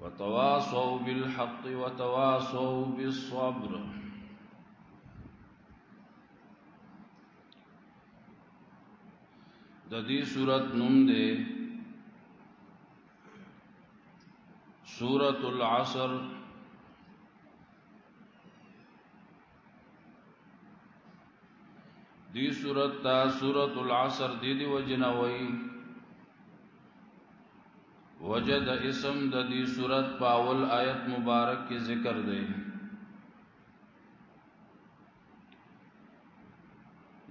وتواصوا بالحق وتواصوا بالصبر د دې صورت نوم دی سورۃ العصر دی صورت تا سورۃ العصر دی دی وجنوي وجه د اسم د دې صورت په اول آیت مبارک کې ذکر دی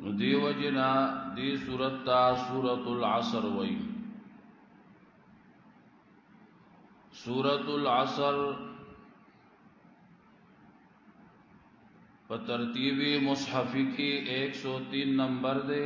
نو دی وجنا دی صورت تا سورۃ العصر وای سورۃ العصر په ترتیب مصحفی کې 103 نمبر دی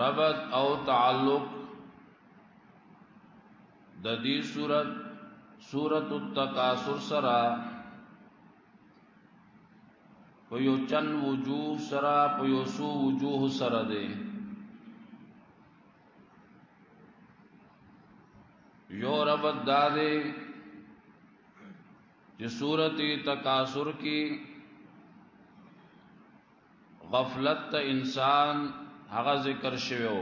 ربط او تعلق د دې صورت صورت التکاثر سره په یو چن وجوه سره په یو سو وجوه سره دی یو ربط دا دی چې صورت تکاثر کې غفلت ته انسان هغه ذکر شویو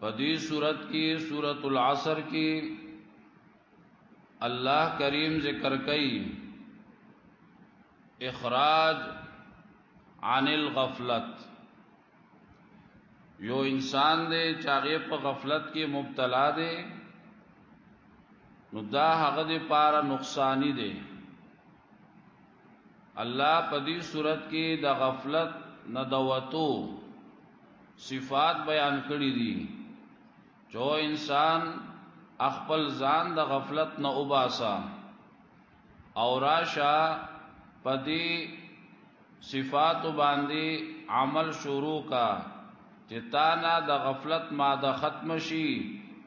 په دې صورت کې صورت العصر کې الله کریم ذکر کوي اخراج عن الغفلت یو انسان دی چې هغه په غفلت کې مبتلا دی نو دا هغه دی پارا نقصانی دی الله په دې صورت کې د غفلت ندوتو صفات بیان کړی دي جو انسان خپل ځان د غفلت نه وباسه او راشا پدی صفات باندې عمل شروع کا چې تا نه د غفلت ماده ختم شي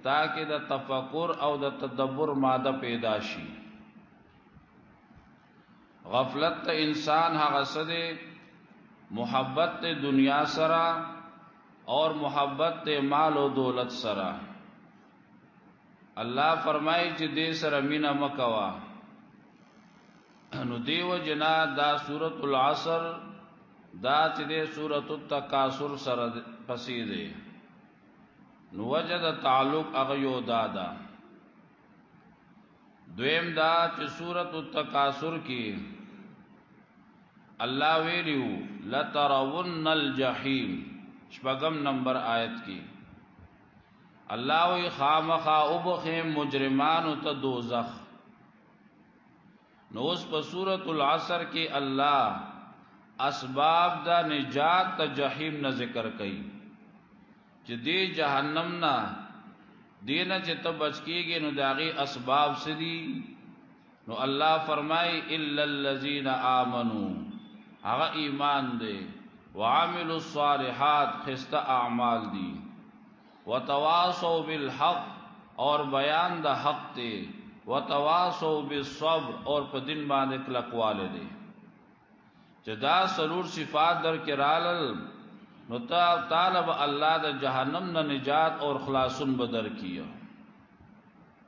تاکه د تفکر او د تدبر ماده پیدا شي غفلت ته انسان هغه سده محبت ته دنیا سره اور محبت ته مال او دولت سره الله فرمایي چې دې سره مینا مکوا نو دیو جنا دا سورۃ العصر دا چې دې سورۃ التکاثر سره پسې دی نو وجد تعلق هغه یو دادا دویم دا چې سورۃ التکاثر کې الله ویلو لترون الجحیم شپږم نمبر آیت کې الله وی خامخا وبخه مجرمانو ته دوزخ نو اس په سورۃ العصر کې الله اسباب دا نجات ته جهنم نه ذکر کړي چې دې جهنم نه دینه چې ته بچ کیږي نو داغي اسباب سدي نو الله فرمای الا الذين امنوا هغه ایمان دی وعملوا الصالحات خست اعمال دی وتواصوا بالحق اور بیان د حق دی وتواصوا بالصبر اور په دین باندې کلکواله دی چې دا سرور صفات در کې رالل نو تا طالب الله د جهنم نه نجات اور خلاصون بدر کیو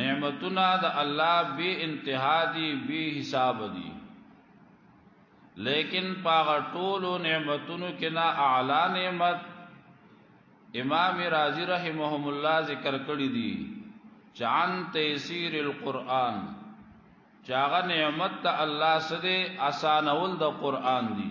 نعمتنا د الله بی انتها دی بی حساب دی لیکن پاغه ټولو نعمتونو کې نه اعلی نعمت امام رازی رحمهم الله ذکر کړی دی چان تیسیر القرآن چاغه نعمت ته الله سده آسانول د قرآن دی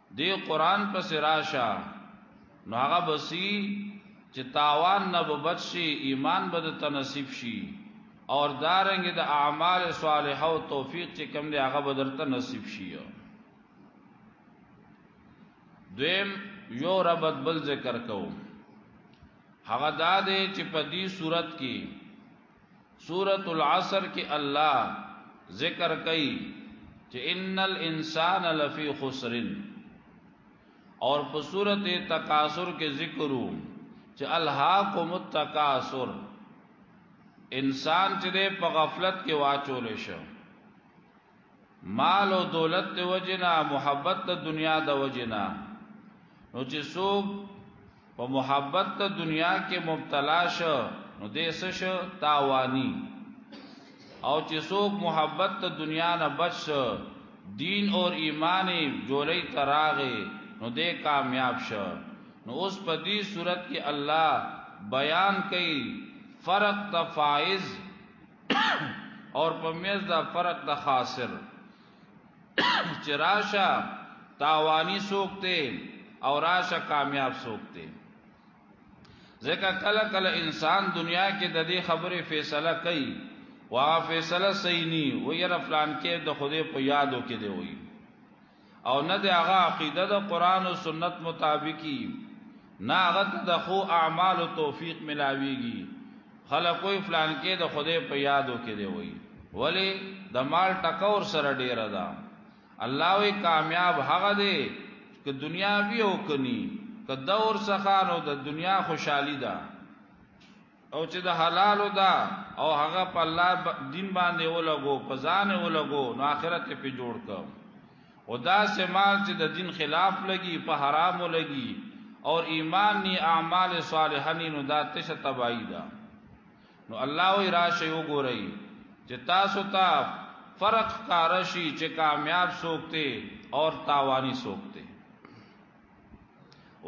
دی قران پس راشه نو هغه بسی چې تاوان نه بچ شي ایمان به ته نصیب شي اور دارنګ د دا اعمال صالحه او توفیق چې کم دی هغه به درته نصیب شي دویم یو ربط بل ذکر کوم هغه دا دی چې په دې صورت کې سورۃ العصر کې الله ذکر کوي چې ان الانسان لفی خسر اور په سورۃ تکاثر کې ذکرو چې الهاکم التکاثر انسان چې په غفلت کې واچول شو مال او دولت د وجنا محبت د دنیا د وجنا نو چې څوک په محبت د دنیا کې مبتلا شو نو دې څه شو تاوانی او چې څوک محبت د دنیا نه بچ شو دین او ایمان جوړی تراغه نو دې کامیاب شو نو اوس په دې صورت کې الله بیان کوي فرق تفایز اور په میز دا فرق د خاسر چې راشه تاوانی سوکته او راشه کامیاب سوکته ځکه کله کله انسان دنیا کې د دې خبرې فیصله کوي وا فیصله صحیح ني و یره فلان کې د خوده په یادو کې دی وي او نه د هغه عقیده د قران او سنت مطابقي نه هغه د خو اعمال او توفیق ملاويږي خلکو فلان کې د خدای په یادو کې دی وای ولی د مال ټکور سره ډیر ده الله وی کامیاب هغه دی چې دنیا وی او کني که دور څخه نو د دنیا خوشحالي ده او چې د حلال دا او هغه په الله دین باندې ولګو په ځان ولګو نو آخرت په جوړ کو او دا سمال چې د دین خلاف لګي په حرام لګي او ایمان ني اعمال صالحه ني نو دا تش تبعی دا نو الله وی راشه وګورئ چې تاسو ته فرق کارشي چې کامیاب سوکته اور تاوانی سوکته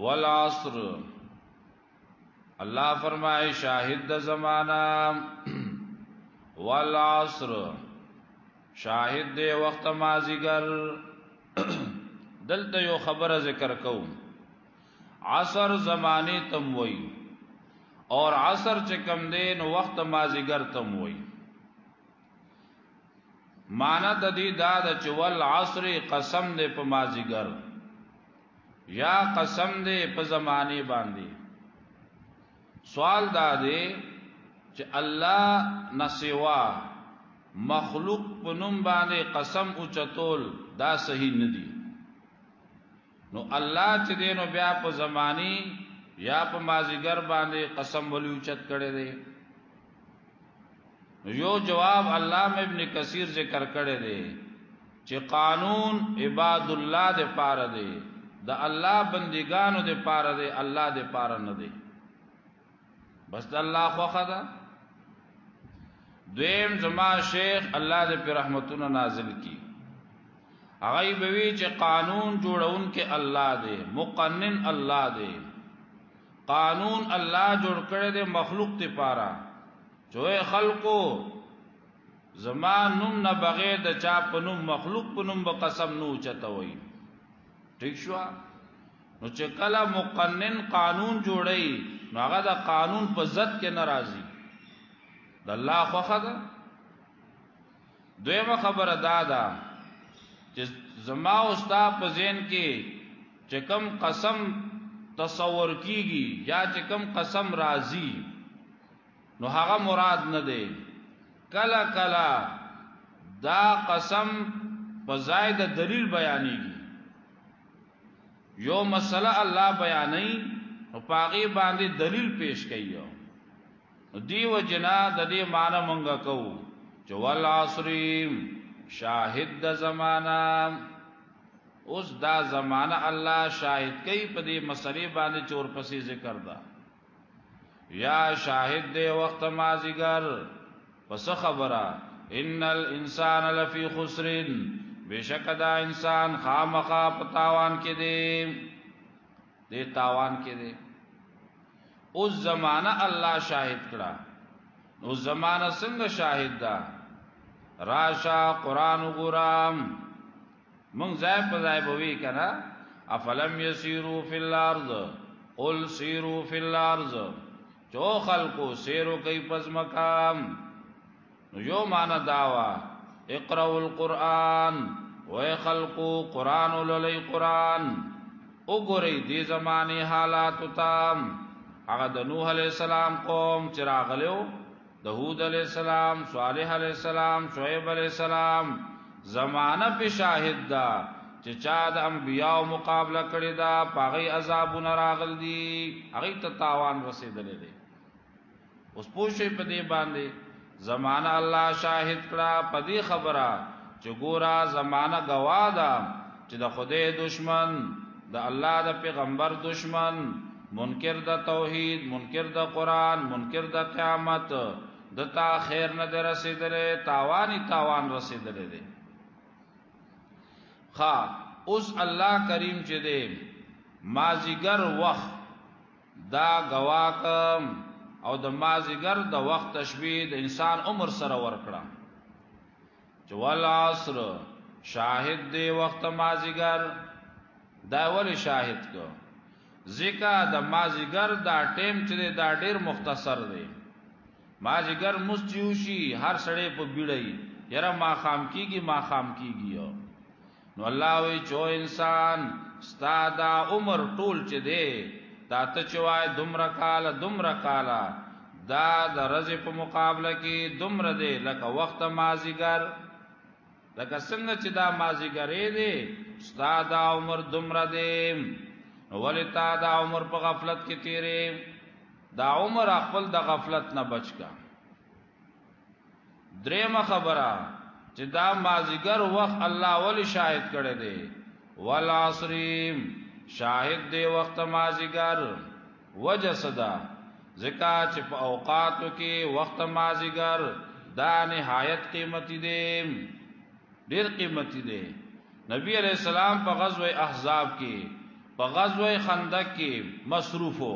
والعصر الله فرمای شاهد د زمانہ والعصر شاهد دی وخت مازیګر دلته یو خبره ذکر کوم عصر زمانه تم وای اور عصر چې کم دی نو وخت مازیګر تم وای معنا د دې دا د چول عصر قسم دې په مازیګر یا قسم دې په زمانه باندې سوال دا دی چې الله نسوا مخلوق په نوم باندې قسم او چتول دا صحیح نه دی نو الله چې دینو بیا په زمانی یا په مازیګر باندې قسم ولی اوچت کړي دی یو جواب علامه ابن کثیر ذکر کړی دی چې قانون عباد الله د پاره دی د الله بندګانو د پاره دی الله د پاره نه دی بس د الله خوخه ده دویم زما شیخ الله دې پر رحمتونو نازل کی هغه به وی چې قانون جوړون کې الله دې مقنن الله دې قانون الله جوړ کړی دی مخلوق ته پاره چوي خلقو زما نوم نه بغیر د چا په نوم مخلوق په نوم به قسم نو چتوي ٹھیک شو نو چې کله مقنن قانون جوړي نو هغه د قانون په ضد کې ناراضي د الله خوخه ده دویمه خبره دا ده چې زما او ستا په ذهن کې چې کم قسم تصور کیږي یا چې کم قسم راضی نو هغه مراد نه دی کلا کلا دا قسم په زائد دلیل بیانېږي یو مسله الله بیانې او پاغي باندې دلیل پیش کوي دیو جنا د دې معنی مونږه کوو چې والعصریم شاهد د زمانہ اوس دا زمانہ الله شاهد کوي په دې مسلې باندې چور پسې ذکر ده یا شاهد دې وخت مازیګر پس خبره ان الانسان لفی خسر بشک دا انسان خامخا پتاوان کې دی دې تاوان کې دی او زمانہ الله شاهد کړه نو زمانہ څنګه شاهد ده راشا قران وګورم مونږ ځای په ځای بوي کنه افلم یسیرو فی الارض قل سیرو فی الارض چو خلقو سیرو کوي پزمکام نو یو معنا داوا اقرأ القرآن وای خلقو قرآن وللی قرآن وګورئ دې زمانه حالات تام هغه د نوح علی السلام قوم چې راغلو د هود علی السلام صالح علی السلام شعیب علی السلام زمانہ په شاهد دا چې چا د انبیاء مقابله کړی دا پاغي عذابونه راغل دي هغه ته تاوان رسیدلې دي اوس پوښې په دې باندې زمانہ الله شاهد کړه په دې خبره چې ګورا زمانہ گوادا چې د خدای دشمن د الله د پیغمبر دشمن منکر د توحید منکر د قران منکر د قیامت د تا خیر نه رسیدلې تاوانی تاوان رسیدلې دي خا اوس الله کریم چې دې مازیګر وخت دا گواکم او د مازیګر د وخت تشبیه د انسان عمر سره ورکړه جو العصر شاهد دی وخت مازیګر دا ول شاهد کو ځکه د مازیګر دا ټیم چې دا ډیر مختصر دی مازیګر مستیوشي هر سړی په بیړی یره ما خام کیږي ما خام کیږي نو الله وی چو انسان ستا دا عمر ټول چې دی دا ته چوای دومره کال دومره کال دا د رزق په مقابله کې دومره دی لکه وخت مازیګر لکه څنګه چې دا مازیګرې دی ستا دا عمر دومره دی ولی تا دا عمر په غفلت کې تیرې دا عمر خپل د غفلت نه بچ کا درېمه خبره چې دا مازیګر وخت الله ولی شاهد کړی دی والعصریم شاهد دی وخت مازیګر وجه صدا ځکه چې په اوقاتو کې وخت مازیګر دا نهایت قیمتي دی ډیر قیمتي دی نبی علیہ السلام په غزوه احزاب کې په غزوه خندق کې مصروفو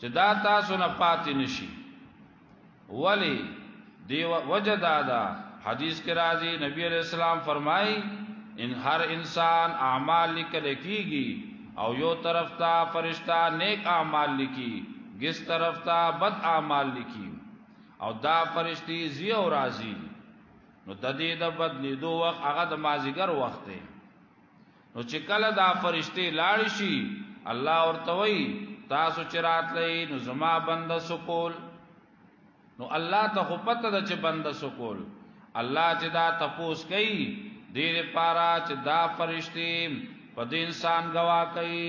چې دا تاسو نه پاتې نشي ولی دی وجه دا دا حدیث کې راځي نبی علیہ السلام فرمایي ان هر انسان اعمال لیکل کیږي او یو طرف ته فرشتہ نیک اعمال لیکي ګس طرف ته بد اعمال لیکي او دا فرشتي زی او راضي نو د دې د بدلیدو وخت هغه د مازیګر وخت دی نو چې کله دا فرشته لاړ شي الله ورته وایي تاسو چې راتلئ نو زما بند سکول نو الله ته خو پته ده چې بند سکول الله چې دا تپوس کوي دې لپاره چې دا فرشتي په دې انسان گواه کوي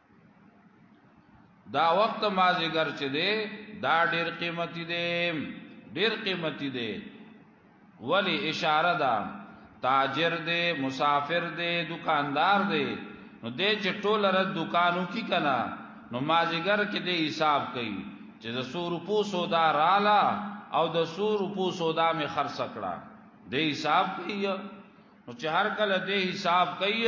دا وخت مازیګر چې دی دا ډیر قیمتي دی ډیر قیمتي دی ولی اشاره ده تاجر دی مسافر دی دکاندار دی نو دې چې ټول رد دکانو کی کنا نو مازیګر کې دې حساب کوي چې د 100 روپو سودا رااله او د 100 روپو سودا می خرڅ کړه دې حساب کوي نو چې هر کله دې حساب کوي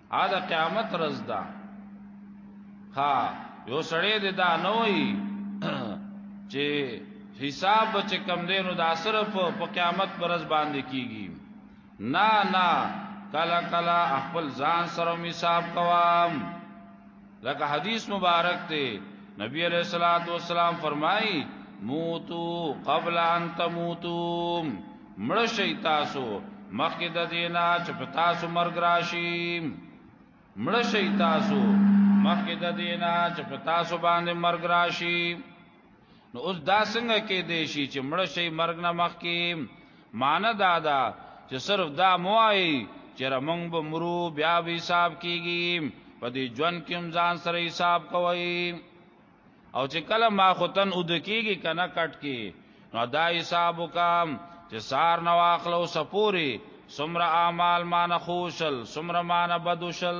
ا د قیامت ورځ ده ها یو سړی دې دا نه وایي چې حساب چې کم دی نو دا صرف په قیامت پر ورځ باندې کیږي نه نه کلا کلا خپل ځان سره حساب کوام لکه حدیث مبارک ته نبی علیہ الصلوۃ والسلام فرمایي موتو قبل ان تموتو مړ شي تاسو مخکې د دینا چې په تاسو مرګ راشي مړ شي تاسو مخکې د دینا چې په تاسو باندې مرګ راشي نو اوس دا څنګه کې دی شي چې مړ شي مرګ نه مخ کې مان دا دا چې صرف دا موای چې رمنګ به مرو بیا به حساب کیږي په دې ژوند کې هم ځان سره حساب کوي او چې کله ما ختن ود کیږي کنه کټ کې نو دا حساب وکم چې سار نو اخلو سپوري سمره اعمال مان خوشل سمره مان بدوشل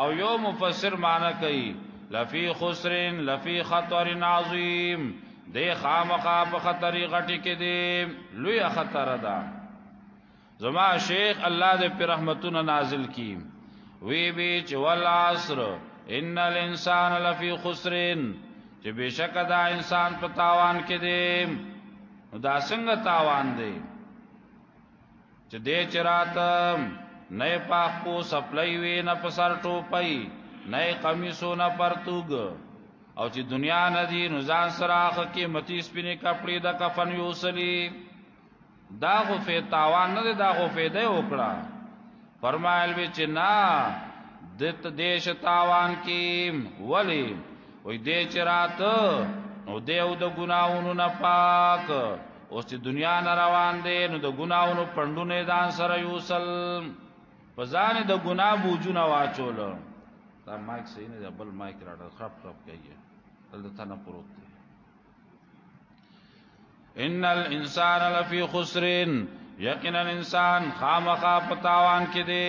او یو مفسر معنی کوي لفی خسرین لفی خطر عظیم دې خامخا په خطر غټي کې دې لوی خطر ده زما شیخ الله دې پر رحمتونو نازل کی وی بی چې والعصر ان الانسان لفی خسرین چې بشک دا انسان په تاوان کې دی دا څنګه تاوان دی چې دې چې راتم نه پاخپو سپلای وی نه په سر ټوپای نه قمیصو نه پرتوګ او چې دنیا نه دی نو ځان سره اخ کې متی سپینې کپڑے د کفن یوسلی دا خو فی تاوان نه دی دا خو فیده وکړه فرمایل وی چې نه دت دیش تاوان کې ولی وې دې چې رات نو دیو د ګناونو نه پاک اوس چې دنیا نه روان دی نو د ګناونو پندونه ځان سره یوسل په ځان د ګنا بوجونه واچول دا مایک صحیح نه دی بل مایک راډر خراب خراب کوي دلته تنه پروت دی ان الانسان لفی خسرین یقینا انسان خامخا پتاوان کې دی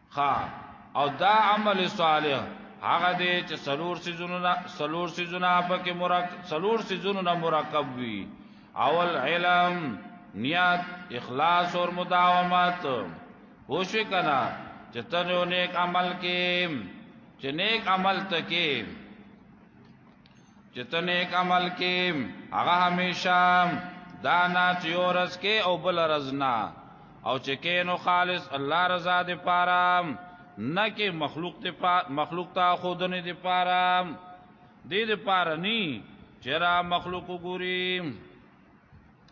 خا او دا عمل صالح هغه دی چې سلور سيزونو نه سلور سيزونه پکې مرکب سلور سيزونو نه مرکب وي اول علم نیت اخلاص اور مداومت هوښ کنا چې تر یو نیک عمل کې چې نیک عمل تکې چې ته نیک عمل کې هغه همیشه دا نه چې یو ورځ کې او بل ورځ نه او چې کې نو خالص الله رضا دې پاره نه کې مخلوق ته مخلوق ته خود نه دې پاره دې دې پاره ني چې را مخلوق ګوري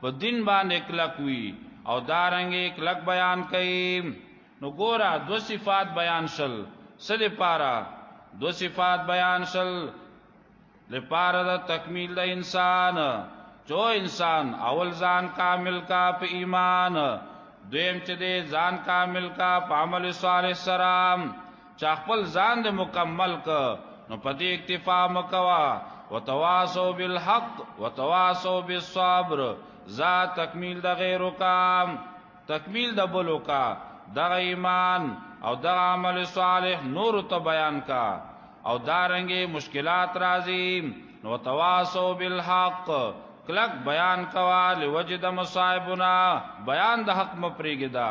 په دین باندې کلک وي او دارنګې کلک بیان کوي نو ګوره دو صفات بیان شل سل پارا دو صفات بیان شل لپاره د تکمیل د انسان جو انسان اول ځان کامل کا په ایمان دویم چې دې ځان کامل کا په عمل صالح سره چا خپل ځان دې مکمل ک نو پدې اکتفا مکوا وتواسو بالحق وتواسو بالصبر ذا تکمیل د غیر کام تکمیل د بلو کا دغه ایمان او دغه عمل صالح نور ته بیان کا او دارنګي مشکلات راځي نو تواسو بالحق کلک بیان کوا لوجد مصائبنا بیان د حق مپریګدا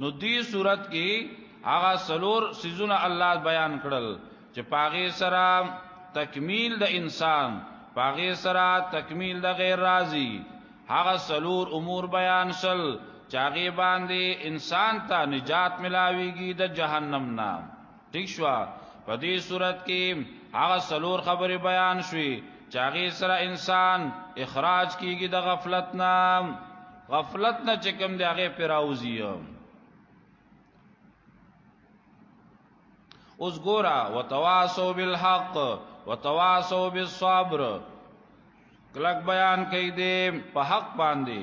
نو دې صورت کې هغه سلور سيزونه الله بیان کړل چې پاغه سره تکمیل د انسان پاغه سره تکمیل د غیر راضی هغه سلور امور بیان شل چاغي باندې انسان ته نجات ملاويږي د جهنم نه ټیک شو په دې صورت کې هغه سلور خبرې بیان شوې چې هغه سره انسان اخراج کیږي د غفلت نه غفلت نه چې کوم دی هغه پیراوزی اوس ګورا وتواصو بالحق وتواصو بالصبر کلک بیان کوي دې په حق باندې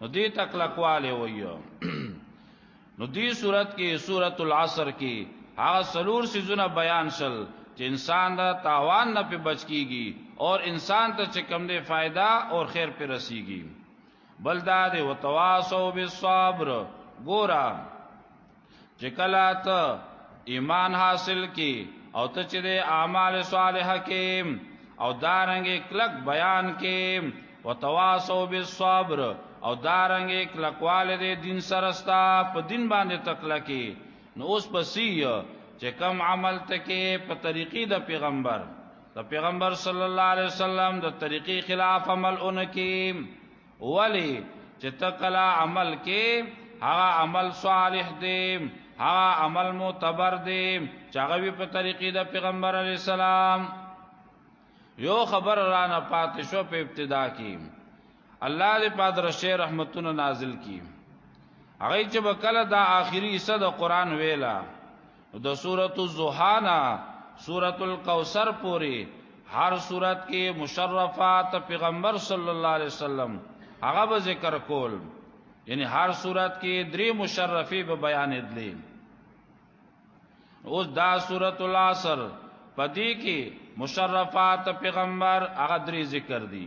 نو دې تکلکواله وایو نو دې صورت کې سورۃ العصر کې هغه سلور سيزونه بیان شل چې انسان دا تاوان نه په بچ کیږي او انسان ته چې کم دې फायदा او خیر پر رسیږي بل دا دې وتواصو بالصبر ګورا چې کله ته ایمان حاصل کی او ته چې د اعمال صالحه کې او دارنګ کلک بیان کې وتواصو بالصبر او دارنګ کلکوال دې دین سرستا په دین باندې تکلا کې نو اوس پسې چې کم عمل ته کې په طریقې د پیغمبر د پیغمبر صلی الله علیه وسلم د طریقې خلاف عمل اونکې ولی چې ته کلا عمل کې هغه عمل صالح دی هغه عمل معتبر دی چې هغه په طریقې د پیغمبر علی السلام یو خبر را نه پاتې شو په ابتدا کې الله دې پادرشه رحمتونه نازل کړي هغه چې وکړه دا آخري صد قرآن ویلا د سورۃ الضحا نه سورۃ الکوثر پوری هر سورۃ کې مشرفات پیغمبر صلی الله علیه وسلم هغه به ذکر کول یعنی هر سورۃ کې درې مشرفي به بیان دي اوس دا سورۃ العصر پدې کې مشرفات پیغمبر هغه درې ذکر دي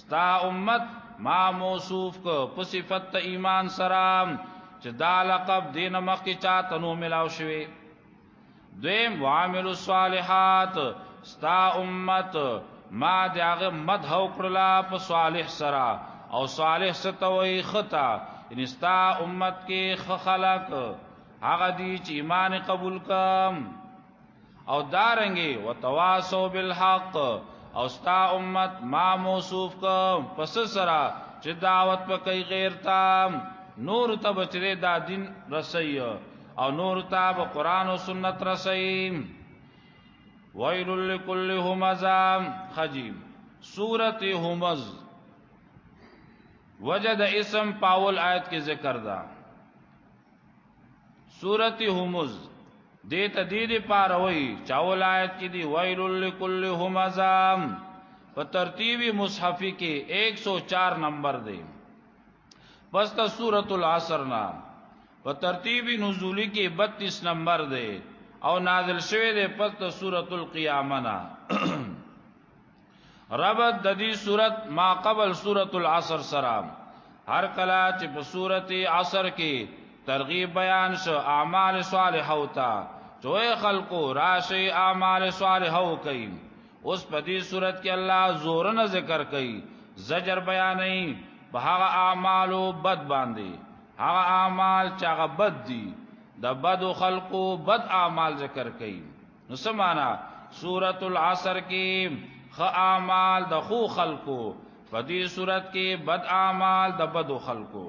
ستا امت ما موصوف کو په صفت ایمان سرام چې دا لقب دین مخ کې چا تنو ملاو شوی دویم وعمل الصالحات ستا امت ما دغه مدح وکړلا په صالح سرا او صالح ستوي خطا ان ستا امت کې خلق هغه دي چې ایمان قبول کم او دارنګي وتواسو بالحق او ستا امت ما موصوف کو پس سرا چې دعوت پکې غیر تا نور ته بچره دا دین رسي او نور ته به قران او سنت رسي ویل لكل همزه خجیم سورته همز وجد اسم پاول آیت کې ذکر ده سورت همز دې ته دې دې پاروي چاول آیت کې دی ویل لکل همزام په ترتیبی مصحفی کې 104 نمبر دی پس ته سورۃ العصر نا په ترتیبی نزولی کې 32 نمبر دی او نازل شوه دی پس ته سورۃ القیامه نا ربط د دې صورت ما قبل سورۃ العصر سره هر کلا چې په سورۃ عصر کې ترغیب بیان شو اعمال صالحه او تا چوي خلقو راشي اعمال صالحه او کوي اوس په دې صورت کې الله زور نه ذکر کوي زجر بیان نه په هغه اعمال او بد باندې هغه اعمال چې هغه بد دي د بد خلقو بد اعمال ذکر کوي نو سمانا سورۃ العصر کې خ اعمال د خو خلقو په دې صورت کې بد اعمال د بدو خلقو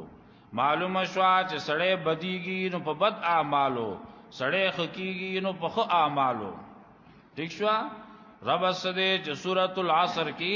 معلومه شوا چې سړی بدیږي نو په بد اعمالو سړی خکیږي نو په خو اعمالو ٹھیک شو رب سده چې سورۃ العصر کې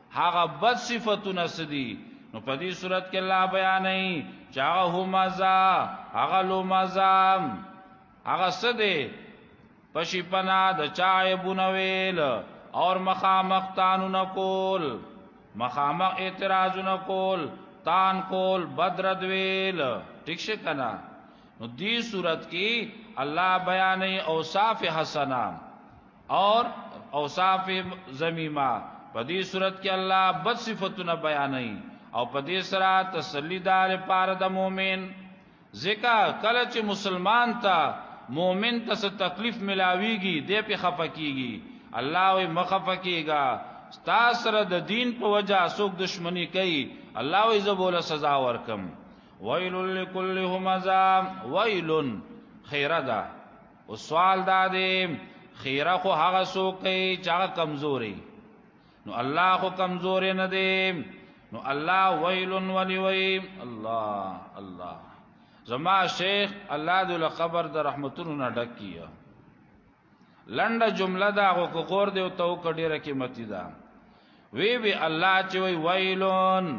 هغه بد صفاتونه سدي نو په دې صورت کې الله بیانې چې هغه همزا هغه لومزا هغه سدي پشي پنا د چای بنویل اور مخامخ تانون کول مخامخ اعتراضون کول تان کول بدرد ویل ٹک شي کنه نو دې صورت کې الله بیانې اوصاف حسنه اور اوصاف زمیمه په دې صورت کې الله بد صفاتونه بیانوي او په دې سره تسلی دار پار د مؤمن ځکه کله چې مسلمان ته مؤمن ته څه تکلیف ملاويږي دې په خفقيږي الله وي مخفقيږي ستا سره د دین په وجا سوک دشمنی کوي الله وي زبول سزا ورکم ویل لكل همزه ویل خیره ده او سوال دا دی خیره خو هغه سوک دی چې هغه کمزوري نو الله خو کمزوري نه دی نو الله ویل ولی وی الله الله زما شیخ الله دې له قبر د رحمتونو نه ډک کیه لنډه جمله دا غو کو غور دی او تو کډیره قیمتي ده وی وی الله چې وی ویلون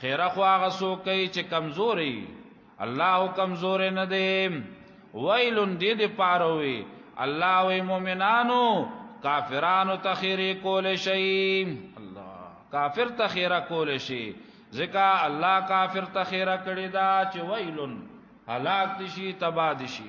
خیره خو هغه سوکې چې کمزوري الله کمزور نه دی ویلون دې دې پاروي الله وی مؤمنانو کافرانو تخیری کول شي الله کافر تخیره کول شي ځکه الله کافر تخیره کړی دا چې ویلون هلاک دي شي تباد شي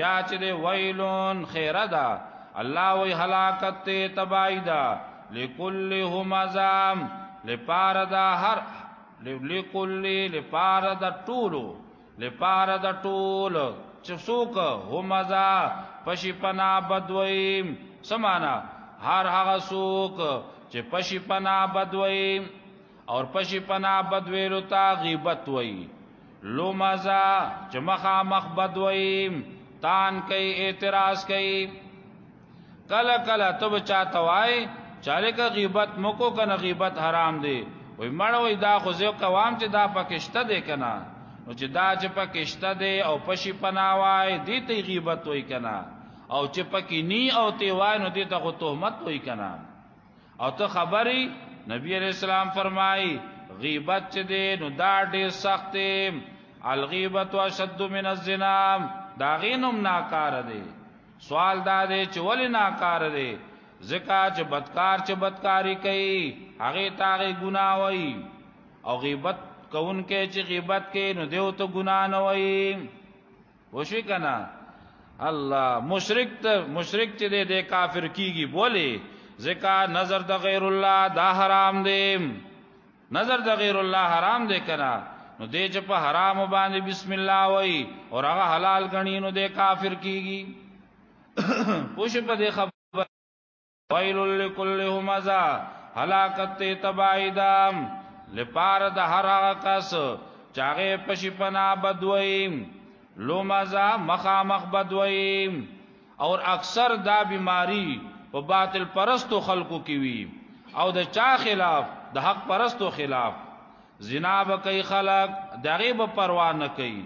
یا چې دی ویلون خیره ده الله وی هلاکت ته تبای ده لکل همزام لپاره دا هر لکل لپاره دا ټولو لپاره دا ټول چې څوک همزا پشي پنا بدویم سمانا هر هغه څوک چې پشي پنا بدویم اور پشي پنا بدویلو تا غیبت ویم لومزا چې مخا مخ بدویم تان کوي اعتراض کوي کله کله ته بچا توای چاله کا غیبت مکو کنه غیبت حرام دی وای مړ وای دا خو زه کوام چې دا پکشته دی کنه نو چې دا چې پکشته دی او پشي پناوای دی ته غیبت وای کنه او چې پکې نی او تی وای نو دی ته تهمت وای کنه او ته خبري نبی علیہ السلام فرمای غیبت چې دی نو دا ډیر سخت دی الغیبت اشد من الزنا دا غینم ناکار دی سوال دا دی چې ولې ناکار دی زکا چې بدکار چې بدکاری کوي هغه تاغه ګناه وای او غیبت کون کې چې غیبت کې نو دیو ته ګناه نه وای وشي کنه الله مشرک ته مشرک چې دې کافر کیږي بوله زکا نظر د غیر الله دا حرام دی نظر د غیر الله حرام دی کنه نو دې چې په حرام باندې بسم الله وای او هغه حلال غنی نو دې کافر کیږي پوښ په دې خبر ویل لكل همزه هلاکت تباہی دام لپار د هر هغه کس چاغه پشي پنا بدوي لومزا مخامخ بدوي او اکثر دا بیماری په باطل پرستو خلقو کې وي او د چا خلاف د حق پرستو خلاف زنا به کوي خلق دغه به پروا نه کوي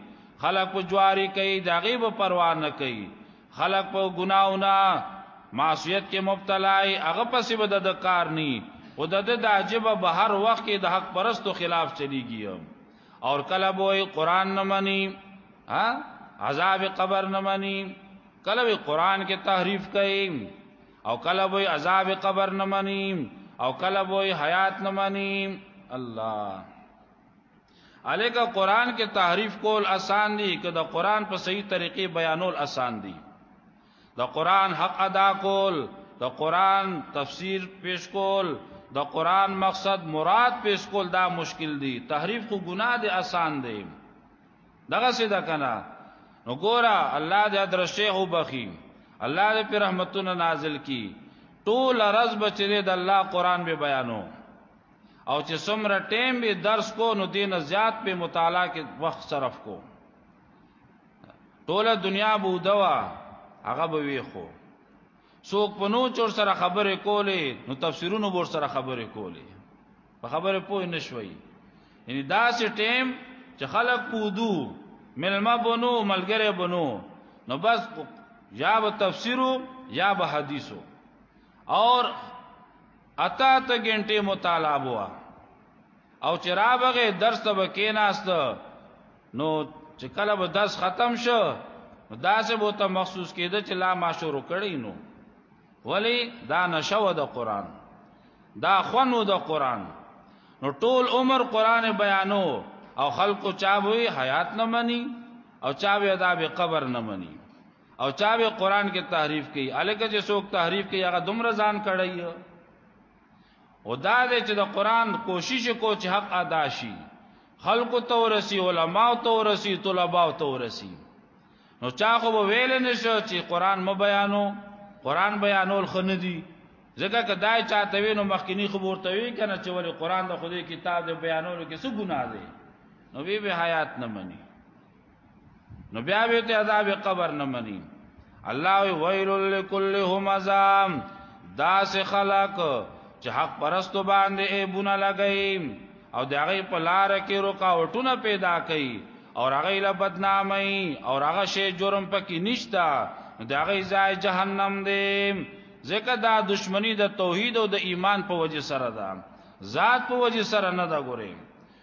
خلق په جواری کوي دغه به پروا نه کوي خلق په ګناونه معصیت کې مبتلا ای هغه پسې به د کار ني او د د عجب به هر وخت کې د حق پرستو خلاف چلیږي او کله به قران نه مني ها عذاب قبر نه مني کله به قران کې تحریف کوي او کله به عذاب قبر نه مني او کله به حیات نه مني الله الګه قران کې تحریف کول آسان دي که د قران په صحیح طریقې بیانول آسان دي د قران حق ادا کول د قران تفسیر پیش کول د قران مقصد مراد پیش کول دا مشکل دي تحریف کو ګناه دي آسان دي دغه څه ده کنه نو ګوره الله دې درشه هو بخي الله دې پر رحمتونه نازل کی ټول رز بچره د الله قران به بیانو او چې څومره ټیم به درس کو نو دین زیات په مطالعه کې وخت صرف کو ټوله دنیا بو دوا هغه به وی خو څوک په نو چور سره خبرې کولې نو تفسیرونو بور سره خبرې کولې په خبره پوه نه شوي یعنی دا سه ټیم چې خلک پودو ملما بنو ملګری بنو نو بس یا به تفسیرو یا به حدیثو اور اتا ته ګنټه مطالعه بوا او چې را بغه درس ته کېناست نو چې کله به درس ختم شو دا سه بو ته مخصوص کېده چې لا ما شروع کړی نو ولی دا نشو د قران دا خونو د قران نو ټول عمر قران بیانو او خلکو چا وی حیات نه مني او چا وی عذاب قبر نه مني او چا به قران کې تحریف کوي الکه چې څوک تحریف کوي هغه دومره ځان کړی او دا دې چې د قران کوشش کو چې حق ادا شي خلق ته ورسی علما ته ورسی طلباء ته ورسی نو چا خو ویل نشو چې قران م بیانو قران بیانول خندي ځکه کدای چاته وینو مخکینی خبر ته وی کنه چې ولې قران د خدای کتاب د بیانولو کې څه ګناه دی نو وی به حیات نه مني نو بیا به ته عذاب قبر نه منی الله ویل لكل همزام داس خلق چې حق پرستو باندې ایبونه لګی او د هغه په لار کې رکاوټونه پیدا کړي او هغه له بدنامي او هغه شی جرم پکې نشتا د هغه ځای جهنم دی ځکه دا دشمنی د توحید او د ایمان په وجه سره ده ذات په وجه سره نه ده ګوري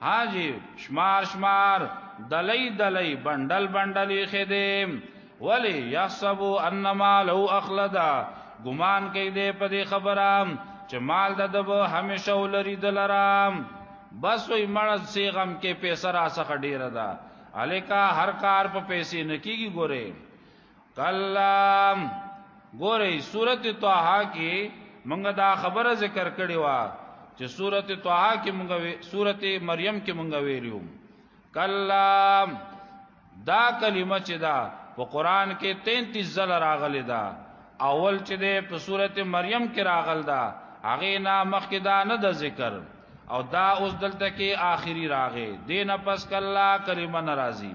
حاجی شمار شمار دلی دلی بندل بندل یې خدیم ولی یحسبو انما لو اخلدا ګمان کوي دې په دې خبره چې مال د دب همیشه ولري دلرام بس وي مرض سی غم کې پیسې را څخه ډیره ده الیکا هر کار په پیسې نکیږي ګوره کلام ګورې سورته طه کې موږ دا خبره ذکر کړې و چې سورته طه کې موږ سورته مریم کې موږ ویلو کلام دا کلمه چې دا په قران کې 33 ځل راغلي دا اول چې ده په سورته مریم کې راغل دا هغه نام کې دا نه د ذکر او دا اوس دلته کې آخري راغې دینه پس کلا کلمه ناراضي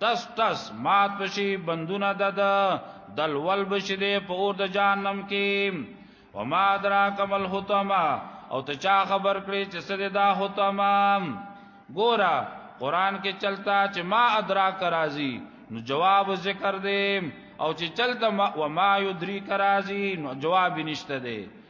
تس تس مات بشي بندونه د د دلول بشي د په اور د جهنم کې وما دراک مل حتما او ته چا خبر کړی چې سره دا حتما ګورا قران کې چلتا چې ما ادراک راضي نو جواب ذکر دی او چې چلتا وما يدري کرازي نو جواب نشته دی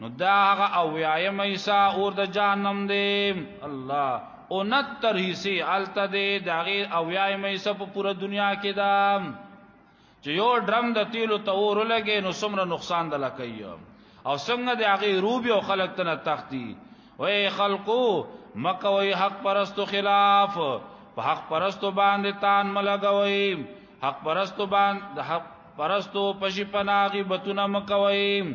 نو دا هغه او یایم ایسا اور د جهنم دی الله او نتر حصے الته دی دا غیر او یایم ایسا په پوره دنیا کې دا چې یو ډرم د تیلو ته اور لګي نو څومره نقصان د لکای او څنګه د هغه روب یو خلق تنه تختی وای خلقو مکه وای حق پرستو خلاف په حق پرستو باندې تان ملګوي حق پرستو باندې حق پرستو پشي پناغي بتونه مکوي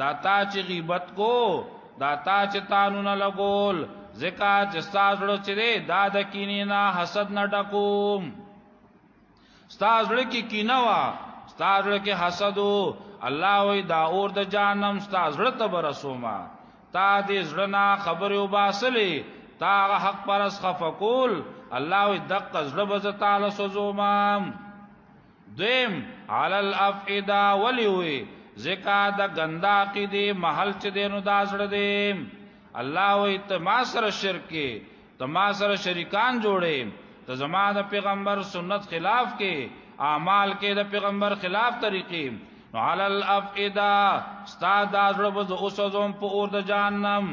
دا تا چې غیبت کو دا تا چې تانو نه لګول زکا چې ستاسو چې دی دا د کینې نه حسد نه ډکوم ستاسو کې کینه وا ستاسو کې حسد الله وی دا اور د جانم ستاسو ته برسوما تا دې زړه خبره وباسلې تا حق پرس خفقول الله وی دقه زړه بز تعالی سوزومام دویم علی الافئده ولی وی زکا د ګندا کی دی محل چې دینو دا زړه دی الله وی ته ما سره شرک کې ته ما سره شریکان جوړې ته زما د پیغمبر سنت خلاف کې اعمال کې د پیغمبر خلاف طریقې نو علی الافئده استاد د زړه په اوسوزم په اور د جهنم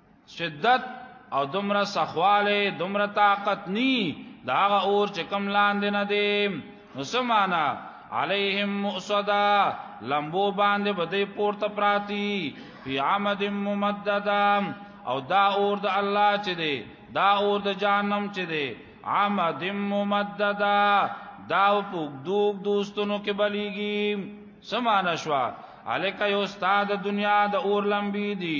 شدت او دومره سخواله دومره طاقت ني دا هغه اور چې کم لاندې نه دی نو سمانا علیهم مؤصدا لمبو باندې بده پورته پراتی فی عمد ممددا او دا اور د الله چې دی دا اور د جهنم چې دی عمد ممددا دا په دوګ دوستونو کې بلیږي سمانه شوا الک یو استاد دنیا د اور لمبي دي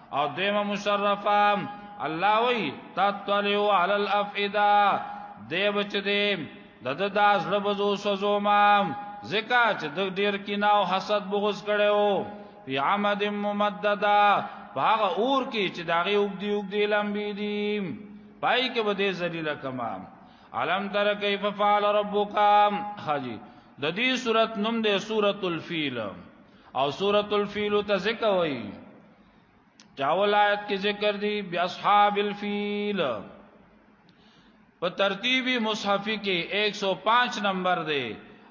او دیمه مشرفه الله وی تطلعو علی الافئده دی بچ دی د د داس لبزو سوزو ما زکا چې د ډیر کینا او حسد بغض کړو فی عمد ممددا هغه اور کې چې داغه وګ دی وګ دی لمبی دی پای کې بده ذلیل کما علم تر کیف فعل ربک حاجی د دې صورت نوم دی سورۃ الفیل او سورۃ الفیل ته ذکر وایي چاول آیت کې ذکر دی بیا اصحاب الفیل په ترتیبی مصحفی کې 105 نمبر دی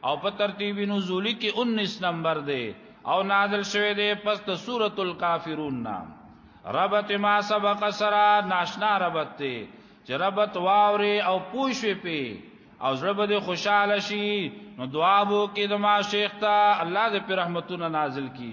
او په ترتیبی نزولی کې 19 نمبر دی او نازل شوه دی پس د سورۃ الکافرون نام ربط ما سبق سرا ناشنا ربط ته چې ربط واوري او پوښوي پی او زړه به خوشاله شي نو دعا وو کې د ما شیخ ته الله دې په رحمتونو نازل کړي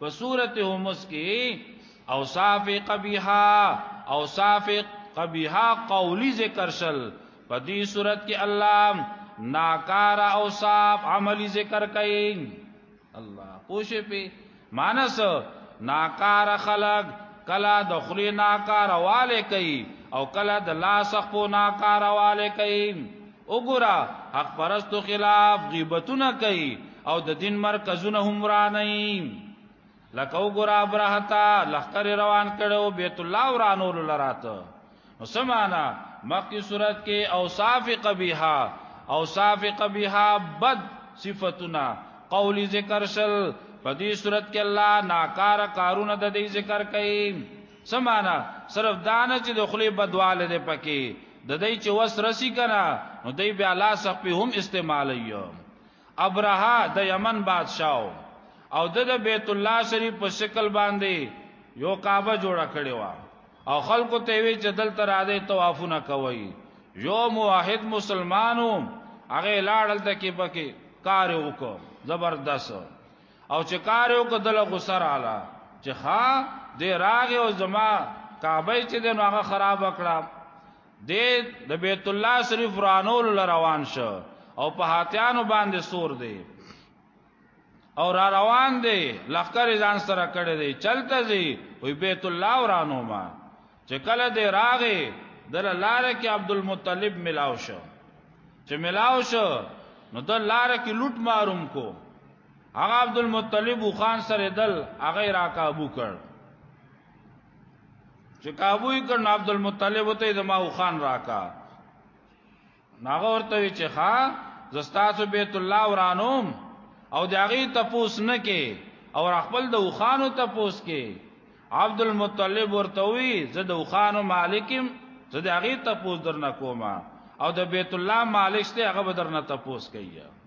په سورته همس کې اوصاف قبیحه اوصاف قبیحه قولی ذکر شل په دې صورت کې الله ناکار اوصاف عملی ذکر کړي الله پوښې په مانس ناکار خلق کلا دخلی ناکار والے کوي او کلا د لاس خپو ناکار والے کوي وګوره حق پرستو خلاف غیبتونه کوي او د دین مرکزونه هم وراني لکه وګوره ابراهتا لخر روان کړو بیت الله ورانول لراته نو سمانا مخکې صورت کې اوصاف قبیحه اوصاف قبیحه بد صفاتنا قولی ذکر شل په دې صورت کې الله ناکار کارونه د دې ذکر کوي سمانا صرف دانه چې د خلی بدواله ده پکې د دې چې وس رسی کنه نو دې بیا لاس په هم استعمال یو ابرها د یمن بادشاہ او د بیت الله شریف په شکل باندې یو کعبه جوړ کړی و او خلکو ته وی چې دلته را دې طوافونه کوي یو موحد مسلمانو هغه لاړل ته کې پکې کار وکړ زبردست او چې کار یو کدل غوسه رااله چې ها دې راغ او زما کعبه چې د نوغه خراب کړه دې د بیت الله شریف رانول روان شو او په هاتیانو باندې سور دی او را روان دی لخر ځان سره کړی دی چلته دی وی بیت الله ورانو ما چې کله دې راغې دل لار کې عبد المطلب ملاو شو چې ملاو شو نو دل لار کې لوټ ماروم کو هغه عبد المطلب خان سره دل هغه را کابو کړ چې کابو یې کړ عبد المطلب ته زما خان راکا ناغه ورته وی چې ښا زستاسو بیت الله ورانوم او داغي تپوس نه کې او خپل د وخانو تپوس کې عبد المطلب ورته وی زه د وخانو مالکم زه داغي تپوس درنه کومه او د بیت الله مالک ته هغه بدرنه تپوس کوي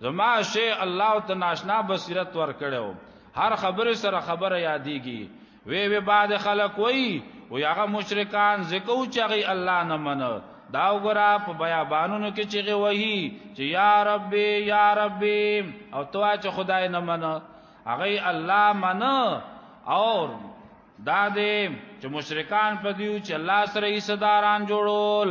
زما شي الله ته ناشنا بصیرت ور کړو هر خبره سره خبره یادېږي وی وی بعد خلق وی او هغه مشرکان زکو چغی الله نه من دا وګرا په بیابانونو کې چغی وی چې یا ربي یا ربي او تو چې خدای نه من هغه الله من او دا دې چې مشرکان په دیو چې الله سره یې صداران جوړول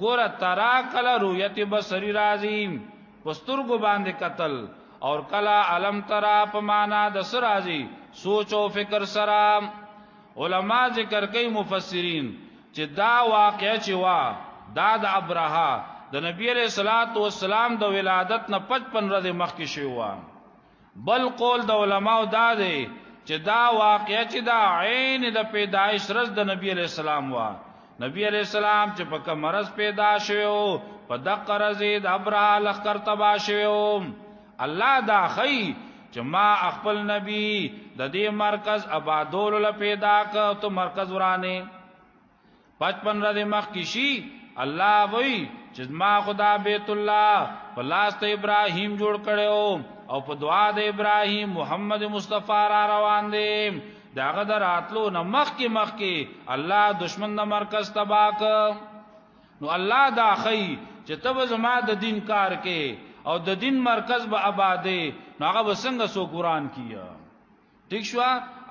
ګوره ترا کلا رؤیت بصری راضی پسترګو باندې قتل اور کلا علم ترا په معنا د سر راضی سوچ او فکر سره علما ذکر کوي مفسرین چې دا واقع چې وا دا د ابراها د نبی علیہ الصلوۃ والسلام د ولادت نه 55 ورځې مخکې شوی و بل قول د علماو دا دی چې دا واقعیا چې دا عین د پیدایش رز د نبی علی السلام وا نبی علی السلام چې په کمرز پیدا شوو په دقه رزي د ابرا لخر تبا شوو الله دا خی چې ما خپل نبی د دې مرکز آبادول له پیدا ک ته مرکز ورانه 55 ورځې مخکې شي الله وایي چې ما خدا بیت الله په لاس ته ابراهیم جوړ کړو او په دعا د ابراهیم محمد مصطفی را روان دی داغه دراتلو نه مخکې مخکې الله دشمن د مرکز تباک نو الله دا خی چې تب زما د دین کار کې او د دین مرکز به آبادې نو هغه وسنګ سو قران کیه ٹھیک شو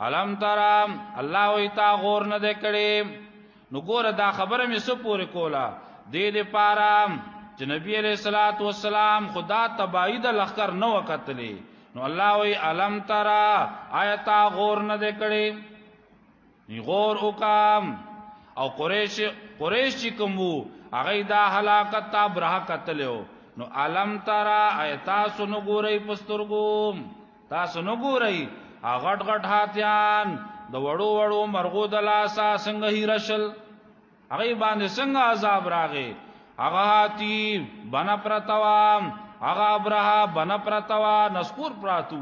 علم ترام الله وی تا غور نه د کړي نو ګوره دا خبره مې سو پورې کولا دې دې پارا چې نبی علیہ الصلات والسلام خدا تبایی د لخر نو وکتلې نو الله وی علم ترا آیتا غور نه د کړي غور وکام او قریش قریش چې کوم وو هغه دا هلاکت ته براه قتلو نو علم ترا ایتا سن ګورئ پسترګوم تاسو نو ګورئ غټ غټ هاتیان د وړو وړو مرغو د لاسا څنګه هیرشل هغه باندې څنګه عذاب راغی هغه هاتی بنا پرتوام هغه ابرها بنا پرتوا نسکور پراتو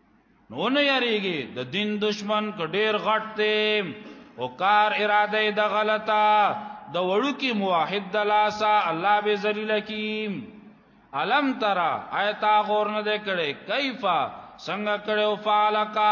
نو نه یریږي د دین دشمن ک ډیر غټ دی او کار اراده د غلطه د وړو کې موحد د لاسا الله به ذلیل کیم علم ترا ایت غور نه ده کړي کیفا څنګه کړو فالکا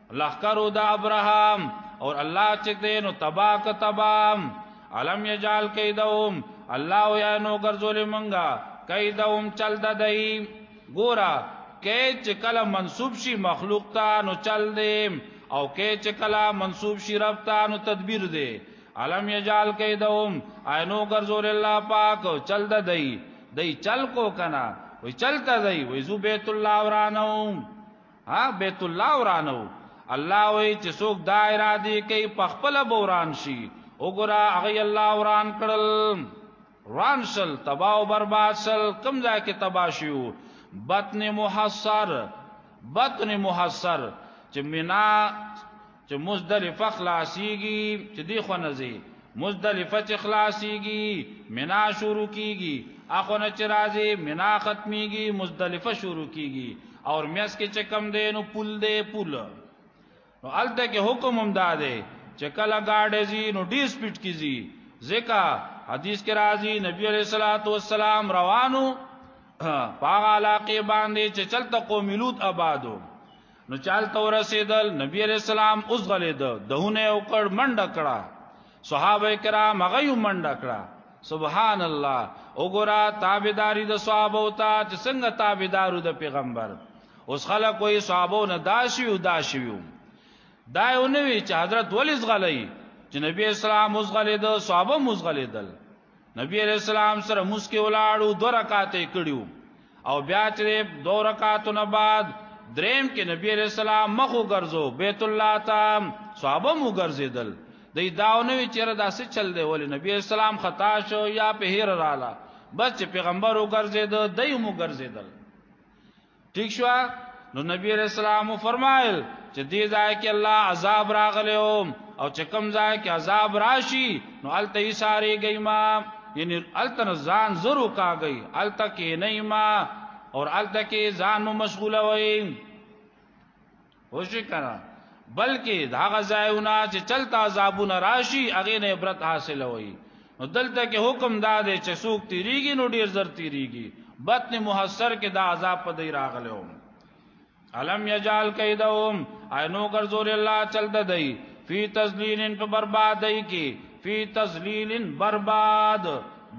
لخکرو دا ابراهام اور الله چې دې نو تبا ک تبام علم یجال کیدوم الله یا نو ګرځول منګه کیدوم چل ددای ګورا کې چې کله منسوب شي مخلوق ته نو چل دې او کې چې کله منسوب شي رب ته نو تدبیر دې علم یجال کیدوم اینو ګرځول الله پاک چل ددای دای چل کو کنا وی چلتا دای وی زو بیت الله ورانو ها بیت الله ورانو الله وی چې څوک دا اراده کوي په خپل بوران شي وګوره هغه الله وران کړل وران شل تباہ او برباد شل کم ځای کې تباہ شو بطن محصر بطن محصر چې مینا چې مزدلفه خلاصيږي چې دی خو نه زی مزدلفه چې خلاصيږي منا شروع کیږي اخو نه چې راځي منا ختميږي مزدلفه شروع کیږي او میاس کې چې کم دی نو پول دی پول نو الته کې حکم هم داده چې کله گاډي زی نو ډی سپیډ کې زی ځکه حدیث کې راځي نبی عليه الصلاه والسلام روانو پاغه علاقه باندې چې چلته قوم لوط آبادو نو چال تو رسیدل نبی علیہ السلام اوس غلید دهونه او کړ منډه کړه صحابه کرام هغه یو منډه کړه سبحان الله وګوره تابعداري د صحابه او ته چې څنګه تابعدارو د پیغمبر اوس خلک وې صحابه نه داشي او داشي وو دا یو نوی چې حضرت ولې زغلې چې نبی اسلام مزغلې د صحابه مزغلې دل نبی علیہ السلام سره مسکی ولاړو دو رکعاتې کړیو او بیا چې دو رکعاتو نه بعد دریم کې نبی علیہ السلام مخ وګرځو بیت الله ته صحابه مو ګرځیدل د داونوي چیرې داسې چل دی ولې نبی علیہ السلام خطا شو یا په هیر رااله بس چې پیغمبر وګرځید دای مو ګرځیدل ٹھیک شو نو نبی علیہ السلام فرمایل چې دې ځای کې الله عذاب راغلی او او چې کوم ځای کې عذاب راشي نو الته یې ساري گئی ما یعنی الته ځان زرو کاږي الته کې نه ما اور الته کې ځان مو مشغوله وای وشي کنه بلکې دا غزایونه چې چلتا عذابونه راشي هغه نه عبرت حاصل وي نو دلته کې حکم دا دی چې څوک تیریږي نو ډیر زر تیریږي بطن محصر کې دا عذاب په دی راغلو علم یجال کیدهم اینو ګرځول الله چل د دی فی تذلیلن په بربادی کې فی تذلیلن برباد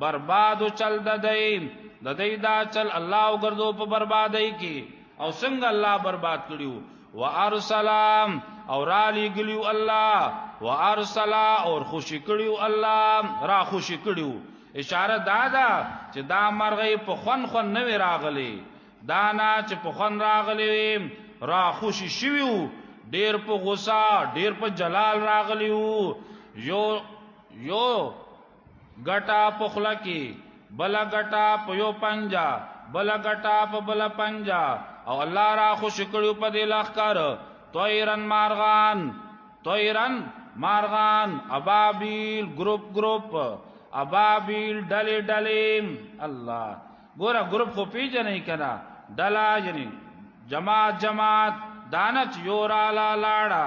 برباد چل د دی د دی دا چل الله ګرځو په بربادی کې او څنګه الله برباد کړیو وارسلام او را لګلیو الله وارسلا او خوشی کړیو الله را خوشی کړیو اشاره دا ده چې دا مرغې په خون خون نه راغلي دا نه چې په خون راغلي را خوشی شویو ډیر په غوسه ډیر په جلال راغلیو یو یو ګټا پخلا کی بلا ګټا په یو پنجا بلا ګټا په بلا پنجا او الله را خوش کړو په دې لخر طیرن مارغان طیرن مارغان ابابیل گروپ گروپ ابابیل ډلې ډلې الله ګوره گروپ خو پیژنې کنا ډلا یعنی جماعت جماعت دانچ یورا لا لاړه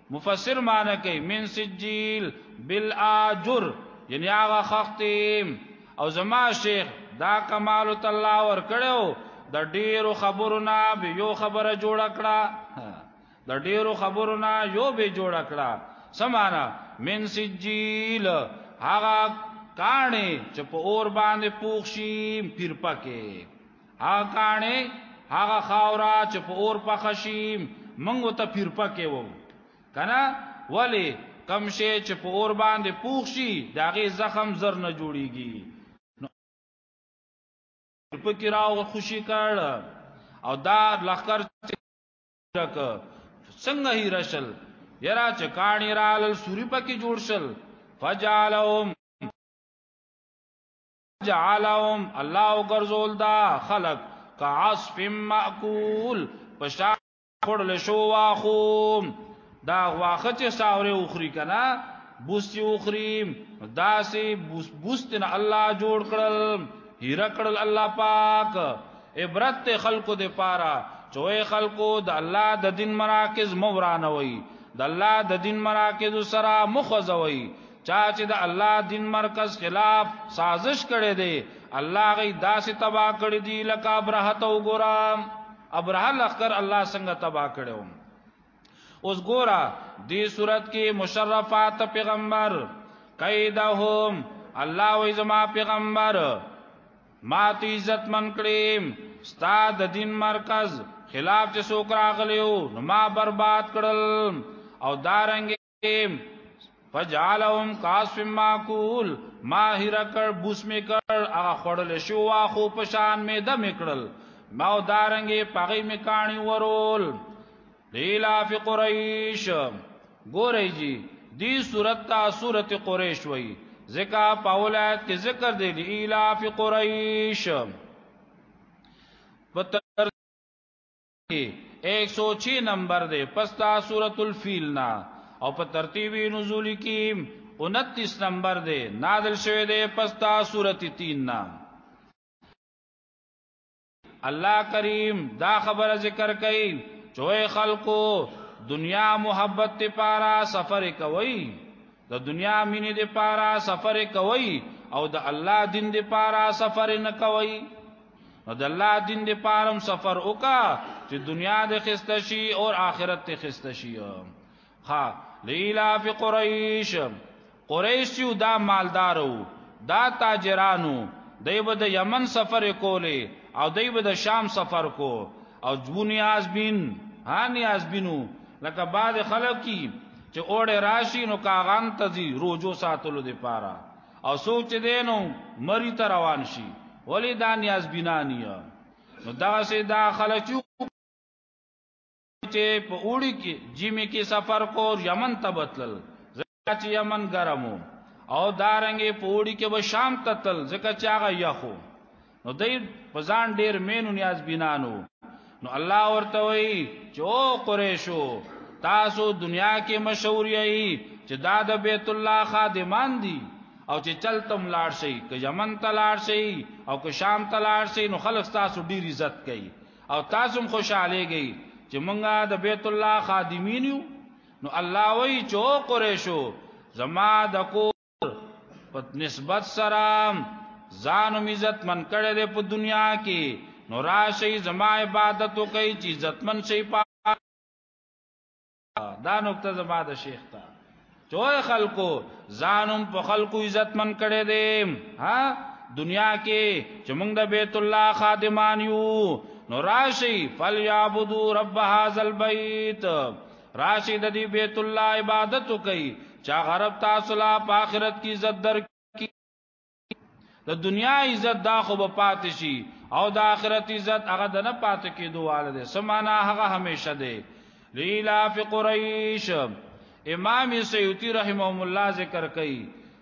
مفسر معنی کوي من سجیل بالاجر یعنی هغه خختیم او زما شیخ دا کمال الله ور کړو د ډیرو خبرونه به یو خبره جوړ کړه د ډیرو خبرونه یو به جوړ کړه سمانا من سجیل هغه کانه چې په اور باندې پوښیم پیر پکې هغه کانه هغه خاورا چې په اور پخشیم منګو ته پیرپا کې وو کنه ولی کم شي چې په اور باندې پوښ شي داغه زخم زر نه جوړیږي په کې راو خوشي کړ او دا لخر چک څنګه هی رشل یرا چې کانی رال سوري پکې جوړ شل فجالهم جعلهم الله وګرځول دا خلق كعصف مأكول پشا خړل شو واخو دا واخه چې ساوره اوخري کنا بوستي اوخري دا سي بوستنه الله جوړ کړل هیر کړل الله پاک عبرت خلقو د پاره چوي خلقو د الله د دین مراکز مورانوي د الله د دین مراکز سره مخزوي چا چې د الله دین مرکز خلاف سازش کړي دي الله غي داسې تبا کړی دی لکه ابرهه تو ګورم ابرهه لخر الله څنګه تبا کړو اوس ګورا دی صورت کې مشرفات پیغمبر قیدهم الله وې زما پیغمبر ما تی عزت من کړیم ستا د دین مرکز خلاف چې سوکراغلیو نو ما برباد کړل او دارنګ فجعلهم قاصف معقول ماهر کړ بوس می کړ هغه خړل شو واخو پشان می د میکړل ما او دارنګي پغی می کانی ورول لیلا فی قریش ګورې جی دی صورت تا صورت قریش وای ذکا پاولات کې ذکر دی لیلا فی قریش پتر 106 نمبر دی پس تا سورۃ الفیل نا او په ترتیب نزول کی 29 نمبر دی نازل شوه دی پس تا سورۃ 3 نا الله کریم دا خبره ذکر کئ چوي خلقو دنیا محبت ته پارا سفر کوي د دنیا مینې ته پارا سفر کوي او د الله دین ته پارا سفر نه کوي نو د الله دین د پارم سفر وکا چې دنیا د خسته شي او آخرت ته خسته شي ها لیلا فی قریش قریش یو دا مالدارو دا تاجرانو دایبه د یمن سفر کوله او دایبه د شام سفر کو او جونی ازبین هانی ازبینو لکه بعد خلک کی چې اوړه راشي نو کاغان تزي روزو ساتلو دی پاره او څوک چې دینو مری ته روان شي ولی دا نیاز بنا نیه نو دا سه دا خلک چې په اوړي کې جیمی کې سفر کو یمن ته بتل ځکه چې یمن ګرمو او دارنګې په اوړي کې به شام ته تل ځکه چې هغه یخو نو دای په ځان ډیر مینو نیاز بینانو نو الله ورته وی چې او قریشو تاسو دنیا کې مشهور یی چې دا د بیت الله خادمان دي او چې چلتم لاړ شي که یمن ته لاړ شي او که شام ته لاړ شي نو خلک تاسو ډیر عزت کوي او تاسو هم خوشاله گئی چې مونږه د بیت الله خادمین یو نو الله وی چې او قریشو زما د کو په نسبت سره ځان او عزت من کړي دي په دنیا کې نو راشي زما عبادت کوي چې عزت من شي پا دا نقطه زما د شیخ ته چوي خلکو ځانم په خلکو عزت من کړي دي ها دنیا کې چې موږ د بیت الله خادمان یو نو راشي فلیعبدوا رب هذا البيت راشي د دې بیت الله عبادت کوي چا غرب تاسو لا په آخرت کې عزت در کی د دنیا عزت دا خو به پات شي او د آخرت عزت هغه د نه پات کېدو واله ده سمانا هغه همیشه ده لیلا فی قریش امام سیوطی رحمهم الله ذکر کوي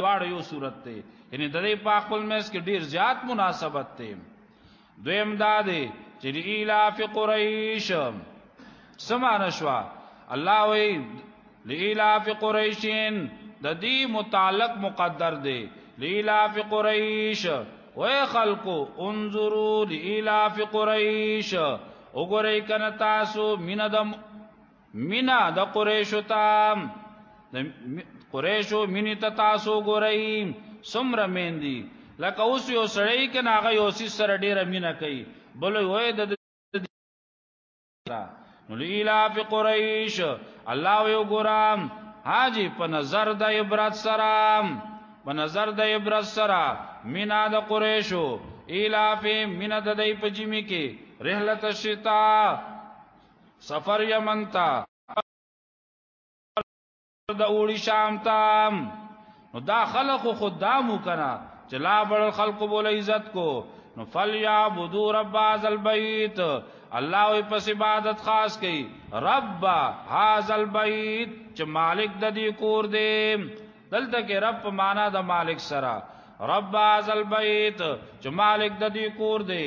دواړه یو صورت دی یعنی د دې په خپل مېس کې ډیر زیات مناسبت دی دویم دا دی چې ایلاف قریش سمانه شو الله وی لیلاف قریشین د دې متعلق مقدر دی لیلاف قریش وای خلقو انظروا لیلاف قریش وګورئ کنه تاسو مینه د مینا د قریشو ته د قریشو مینې ته تاسو ګورئ سمره میندي لکه اوس یو سړی کې ناغه یو سي سره ډیره مینا کوي بل وې د نو لیلا فی قریش الله یو ګرام حاجی په نظر د عبرت سره په نظر د عبرت سره مینا د قریشو ایلا فی مینا د دې په جمی کې رحلت الشتاء سفر یمن تا د اوړي شام تام نو دا خلق خدامو کنا چې لا بل خلق بول عزت کو نو فلیعبدوا رب هذا البيت الله وي پس عبادت خاص کوي رب هذا البيت چې مالک د دې کور دی دلته کې رب په معنا د مالک سره رب هذا البيت چې مالک د دې کور دی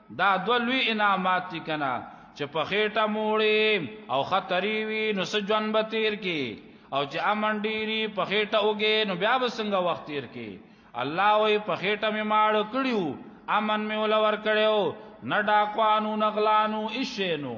دا دوه لوی انعامات دي کنه چې په خېټه موړې او خطرې وي نو څه ژوند به تیر کې او چې امن ډیری په خېټه وګې نو بیا به څنګه وخت تیر کې الله وې په خېټه مې ماړ کړیو امن مې ولور کړیو نه ډاکوانو نغلانو ایشینو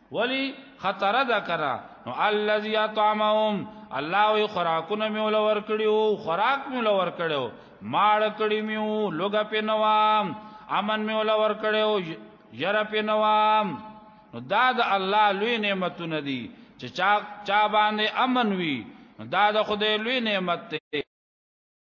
ولی خطر ده کرا نو الذي اطعمهم الله وی خوراکونه می ول ور کړیو خوراک می ول ور کړیو ماړ کړی میو لوګ په نوام امن می ول ور کړیو ير په نوام نو دا د الله لوی نعمتونه دي چې چا چا باندې امن وي دا د خدای لوی نعمت دی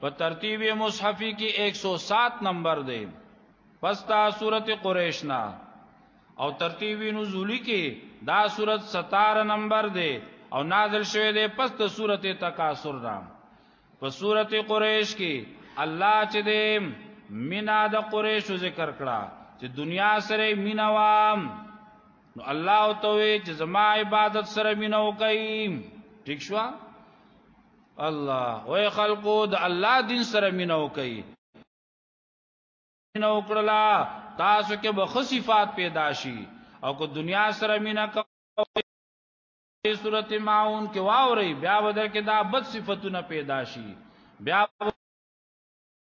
په ترتیب مصحفی کې 107 نمبر دی پس دا سورت قریش نه او ترتیب نزولی کې دا سورت 17 نمبر دی او نازل شوه دی پس د سورت تکاثر نه په سورت قریش کې الله چې دی مینا د قریش ذکر کړه چې دنیا سره مینا وام نو الله توې چې زما عبادت سره مینا وکړي ٹھیک شو الله وای خلقو د الله دین سره مینو کوي مینو کړلا تاسو کې به خصيفات پیدا شي او کو دنیا سره مینا کوي صورت ماون کې واوري بیا بدر کې دا بد صفاتونه پیدا شي بیا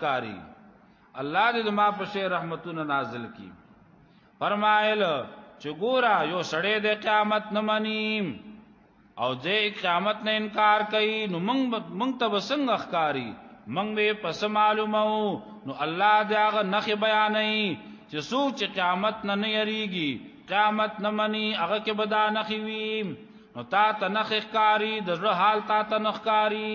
کاری الله دې ما په شی رحمتونه نازل کی فرمایل چې ګورا یو سړی د قیامت نه منی او دې قیامت نه انکار کوي نو موږ موږ ته وسنګ اخکاری موږ به پس معلومو نو الله دې هغه نخ بیانې چې سوچ قیامت نه نه یریږي قیامت نه منی هغه کې بدا نخوي نو تا ته نخ اخکاری د حال تا ته نخکاری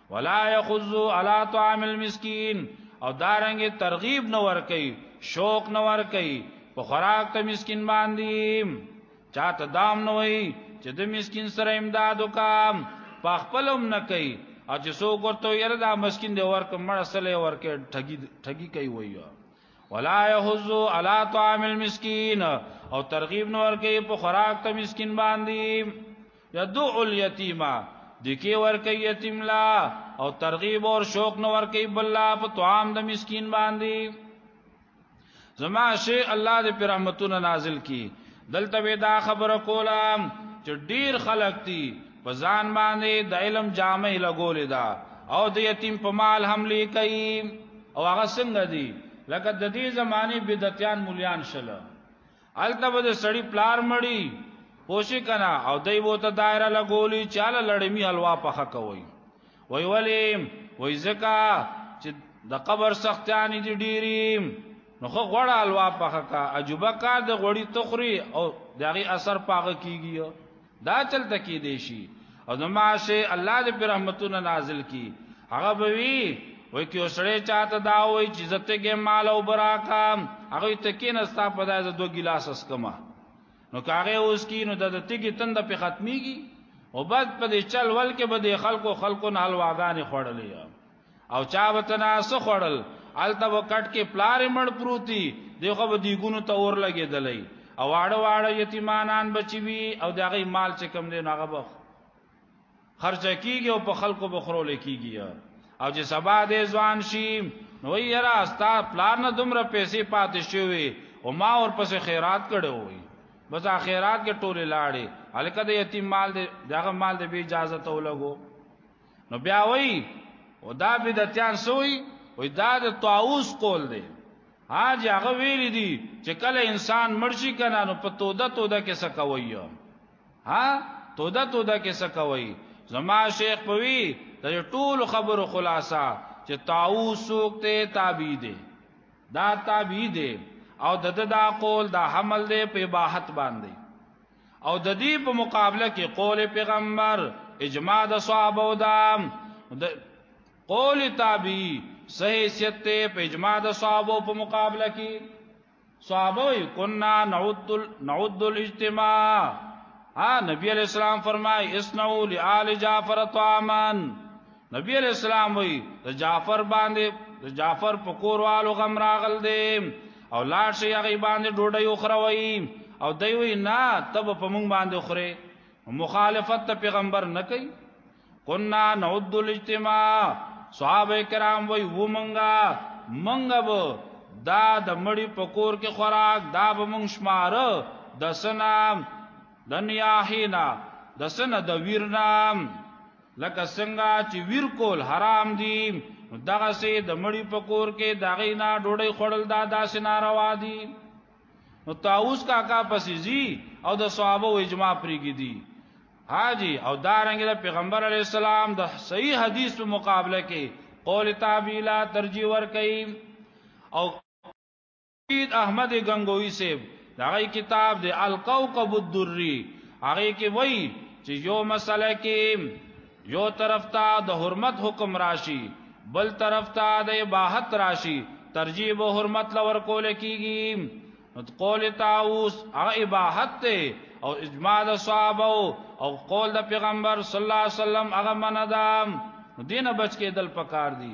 ولا يخذو على طعام المسكين او دارنګ ترغیب نه ور کوي شوق نه ور کوي په خوراک ته مسكين باندې چاته دام نه وي چې د مسكين سره امداد وکام په خپلم نه کوي او چې څوک ورته یره دا مسكين دی ورک مړ سره ورک ټګي ټګي کوي وایو ولا يحزو على طعام المسكين او ترغیب نور کوي په خوراک ته مسكين باندې یدو الیتیما دکی ورکی یتیم لا او ترغیب اور شوق نو ورکی بلا په طعام د مسکین باندې زما شی الله دې پر رحمتونه نازل کی دلته به دا خبره کولم چې ډیر خلک دي په ځان باندې د علم جامې لګولې دا او د یتیم په مال حمله کوي او هغه څنګه دي لکه د دې زمانه بدعتيان مليان شله الته به سړی پلار مړی پوشی کنا او دای وو ته دایره لګولی چاله لړمی حلوا پخه کوي وای ولی وای زکا چې د قبر سختیان دي ډیری نو خو غړه حلوا پخه کا عجوبه کار د غړی تخری او دغه اثر پاغه کیږي دا چلته کې دی شي او زما شي الله دې په رحمتونو نازل کی هغه به وی وای کې وسړې چاته دا وای چې زته کې مال او براکا هغه ته کې نه ستا په دای دوه ګلاس اس کما نو کاغه اوس کې نو د تګي تند په ختميږي او بعد په دې چل ول کې به د خلکو خلکو نه حلواګانې خوړلې او چا وتنا سخړل الته وکټ کې پلار مړ پروتي دغه به دیګونو ته اور لګېدلې او واړه واړه یتیمانان بچي وي او دغه مال چې کم دی هغه به خرچ کیږي او په خلکو به خرو لیکيږي او چې سبا دې ځوان شي نو یې را استا پلار نه دومره پیسې پاتې شوی او ما اور پسې خیرات کړو وي بس اخرات کې ټوله لاړې الکه د یتیم مال دې دغه مال دې به اجازه ته ولګو نو بیا وای او دا بدعتيان سوی وې دا د طاووس قول دی حاج هغه ویل دي چې کله انسان مرشي کنه نو په توده توده کې څه کوي ها توده توده کې څه کوي زما شیخ پوي د ټول خبرو خلاصہ چې طاووس سوکته تابع دي دا تابع دي او د دا قول دا حمل دی په باحت باندې او د دې په مقابله کې قول پیغمبر اجماع د صحابه او دام د قول تابعی صحیح ست په اجماع د صحابه په مقابله کې صحابه کنا نعد نعد الاجتماع ها نبی علیہ السلام فرمای اسنو لآل جعفر طعاما نبی علیہ السلام وی د جعفر باندې د جعفر په کوروالو غم راغل دی او لاړ شي هغه باندې ډوډۍ وخروي او دی وی نه تب په مونږ باندې خوري مخالفت ته پیغمبر نه کوي کنا نعد الاجتماع صحابه کرام وی و مونږه مونږه به دا د مړی پکور کې خوراک دا به مونږ شماره د سنام د نیاحینا د سن د ویرنام لکه څنګه چې ویر کول حرام دي دغه سي د مړی په کور کې دغه نه ډوډۍ خړل دا داسې ناروا دي نو تاوس کاکا پسې زی او د صحابه او اجماع پرېږي دي حاجی او دارنګ د پیغمبر علی السلام د صحیح حدیث په مقابله کې قول تابعی لا ترجیح ور کوي او سید احمد گنگوی صاحب دغه کتاب دی الکوكب الدری هغه کې وایي چې یو مسله کې یو طرف ته د حرمت حکم راشي بل طرف ته د اباحت راشي ترجیح به حرمت لور کول کیږي نو قول تاوس هغه اباحت ته او اجماع د صحابه او قول د پیغمبر صلی الله علیه وسلم هغه منه ده دینه بچ کې دل پکار دي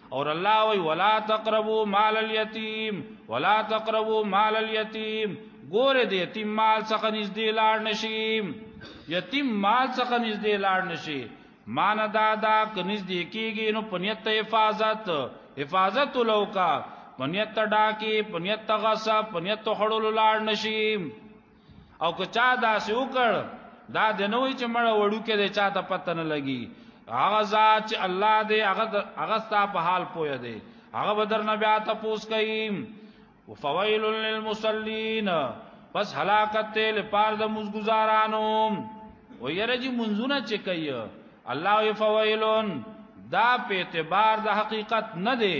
اور الله وی ولا تقربوا مال اليتيم ولا تقربوا مال اليتيم ګوره د یتیم مال څخه نږدې لاړ نشي یتیم مال څخه نږدې لاړ نشي مان دادا کنيز دی کیږي نو پنیت حفاظت حفاظت لوکا پنیت ډاکی پنیت غصب پنیت خړول لاړ نشي او که چا داسې وکړ دا د نوې چې مړ وړو کې د چا ته پته نه لګي هغه ذات چې الله دې هغه هغه ستا په حال پوهه دی هغه بدر نه بیا ته پوس کوي وفویل للمصلین پس هلاکت ته لپاره د مزګزارانو و یره چې منځونه چې کوي الله یفویلون دا په اعتبار د حقیقت نه دی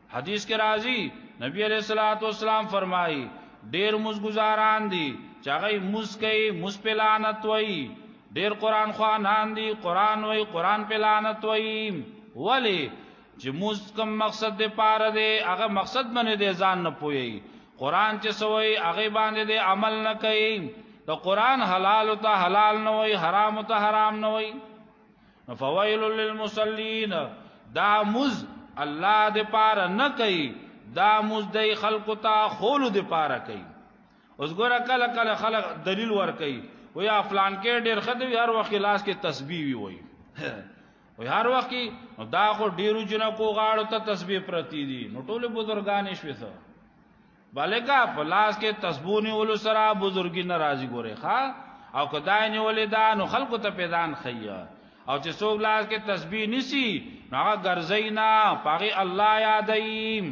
حدیث کې راځي نبی علیہ الصلوۃ والسلام فرمایي ډیر مزګزاران دي چې هغه مسکې مسپلانت وای ډیر قران خوانان دي قران وای قران پلانت وای ولی چې مسکم مقصد دې پاره دې هغه مقصد باندې دې ځان نه پوي قران چې سوې هغه باندې دې عمل نه کوي د قران حلال ته حلال نه وای حرام ته حرام نه وای فویل للمصلین دا مز الله د پاره نه کوي دا مز د خلق ته خول د پاره کوي اوس ګوره کله کله خلق دلیل ور کوي وی افلان کې ډیر خدای هر وخت لاس کې تسبیح وی وی وی هر وخت کې دا خو ډیرو جنکو غاړو ته تسبیح پرتی دي نو ټول بزرګان شوي سره بلګه پلاس کې تسبونی ول سره بزرګی ناراضي ګوره ښا او کدای نه ولې دا نو خلکو ته پیدان خیا او چې څوک لاس کې تسبیح نسی نو هغه ګرځي نه پاره الله یادایم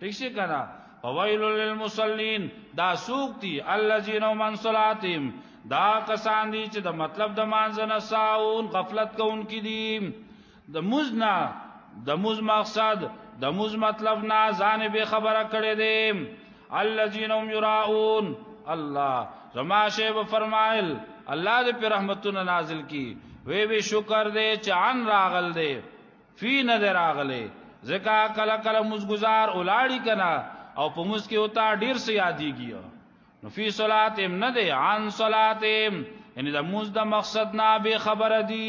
ٹھیک شي کنه فویل للمصلین دا سوق دي الذين من صلاتهم دا کسان دي چې د مطلب د مانځنه ساون غفلت کوونکې دي د موز نه د موز مقصد د موز مطلب نه ځان به خبره کړی دی الذين هم يراؤون الله زما شیب فرمایل الله دې په رحمتونو نازل کی وی به شکر دې چې ان راغل دې فی نه دې راغلې زکا کله کله مزګزار اولاړی کنا او په مز کې وتا ډیر سي یادېږي نو فی صلاتهم نه دې عن صلاتهم یعنی د موز د مقصد نه به خبر دي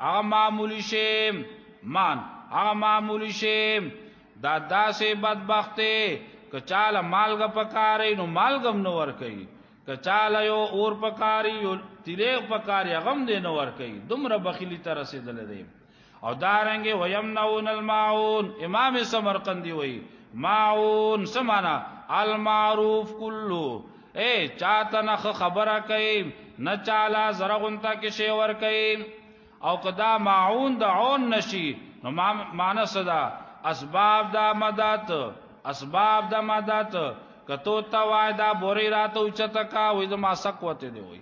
هغه معمولی شی مان هغه معمولی شی دا داسې بدبخت که چاله مالګه پکاري نو مالګم نو ور کوي که چاله یو اور پکاري یو تیلیغ پکاري غم دې نو ور کوي دومره بخیلی تر رسیدل دی او دارنګ ويمنون الماعون امام سمرقندي وي ماعون سمانا المعروف كله اے چاته نه خبره کوي نه چاله زرغونتا کې شی ور کوي او کدا معون د عون نشي نو معنی صدا اسباب د مدد اسباب د مدد کتو ته وای دا بوري راته اوچته کا وې زما سقوت دی وې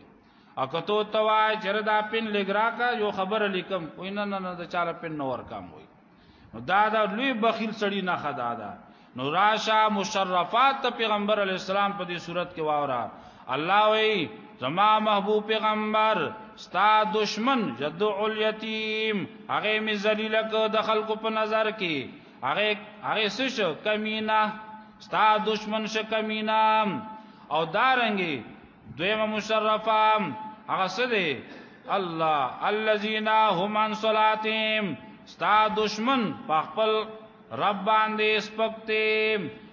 او کتو ته وای چر دا پن لګرا کا یو خبر لیکم وې نه نه نه د چاله پن نور کام وې نو دا دا لوی بخیل سړی نه خدا دا نو راشه مشرفات ته پیغمبر علی السلام په دې صورت کې واورا الله وی زما محبوب پیغمبر ستا دشمن جد الیتیم هغه می ذلیل ک د خلکو په نظر کې هغه هغه سشو کمینه ستا دشمن ش کمینه او دارنګي دویمه مشرفه هغه څه دی الله الذين هم عن صلاتهم ستا دشمن په خپل رب باندې سپکته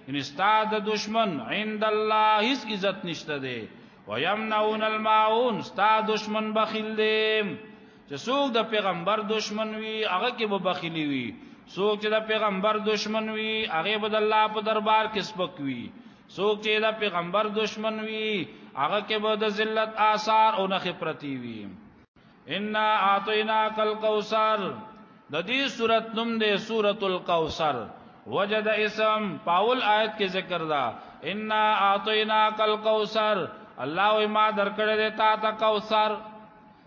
ان ستا د دشمن عند الله هیڅ عزت نشته دی ويمنعون الماعون ستا دشمن بخیل دی چې څوک د پیغمبر دشمن وي هغه کې به بخیلی وي څوک چې د پیغمبر دشمن وي هغه به د الله په دربار کې سپک وي څوک چې د پیغمبر دشمن وي هغه کې به د ذلت آثار او نه خبرتي وي ان اعطینا کل کوثر د دې صورت نوم دی سورۃ الکوثر وجد اسم پاول آیت کې ذکر دا ان اعطینا کل کوثر الله ما درکړې تا ته کوثر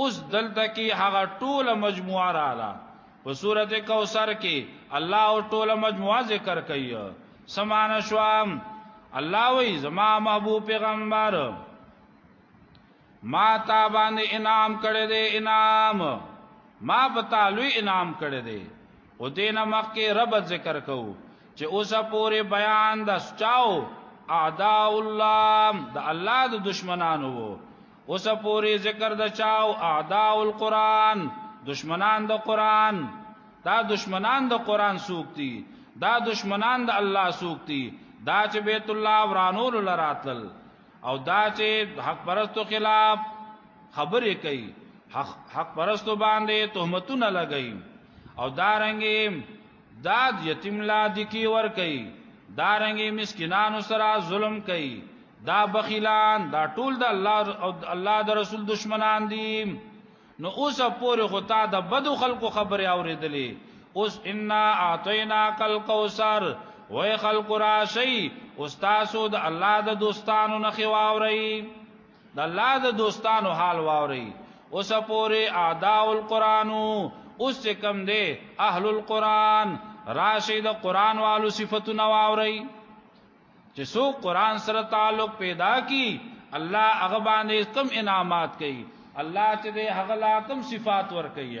اوس دلته کې هغه ټوله مجموعه رااله په سورته کوثر کې الله او ټوله مجموعه ذکر کوي سمان شوام الله وی زما محبوب پیغمبر ما تا باندې انعام کړی دی انعام ما په تعالی انعام کړی دی او دینه مخ کې رب ذکر کو چې اوسه پوره بیان د سچاو اعداء الله د الله د دشمنانو وو اوس پوری ذکر د چاو اعداء القرآن دشمنان د قرآن دا دشمنان د قرآن سوکتی دا دشمنان د الله سوکتی دا چې بیت الله ورانول لراتل او دا چې حق پرستو خلاف خبرې کوي حق حق پرستو باندې تهمتونه لګي او دا رنګي داد یتیم لا دکی ور کوي دارنګي مسکینانو سره ظلم کوي دا بخیلان دا ټول د الله او الله د رسول دشمنان دي نو اوس پورې خو تا د بدو خلکو خبره اوریدلې اوس ان اعطینا کل کوثر وای خلق راشی استاسو د الله د دوستانو نه خواوري د الله د دوستانو حال واوري اوس پورې اعداء القرآن اوس چې کم دی اهل القرآن راشي د قرآن والو صفاتونه واوري چې سو قرآن سره تعلق پیدا کی الله هغه باندې کم انعامات کوي الله چې هغه لا کم صفات ور کوي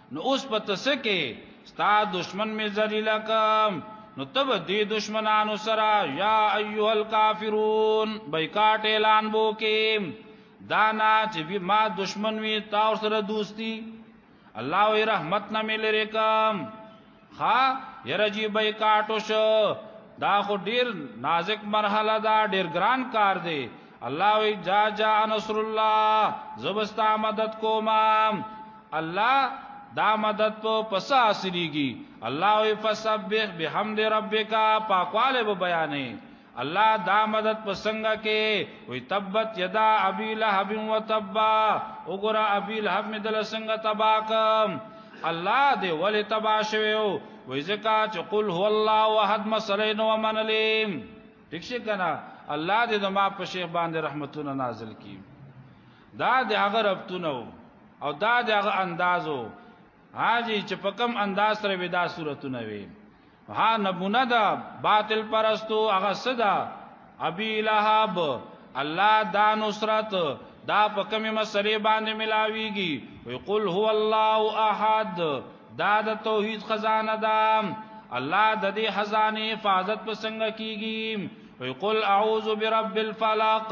نو اوس په تسکه ستا دشمن می ذلیل کم نو تب دی دشمنانو سرا یا ایها الکافرون بایکاټ اعلان بو کې دانا چې بی ما دشمن وی تا سره دوستی الله رحمت نه ملره کم ها یره جی بایکاټو شو دا خو ډیر نازک مرحله دا ډیر ګران کار دی الله وی جا جا نصر الله زبستا مدد کوما الله دا مدد په پس حاصلېږي الله وی فسبح بحمد ربک پاکواله به بیانې الله دا مدد پسنګ کې وي تبت یدا ابي لهب وتبا وګرا ابي لهب می دل سنگ تباک الله دې ولې تبا شویو وې زکا چې قل هو الله واحد مسلین ومن لیم ٹھیک شي کنه الله دې زما په شیخ باندې رحمتونه نازل کړي دا د هغه ربطونه او دا د هغه اندازو حاجی چې په کم انداز سره ودا صورتونه وي ها نمونه دا باطل پرستو هغه صدا ابي لهب الله دا نصرت دا په کومه مسلې باندې ملاويږي وي قل هو الله احد دا د توحید خزانه ده الله د دې خزانه حفاظت په څنګه کیږي وي قل اعوذ برب الفلق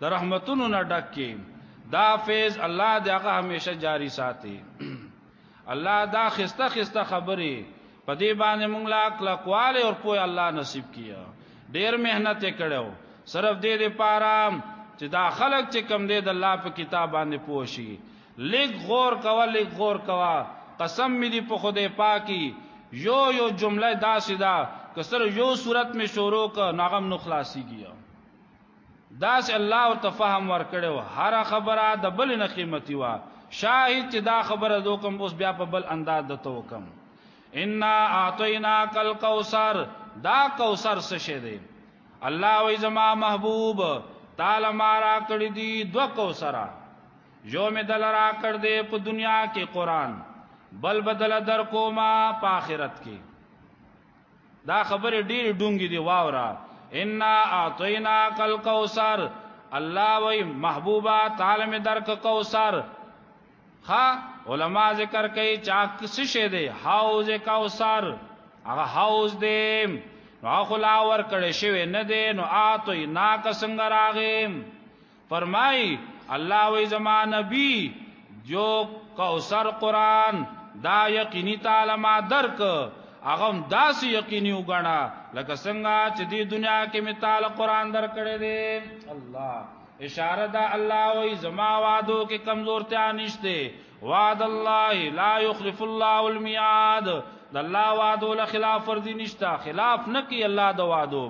د رحمتونو نه ډک کې دا فیض الله دې هغه همیشه جاری ساتي الله دا خسته خسته خبرې په دې باندې مونږ لا کلا کواله او په الله نصیب کیا ډیر مهنت کړو صرف دې دې پاره چې دا خلک چې کم دې د الله په کتاب باندې پوښي لیک غور کوا لیک غور کوا قسم می دی په خدای پاکي یو یو جمله دا سیدا کسر یو صورت می شروع ک ناغم نو خلاصي کیا داس الله ته فهم ورکړو هر خبره د بل نه قیمتي وا شاهد چې دا خبره دوکم اوس بیا په بل انداز د توکم ان اعطینا کل کوثر دا کوثر څه شه دی الله وی زما محبوب تعالی ما را کړی دی دو کوثر یو می دل را کړ دی په دنیا کې قران بل بدل در کوما په آخرت کې دا خبره ډیر ډونګي دی واورا ان اعطینا کل کوثر الله وای محبوبا تعالی می درک کوثر خا علما ذکر کوي چا کس شه دی حوض کوثر هغه حوض دی نو خلا ور کړه شوی نه دی نو اعطینا کسنګ راغیم فرمای الله وی زما نبی جو کوثر قران دا یقینی تعالی ما درک هغه داس یقینی وګڼه لکه څنګه چې دی دنیا کې می تعالی قران درکړی دی الله اشاره دا الله وی زما وعدو کې کمزورتیا نشته وعد الله لا يخلف الله الميعاد د الله وعدو له خلاف ورزي نشته خلاف نکي الله د وعدو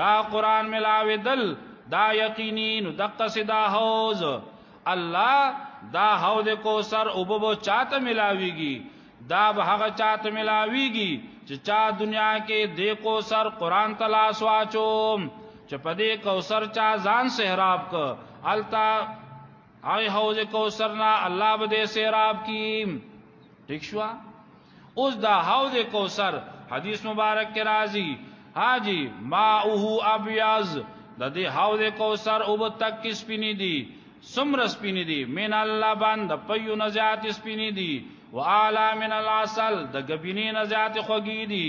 دا قران ملاوي دل دا یقینی نو دقه سدا حوز الله دا حوض کوثر او بو چاته ملاویږي دا به هغه چاته ملاویږي چې چا دنیا کې د کوثر قران تلاش واچو چې په دې کوثر چا ځان سهراب ک التا هاي حوض کوثر نه الله به دې سهراب کی ٹھیک شو اوس دا حوض کوثر حدیث مبارک کې راځي حاجی ماءه ابیاض د دې حوض کوثر او بتک کې سپینې دي سمر سپینې دي من الله بند پيو نزات سپینې دي واعلى من العسل د غبینې نزات خوږې دي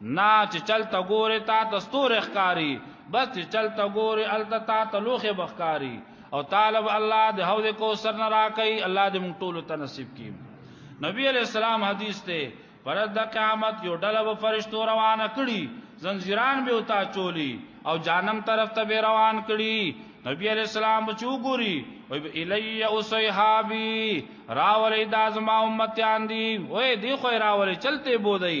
نا چې چلته ګوري تا ته ستوري ښکاری بس چې چلته ګوري الته تا ته لوخه بخکاری او طالب الله د حوض کوثر نه راکې الله دې مونږ ټول ته نصیب کړي نبی علیہ السلام حدیث ته پرد د قیامت یو ډله به فرشتو روانه کړي زنجیران به وتا چولی او جانم طرف ته به روان کړي نبی علیہ السلام بچو ګوري او الی اصحابی راولې د ازما امتیان دي وې دی خو راولې چلته بودی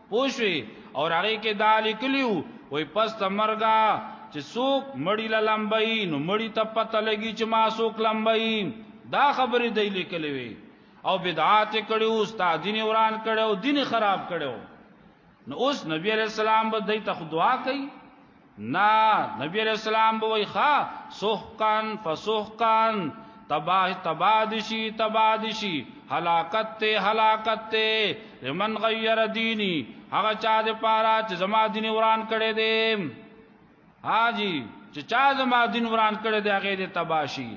پوښوي او هغه کې دا لیکلیو وای پس د مرګه چې څوک مړی له لمبای نو مړی ته پته لګي چې ما څوک لمبای دا خبرې دی لیکلې وي او بدعات کړي او استاد دین وران کړي او دین خراب کړي نو اوس نبی علیہ السلام به دای ته دعا کوي نا نبی علیہ السلام بوئی خا سحقن فسحقن تباہ تبادشی تبادشی حلاکت تے حلاکت تے لمن غیر دینی هغه چا د پارا چې زما دین وران کړي دي حاجی چې چا زما دین وران کړي دي هغه د تباشی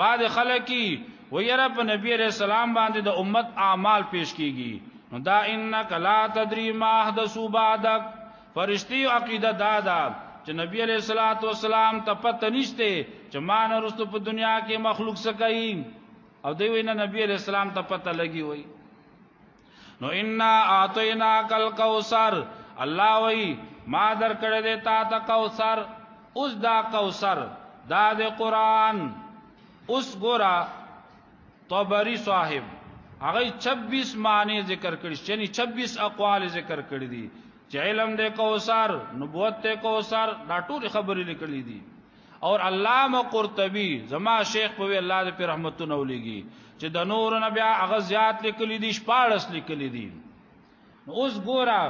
بعد خلکی و یره په نبی علیہ السلام باندې د امت اعمال پیش کیږي نو دا انک لا تدری ما احدثو بعدک فرشتي عقیده دا ده چې نبی علیہ الصلوۃ والسلام ته پته نشته چې مان ورستو په دنیا کې مخلوق څه کوي او دوی وینا نبی علیہ السلام ته پته لګي وي نو ان اعطینا کل کوثر الله وی ما در کړه دې تا ته کوثر اوس دا کوثر دا د قران اوس ګورا طبری صاحب هغه 26 معنی ذکر کړي یعنی 26 اقوال ذکر کړي دي چې علم دې کوثر نبوت دې کوثر دا ټول خبرې لیکلې دي او علامه قرطبي زما شیخ په الله دې په رحمتونو ولېږي چې د نور نه بیا هغه زیات لیکلې دي 14 لیکلې دي نو اوس ګورا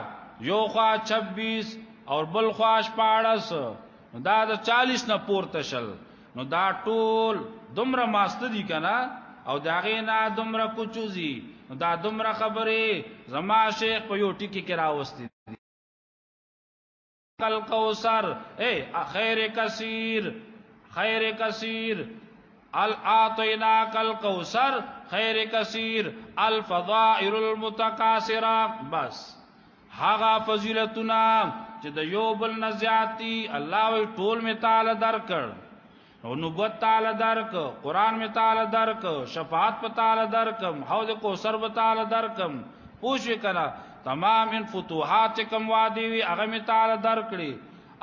یو خوا 26 او بل خوا 14 نو دا د 40 نه پورته شل نو دا ټول دومره ماسته دي کنه او دا غي نه دومره کوچوزي نو دا دومره خبره زما شیخ په یو ټکی کې راوستي کل کوثر اے خیر کثیر خیر کثیر الاعطینا کل کوثر خیر کثیر الفضائل المتکاثرہ بس هغه فضیلتونه چې د یو بل نه زیاتی الله وی ټول می تعالی درکړ او نبوت تعالی درک قران می تعالی درک شفاعت په تعالی درکم حوض کوثر په تعالی درکم پوښ کنا تمام ان فتوحات کم وادي وی هغه می تعالی درکړي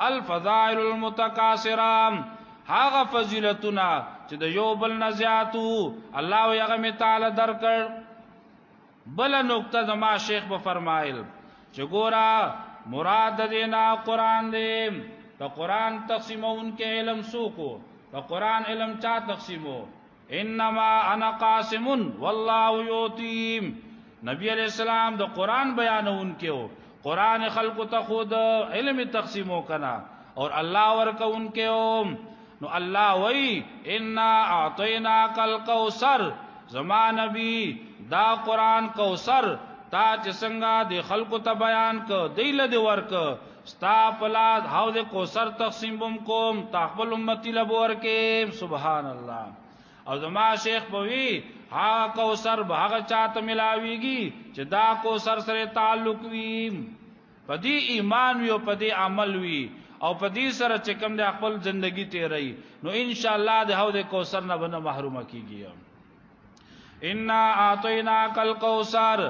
الفضائل المتکاثرام هغه فضیلتونه چې د یو بل نه زیاتو الله یې هغه می تعالی درکړ بل نقطه زما شیخ به فرمایل چې ګورا مراد دینا قران دی په قران تقسیمون کې علم سوکو په قران علم چا تقسیمو انما انا قاسم والله یوتیم نبی علیہ السلام د قران بیانون کې قرآن خلق ته خود علم تقسیمو کنا اور الله ورکه انکه اوم نو الله وی ان اعطینا کل کوثر زما نبی دا قرآن کوثر تا چې څنګه د خلق ته بیان ک دیل دی ورک ستا پلاد حوض کوثر تقسیم بم کوم تحبل امتی لبور کې سبحان الله او زما شیخ بوي ها کو سر به هغه چاته ملاويږي چې دا کو سر سره تعلق وي پدی ایمان وي او پدی عمل وي او پدی سره چې کوم د خپل ژوندۍ تیري نو ان شاء الله د هو د کوثر نه بنه محروم کیږي ان اعطینا کل کوثر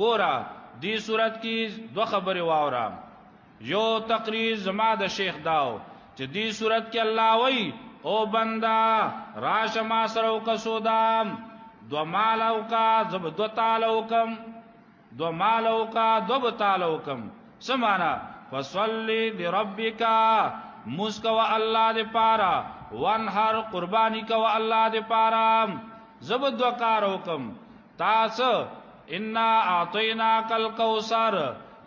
ګورا دی صورت کی دو خبره واورم یو تقریر زما د شیخ داو چې دی صورت کې الله وای او بندا راش ما سره او کسودام دو مال او کا زب دو تعال او کم دو مال او کا دو تعال او کم سمانا فصلی لربک مسکو الله دې پارا وانهر قربانی کو الله دې پارا زب دو کار او کم تاس انا اعطیناک الکوثر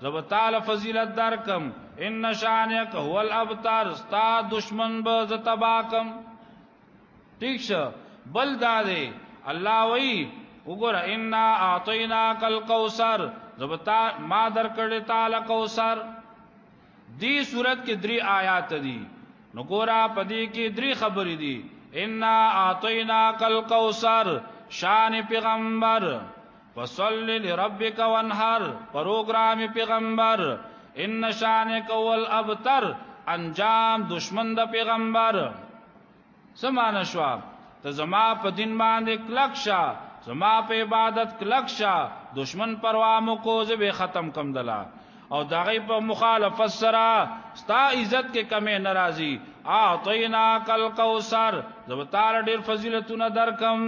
زب تعالی فضیلت درکم ان شانک هو الابتر ستا دشمن به ز تباکم ٹھیک شه بل دا دی الله وی وګوره ان اعطیناک الکوثر زب تا ما درکړی تعالی کوثر دی صورت کې درې آیات دي نو ګورا پدې کې درې خبرې دي ان اعطینا کل کوثر شان پیغمبر فصل لربک وانحر پروګرام پیغمبر ان شان کول ابتر انجام دشمن د پیغمبر سمانه شوا ته زما په دین باندې کلک شه زما په عبادت کلک شه دشمن پروا مو کو زه به ختم کم دلا او دغه په مخالفت سره ستا عزت کې کمی ناراضي اعطینا کل کوثر زبتار ډیر فضیلتونه درکم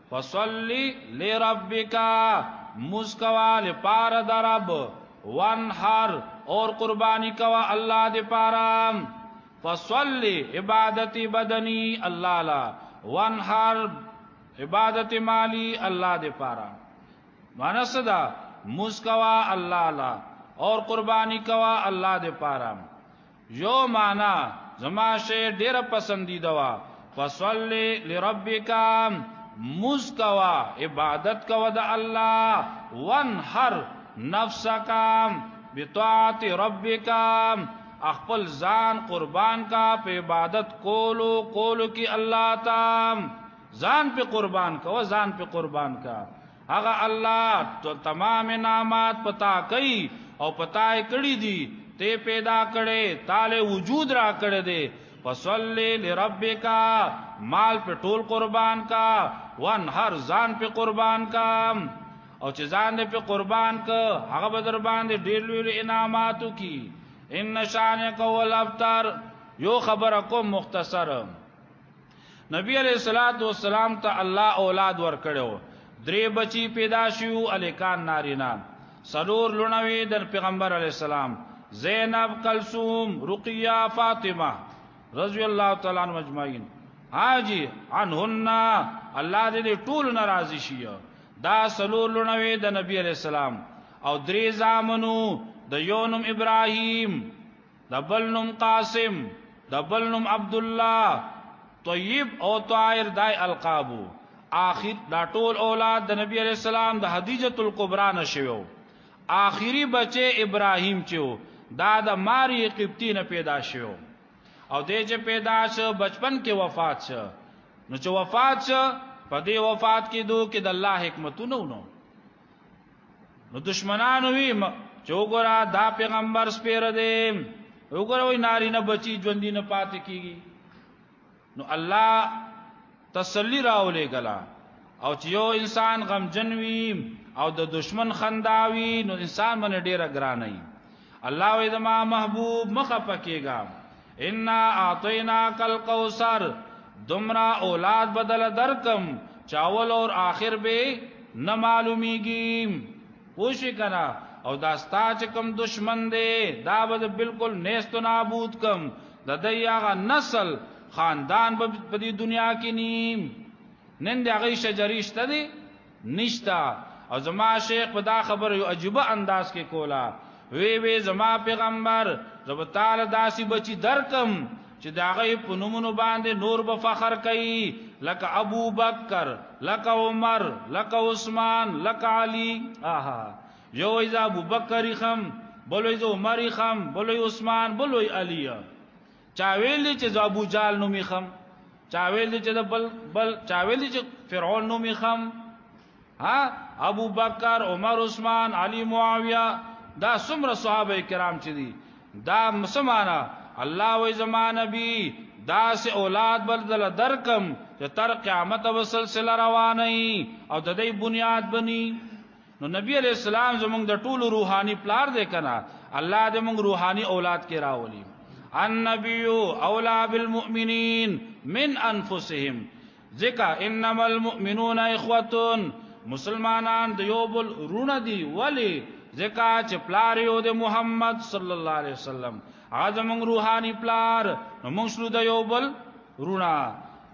فصلی لربک مسکوا لپار درب وانحر اور قربانی کوا الله دی پارام فصلی عبادت بدنی الله لا وانحر عبادت مالی الله دی پارام معنی صدا مسکوا الله لا اور قربانی کوا الله دی پارام یو معنا زما شی ډیر پسندیده وا فصلی لربک مز کوا عبادت کوا د الله وانحر نفسک بطاعت ربک خپل ځان قربان کا په عبادت کولو کولو کې الله تام ځان په قربان کا ځان په قربان کا هغه الله ته تمام نعمت پتا کوي او پتا یې کړی دي ته پیدا کړي تاله وجود را کړی دي فصلی لربک مال په ټول قربان کا وان هر ځان په قربان کا او چې ځان دې په قربان ک هغه به در باندې ډېر لوی انعاماتو کی ان شانک ول ابتر یو خبره کوم مختصر نبی علیہ الصلوۃ والسلام ته الله اولاد ورکړو درې بچی پیدا شو الکان نارینا سلور لونوي د پیغمبر علیہ السلام زینب کلثوم رقیہ فاطمه رضی الله تعالی عنهم اجمعین حاجی عنهن الله دې ټول ناراضی شي دا سلور لونوي د نبی علیہ السلام او درې زامنو د یونم ابراهیم د بل نوم قاسم د بل نوم عبد الله طیب او طائر دای القابو آخر دا ټول اولاد د نبی علی السلام د حدیجه الکبرى نشوو آخری بچی ابراهیم چو دا د ماری قبطی نه پیدا شو او دې چې پیدا شو بچپن کې وفات شو نو چې وفات شو په دې وفات کې دوه کې د الله حکمتونه ونو نو دشمنان وی چې وګوره دا پیغمبر سپیر دی وګوره وی ناری نه بچی ژوند نه پاتې کیږي نو الله تسلی راولې غلا او چې یو انسان غمجن وي او د دشمن خنداوي نو انسان باندې ډیره ګرانه وي الله وې زما محبوب مخه پکېګا ان اعطیناک الکوثر دمرا اولاد بدل درکم چاول اور آخر به نه معلومیږي پوش کنا او دا ستا چې کوم دشمن دی دا به بالکل نیست و نابود کم د دیاغه نسل خاندان په دې دنیا کې نیم نن دغه شجریشته دی نشتا او زما شیخ په دا خبره یو عجیب انداز کې کولا وی وی زما پیغمبر زب تعالی داسې بچی درکم چې داغه په نومونو باندې نور به فخر کوي لکه ابو بکر لکه عمر لکه عثمان لکه علی اها یو ایز ابو بکر خم بلوی عمر خم بلوی عثمان بلوی علی چا ویل دي چې زه ابو جال نومي خم چا ویل دي چې د بل بل چا ویل دي چې فرعون نومي خم ها ابو بکر عمر عثمان علی معاویه دا څومره صحابه کرام چې دي دا مسمانه الله وې زمانه بي دا سه اولاد بدل درکم چې تر قیامت وسلسله روانه او د دې بنیاد بني نو نبی علیہ السلام زمونږ د ټولو روحاني پلار دی کنه الله دې مونږ روحاني اولاد کې راولي النبی اولا بالمؤمنین من انفسهم ذکا انما المؤمنون اخوتون مسلمانان د یو بل رونه دي ولی ذکا چې پلار یو د محمد صلی الله علیه وسلم اعظم روحاني پلار نو موږ شلو د یو بل رونه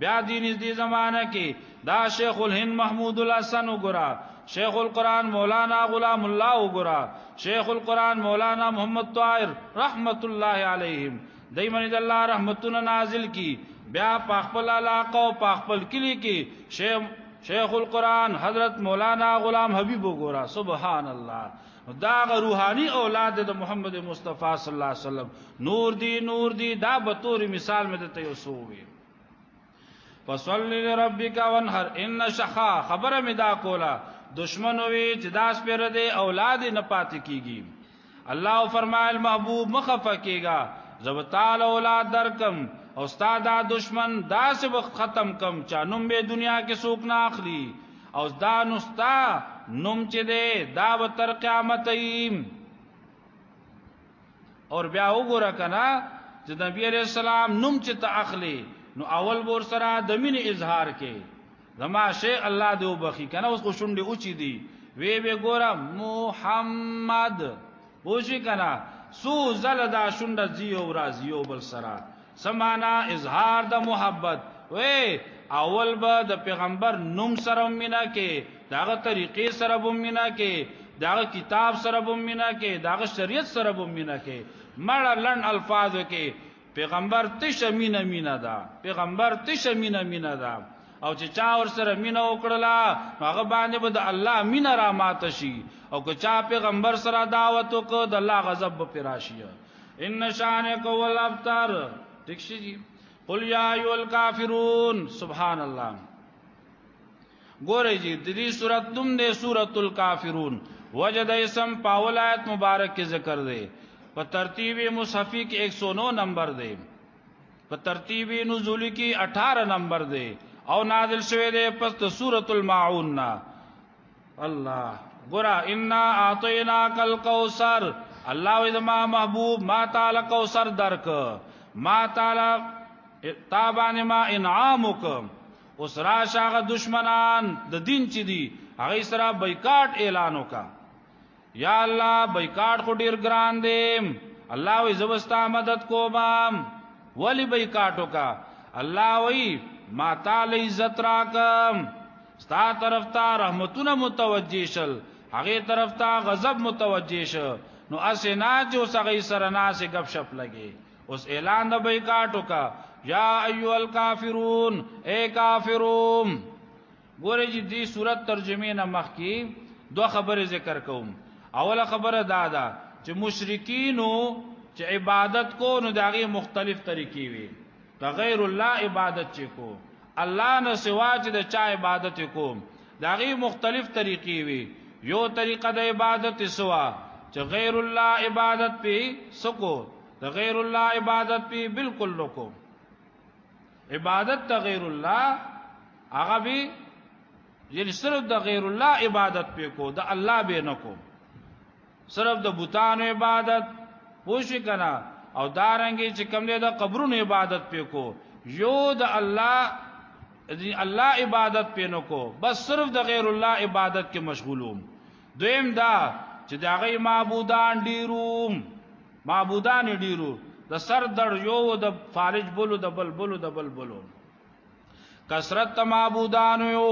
بیا دې نږدې زمانه کې دا شیخ الهند محمود الحسن وګرا شیخ القرآن مولانا غلام الله وګرا شیخ القرآن مولانا محمد طاهر رحمت الله علیهم دای منی د الله رحمتونه نازل کی بیا په خپل علاقه او په خپل کلی کې شیخ شیخ القرآن حضرت مولانا غلام حبیب وګرا سبحان الله دا غ روحاني اولاد د محمد مصطفی صلی الله علیه وسلم نور دی نور دی دا به تور مثال مې ته یو سووي فصلی لربک وانحر ان شخا خبره می دا کولا دشمن وی چې داس پر دې اولاد نه پات کیږي الله فرمایل محبوب مخفه کیږي زب تعال اولاد درکم او استاد دشمن داس وخت ختم کم چا نوم به دنیا کې سوک نه اخلي او دا نستا نوم چې دې دا وتر قیامت ایم اور بیا وګوره کنا چې نبی علیہ السلام نوم چې ته اخلي نو اول ور سره د مين اظهار کې زما شي الله دې وبخي کنه اوس کو شونډې اوچي دي وی به ګوره محمد پوښی کنه سو زل دا شونډه زیو را زیو بل سره سمانا اظهار د محبت وې اول به د پیغمبر نوم سره مینا کې داغه طریقې سره به مینا کې داغه کتاب سره به مینا کې داغه شریعت سره به مینا کې مړ لن الفاظ کې پیغمبر تش مینا مینا دا پیغمبر تش مینا مینا دا او چې چا ور سره مینا وکړلا هغه باندې به د الله مینا را مات شي او که چا پیغمبر سره دعوت وکړ د الله غضب به پراشي ان شانک هو الابتر ٹھیک شي جی قل یا ایو الکافرون سبحان الله ګوره جی د دې سورۃ نوم دی سورۃ الکافرون وجد اسم پاول آیت مبارک کې ذکر دی په ترتیب مصحفی کې 109 نمبر دی په ترتیب نزولی کې 18 نمبر دی او نازل شوه دی پس د سورۃ الماعون نه الله ګرا ان اعطیناک الکوثر الله وې ما محبوب ما تعالی کوثر درک ما تعالی تابانه ما انعام وکم اوس را شاغه دشمنان د دین چې دی هغه سره بایکاټ اعلان وکړه یا الله بایکاټ خو ډیر ګران دی الله وی زبستا مدد کوم ولی بایکاټ وکا الله وی ما تعالی عزت راکم ستا طرف ته رحمتونه متوجی شل هغه طرف ته غضب متوجی شو نو اسنا جو سغی سرنا سے گپ شپ لگے اوس اعلان د بایکاټ وکا یا ایو الکافرون اے کافروم ګوره چې دې صورت ترجمه نه مخ کې دوه خبرې ذکر کوم اوله خبره دا ده چې مشرکینو چې عبادت کو نو داغه مختلف طریقې وي دا غیر الله عبادت چې کو الله نه سوا چې د چا عبادت کو داغه مختلف طریقې وي یو طریقه د عبادت سوا چې غیر الله عبادت پی سکو د غیر الله عبادت پی بالکل لکو عبادت د غیر الله هغه به یل صرف د غیر الله عبادت په کو د الله به نه کو صرف د بوتانو عبادت پوښ کنا او دارنګي چې کوم له د قبرونو عبادت په کو یو د الله الله عبادت په نه کو بس صرف د غیر الله عبادت کې مشغولوم دویم دا چې د هغه معبودان ډیرو معبودان ډیرو د سر دړ یو د فارج بولو د بل بولو د بل بولو کثرت معبودان یو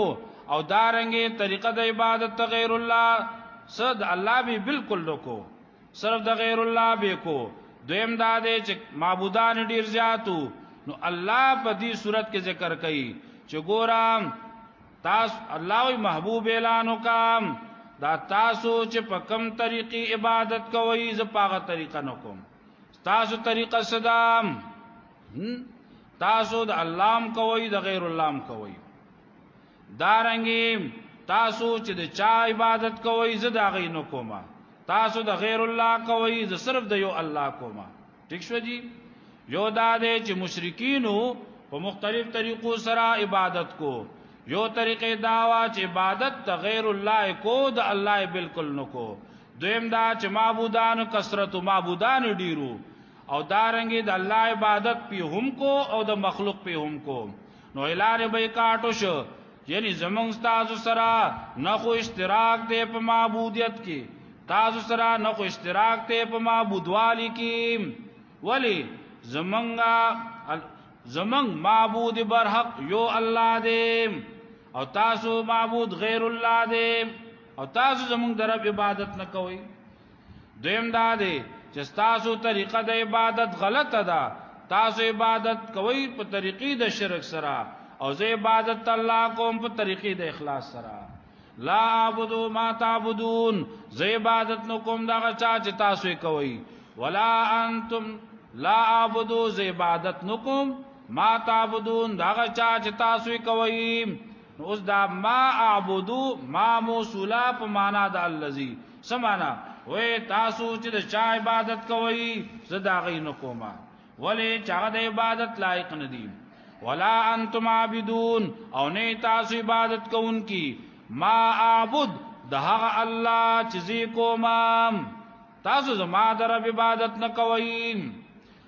او دارنګي طریقه د عبادت غیر الله صد الله به بالکل لکو صرف د غیر الله به کو دویم دا دی چې معبودان ډیر زیاتو نو الله په دې صورت کې ذکر کوي چې ګورم تاسو الله وی محبوب اعلان وکم دا تاسو چې په کم طریقې عبادت کوئ زه پاغه طریقه نکوم تاسو طریقه صدام تاسو د الله م کوئ د غیر الله م کوئ دارنګي تاسو چې د چا عبادت کوئ زه دا غي نکوم تاسو د غیر الله کوئ زه صرف د یو الله کوم ٹھیک شو جی یو دا دی چې مشرکینو په مختلف طریقو سره عبادت کو یو طریقې داوا چې عبادت ته غیر الله کو د الله بالکل نکو دویم دا چې معبودان کثرت معبودان ډیرو او دارنګي د الله عبادت په هم کو او د مخلوق په هم کو نو اعلان به کاټو شو یعنی زمونږ تاسو سره نه خو اشتراک دی په معبودیت کې تاسو سره نه خو اشتراک دی په معبودوالی کې ولی زمونږ زمونږ معبود برحق یو الله دی او تاسو معبود غیر الله دی او تاسو زمونږ د رب عبادت نه کوئ دویم دا دی چې تاسو طریقه د عبادت غلطه ده تاسو عبادت کوئ په طریقې د شرک سره او زه عبادت الله کوم په طریقې د اخلاص سره لا اعبدو ما تعبدون زه عبادت نو کوم دا چا چې تاسو کوئ ولا انتم لا اعبدو زه عبادت نو کوم ما تعبدون دا چا چې تاسو کوئ نو اوس دا ما اعبدو ما موصولا په معنا د الذی سمانا وې تاسو چې د چا عبادت کوئ زه دا غي نه کوم ولې چې هغه د عبادت لایق نه دي ولا انتم عابدون او نه تاسو عبادت کوونکی ما اعبد د هغه الله چې زی کوم تاسو زما د رب عبادت نه کوئ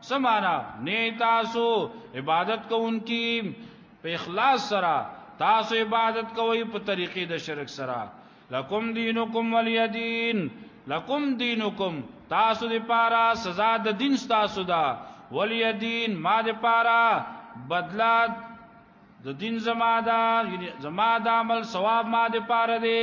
سمانا نه تاسو عبادت کوونکی په اخلاص سره تاسو عبادت کوئ په طریقې د شرک سره لکم دینکم ولی دین لکم دینکم تاسو د پاره سزا د دین تاسو دا ولی دین ما د پاره بدلا د دین زما دا یعنی زما د عمل ثواب ما د پاره دی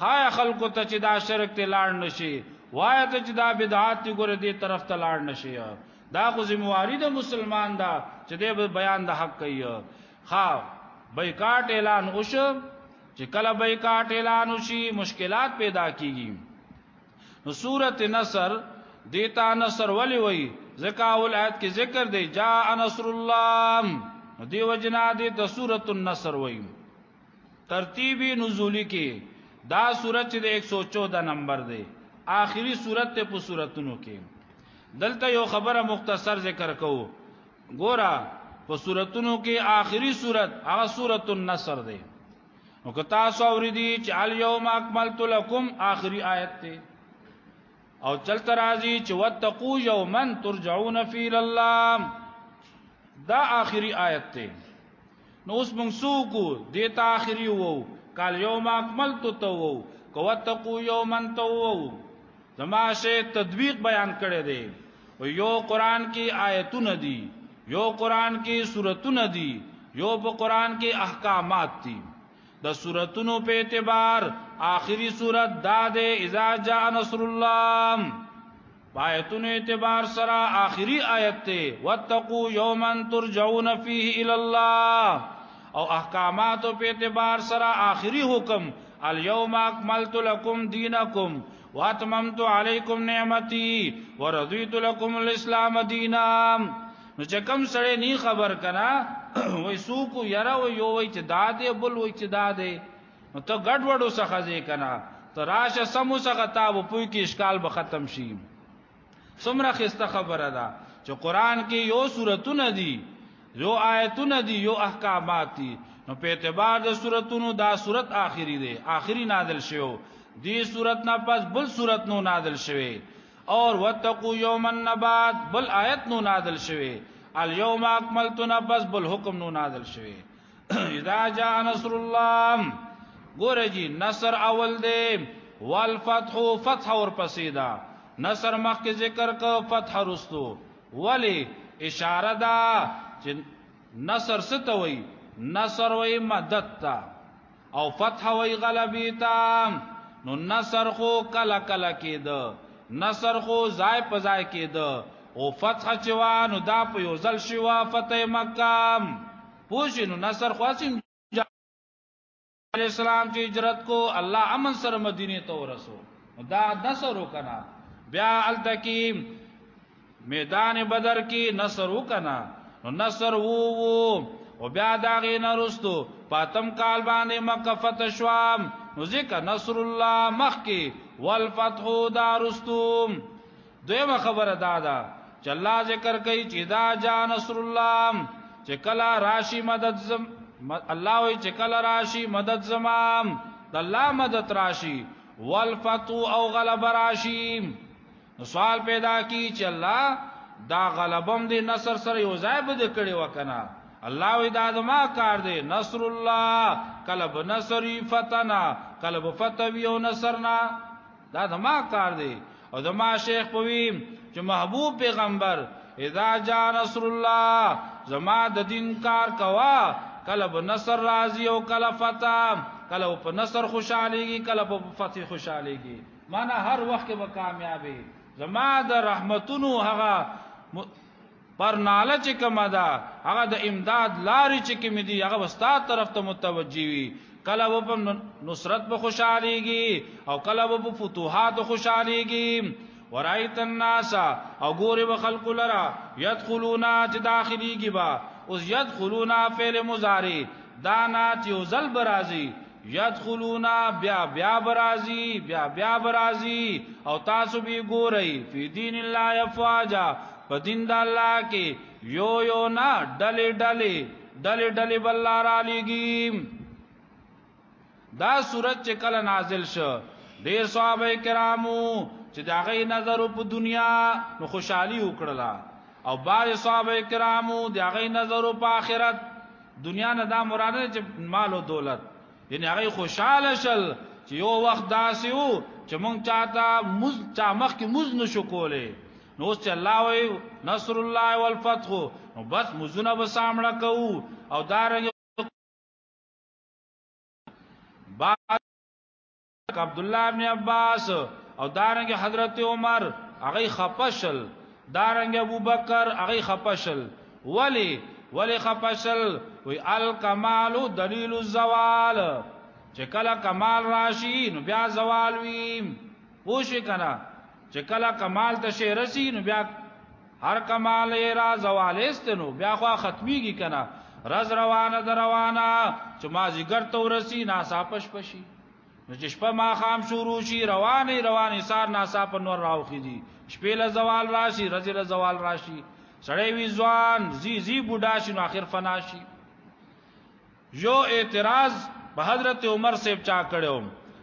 خای خلکو ته چې دا شرک ته لاړ نشي وای ته چې دا بدعات دی ګوره دې طرف ته لاړ نشي دا خو ذمہواری د مسلمان دا چې دې بیان د حق کوي ها بایکاټ اعلان وشو چې کله بایکاټ اعلان وشي مشکلات پیدا کیږي نو سورته نصر دیتا نصر ولی وی زکا اول آیت کې ذکر دی جاء نصر الله دی وجنا دی ته سورته النصر وی ترتیبی نزولی کې دا صورت چې د 114 نمبر دی آخري صورت ته په صورتونو کې دلته یو خبره مختصر ذکر کوو ګورا په صورتونو کې آخري صورت هغه صورت النصر دی نو که تاسو اوریدي چې الیوم اکملت لکم آخري آیت دی او چلته راځي چې وتقو یومن ترجعون فی الله دا آخري آیت دی نو اوس موږ سوکو دیتا اخری وو کال یوم اکملت تو وو کوتقو یومن تو وو زما شی تدویق بیان کړی دی او یو قران کې آیتونه دي یو قران کې سورتونه دي یو په قران کې احکامات دي د سورتونو په اعتبار آخري سورت دا ده اذا جاء نصر الله بایتون اعتبار سرا آخری آیت تے واتقو یوما ترجعون فیه الی اللہ او احکامات په اعتبار سرا آخری حکم الیوم اکملت لکم دینکم واتممت علیکم نعمتی ورضیت لکم الاسلام دینا نو چې کم سړی نی خبر کنا وای سوکو یرا و یو وای چې دادې بل وای چې دادې نو ته ګډ وډو څخه ځې کنه ته راشه سمو څخه تا و پوي کې اشکال به ختم شي څومره خسته خبره ده چې قران کې یو سورتونه دي یو آیتونه دي یو احکامات دي نو په اعتبار د سورتونو دا سورت آخري دی آخري نازل شوی دی سورت نه پس بل سورت نو نازل شوی اور وتقو یوم النبات بل آیت نو نازل شوی الیوم اکملت نه پس بل حکم نو نازل شوی اذا جاء نصر الله ګوره جی نصر اول دی والفتح فتح اور پسیدا نصر مخ کې ذکر کو فتح رستو ولی اشاره دا چې نصر ستوي نصر وای مدد تا او فتح وی غلبی تا نو نصر خو کلا کلا کېد نصر خو ځای په ځای کېد او فتح چې وا نو دا په یو ځل شي وا فتح مکه پوه نو نصر خو اسیم اسلام چې هجرت کو الله امن سره مدینه ته ورسو دا نصر وکنا بیا التکیم میدان بدر کې نصر وکنا نو نصر وو وو او بیا دا غي نرستو پاتم کال باندې مکه فتح شوام نو ځکه نصر الله مخکي والفتح دارستوم دویمه خبره دادا چې الله ذکر کوي چې دا جا نصر الله چې کلا راشي مدد زم الله وي چې کلا راشي مدد زمام د الله مدد راشي والفتح او غلب راشي نو سوال پیدا کی چې الله دا غلبم دی نصر سره یو ځای بده کړي وکنه الله وی دا زما کار دی نصر الله کلب نصری فتنا کلب فتوی او نصرنا دا زما کار دی او زما شیخ پوی چې محبوب پیغمبر اذا جاء نصر الله زما د دین کار کوا کلب نصر راضی او کلب فتح کلب په نصر خوشاليږي کلب په فتح خوشاليږي مانا هر وخت کې به کامیابې زما د رحمتونو هغه پر ناله چې کوم ده هغه د امداد لارې چې کوم دي هغه وستا طرف ته متوجي وي کله و په نصرت به خوشاليږي او کله و په فتوحات خوشاليږي ورایت الناس او ګوره به خلق لرا يدخلون چې داخليږي با اوس يدخلون فعل مضارع دانا چې ذل برازي یدخلونا بیا بیا برازی بیا بیا برازی او تاسو به ګورئ فی دین الله افواجا په دین د الله کې یو یو نه ډلې ډلې ډلې ډلې بل را لګی دا صورت چې کله نازل شو ډیر صحابه کرامو چې دا غي نظر په دنیا نو خوشحالي وکړه او بعض صحابه کرامو دا غي نظر په آخرت دنیا نه دا مراد نه چې مال او دولت یعنی هغه خوشاله شل چې یو وخت داسې وو چې مونږ چاته مز چا مخ کې مز نشو کولې نو اوس چې الله وي نصر الله والفتح نو بس مزونه به سامنا کوو او دارنګ عبد الله ابن عباس او دارنګ حضرت عمر هغه خپشل دارنګ ابو بکر هغه خپشل ولی ولی خپشل وی الکمال دلیل الزوال چې کله کمال راشي نو بیا زوال وی پوښ کنا چې کله کمال ته شي رسی نو بیا هر کمال یې را زوال است نو بیا خو ختميږي کنا رز روانه در روانه چې ما زیګر تو رسی نا ساپش پشي نو چې شپه ما خام شروع شي رواني رواني سار ناسا په نور راوخي دي شپې له زوال راشي رځې له زوال راشي سړی وی ځوان زی زی بوډا شي نو اخر فنا شي یو اعتراض په حضرت عمر سیب چا کړو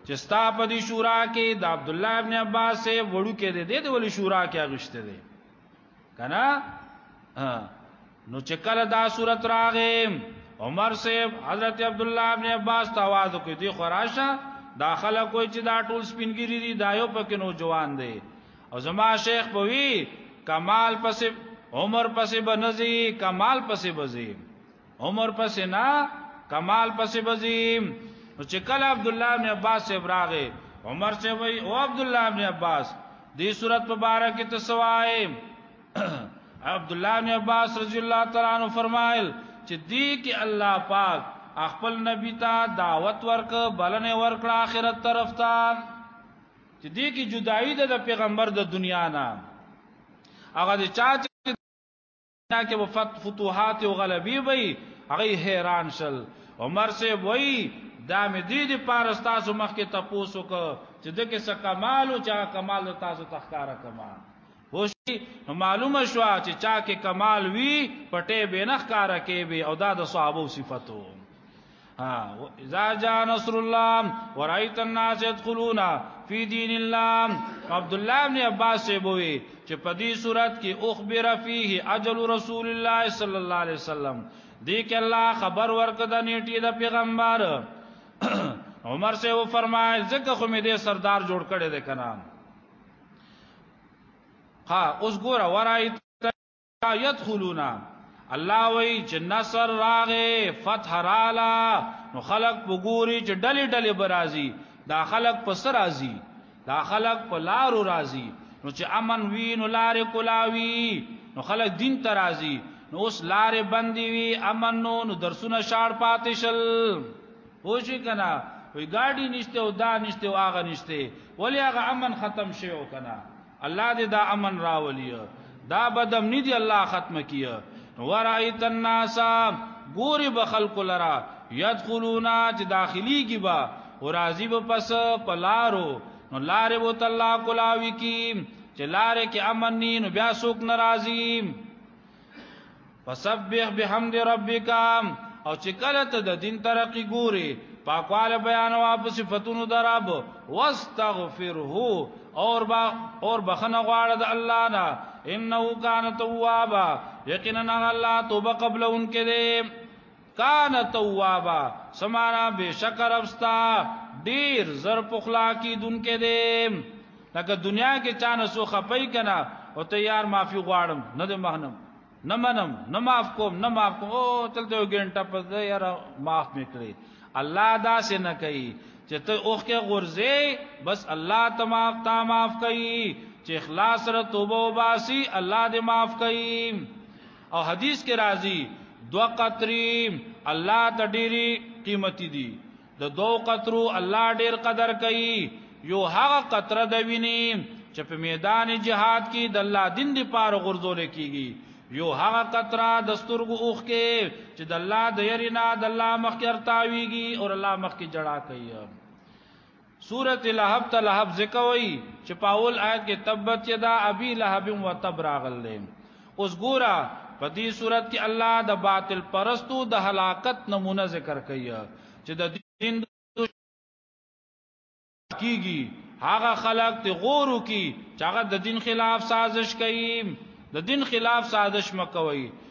چې ستا په دې شورا کې د عبد الله ابن عباس سیب وړو کې دې دې ولې شورا کې اغشته دي کنا نو چې کله دا صورت راغې عمر صاحب حضرت عبد الله ابن عباس ته आवाज وکړي دی خراشه داخله کوئی چې دا ټول سپینګری دي دا یو پکې نو جوان دی او زما شیخ پوي کمال پسې عمر پسې بنزي کمال پسې بزي عمر پس نه کمال پس بزیم نو چې کله عبد الله بن عباس سے براغه عمر سے وای او عبد الله بن عباس دې صورت په بارا کې تسوای عبد الله بن عباس رضی الله تعالی عنہ فرمایل چې دې کې الله پاک خپل نبی ته دعوت ورک بلنه ورکړه آخرت طرف ته چې دې کې جدائی ده د پیغمبر د دنیا نه هغه چې چا دا کې وفات فتوحات او غلبي وي هغه حیران شل عمر سے وای دا مې دې دې پارستاسو مخ کې تپوسو ک چې د کې څه کمال او چا کمال تاسو تخکارا کما هوش معلومه شو چې چا کې کمال وی پټه به نه ښکارا کې به او دا د صحابه صفاتو اذا جاء نصر الله ورايت الناس يدخلون في دين الله عبد الله بن عباس سے بوئی چې په دې صورت کې اخبر فيه اجل رسول الله صلی الله علیه وسلم دې کې الله خبر ورکړه د نیټې د پیغمبر عمر سے و فرمایل ځکه خو مې دې سردار جوړ کړی دی کنه ها اوس ګوره ورایت يدخلونا الله وی چې نصر راغې فتح رالا نو خلق وګوري چې ډلې ډلې برازي دا خلق په سر راځي دا خلق په لارو راځي نو چې امن وی نو لارې کولاوي نو خلق دین ته راځي نو اوس لارې بندي وی امن نو نو درسونه شاړ پاتې شل پوښی کنا وی ګاډي نشته او دا نشته او هغه نشته ولی هغه امن ختم شوی او کنا الله دې دا امن راولي دا بدامنی دی الله ختم کیه ورایت الناس ګوري بخل کولرا يدخلونا چې داخلي کی با او راضی به پس پلارو نو لارې وو تعالی کولاوي کی چې لارې کې امن ني نو بیا څوک ناراضي فسبح بحمد ربک او چې کله ته د دین ترقی ګوري پاکواله بیان او په صفاتونو دراب واستغفره اور با اور بخنه غواړه د الله نه انه کان توابا یقینا الله توبه قبل انکه دې کان توابا سمانا بشک ربستا ډیر زر پخلا کی دن کې دې لکه دنیا کې چانه سو خپای کنا او ته یار معافي غواړم نه دې مهنم نه منم نه معاف کوم نه معاف کوم او تلته یو ګنټه پس دې یار معاف میکړي الله دا سه نه کوي چې ته اوخ کې غرزه بس الله تمام تا معاف کوي چې اخلاص سره توبه وباسي الله دې معاف کوي او حدیث کې راځي دو قطری الله ته ډېری قیمتي دي د دو قطرو الله ډېر قدر کوي یو هغه قطره د ویني چې په میدان جهاد کې د الله دین دی پار غرزول کیږي یو هغه قطره د سترګو اوخ کې چې د الله د یرینا د الله مخ کې ارتاویږي او الله مخ کې جړا کوي سورت لهب ته لهب ذکر وی چې پاول آیت کې تبت یدا ابي لهب و تب راغل دی اوس ګورا په دې سورت کې الله د باطل پرستو د هلاکت نمونه ذکر کوي چې د دین کیږي هغه خلق ته غورو کی چې هغه د دین خلاف سازش کوي د دین خلاف سازش مکوي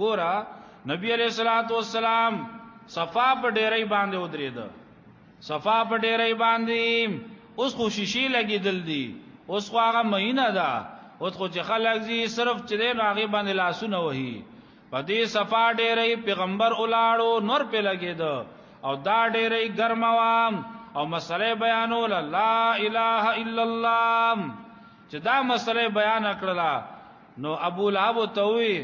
ګورا نبی علیہ الصلوۃ والسلام صفا په ډیرې باندې ودرېد صفا په ډیرې باندې اوس خو شیشې لګېدل دي اوس خو هغه مینه ده اوس خو چې خلک زی صرف چې نه هغه باندې لاسونه وهي په دې صفا ډیرې پیغمبر اولاړو نور په لګېد او دا ډیرې ګرموام او مسله بیانول لا اله الا الله چې دا مسله بیان کړلا نو ابو لهب توي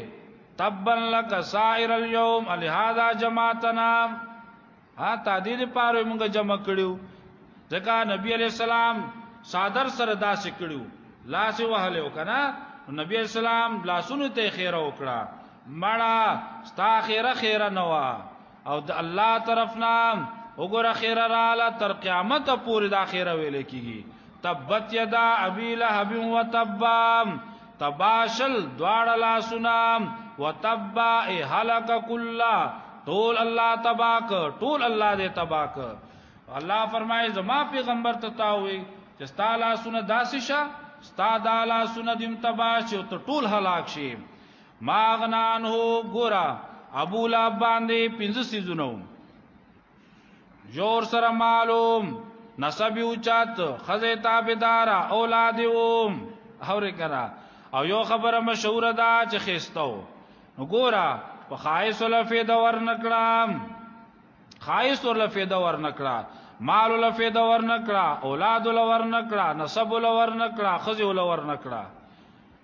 تبا لك سائر اليوم لهذا جماعتنا ها تهدید پاره موږ جمع کړیو ځکه نبی علی السلام صادر سره داسې کړیو لاس وهله وکنا نبی اسلام لاسونو ته خیره وکړه مړه ستا خیره خیره نوا او د الله طرفنا وګوره خیر رااله تر قیامت پورې د اخره ویل کیږي تبت یدا ابي لهب وتبام تباشل دواړه لاسونه وتبا هلك كل ټول الله تباک ټول الله دې تباک الله فرمایي زما پیغمبر ته تاوي چې ستا لاسونه داسې شه ستا د لاسونه دیم تباش او ته ټول هلاک شي ما اغنا عنه ګورا ابو لاب باندې پنځه سيزونه جور سره معلوم نسب یو چات خزه تابعدار اولاد اوم اور کرا او یو خبره مشهور ده چې خيستو ګورا په خایس لفه د ور نکړم خایس ور لفه د ور نکړه مال لفه د ور نکړه اولاد ول ور نکړه نسب ول ور نکړه خزه ول ور نکړه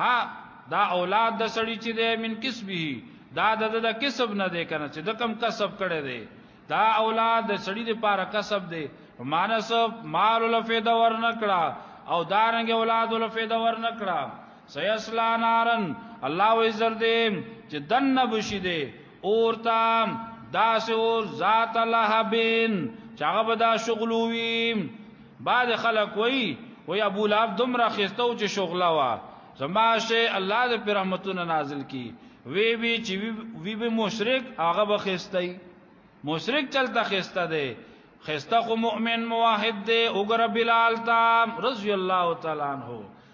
ها دا اولاد د سړی چې دی من کسبه دا د د کسب نه دی کنه چې د کم کسب کړي دی دا اولاد د سړی د پاره کسب دی مانس مال له فیدا ور نکړه او دارنګ اولاد له فیدا ور نکړه سیسلا نارن الله و عزر دې چې دنه بشي دې اورتام داس اور ذات لهبین چاغه بدا شغلوی بعد خلق وی وی ابو لهب دم را خستو چې شغلا وا زما شه الله دې پر رحمتونه نازل کی وی وی چې وی به مشرک هغه بخستای مشرک چلته خسته دی خسته خو مؤمن موحد دی وګره بلال تا رضی الله تعالی عنہ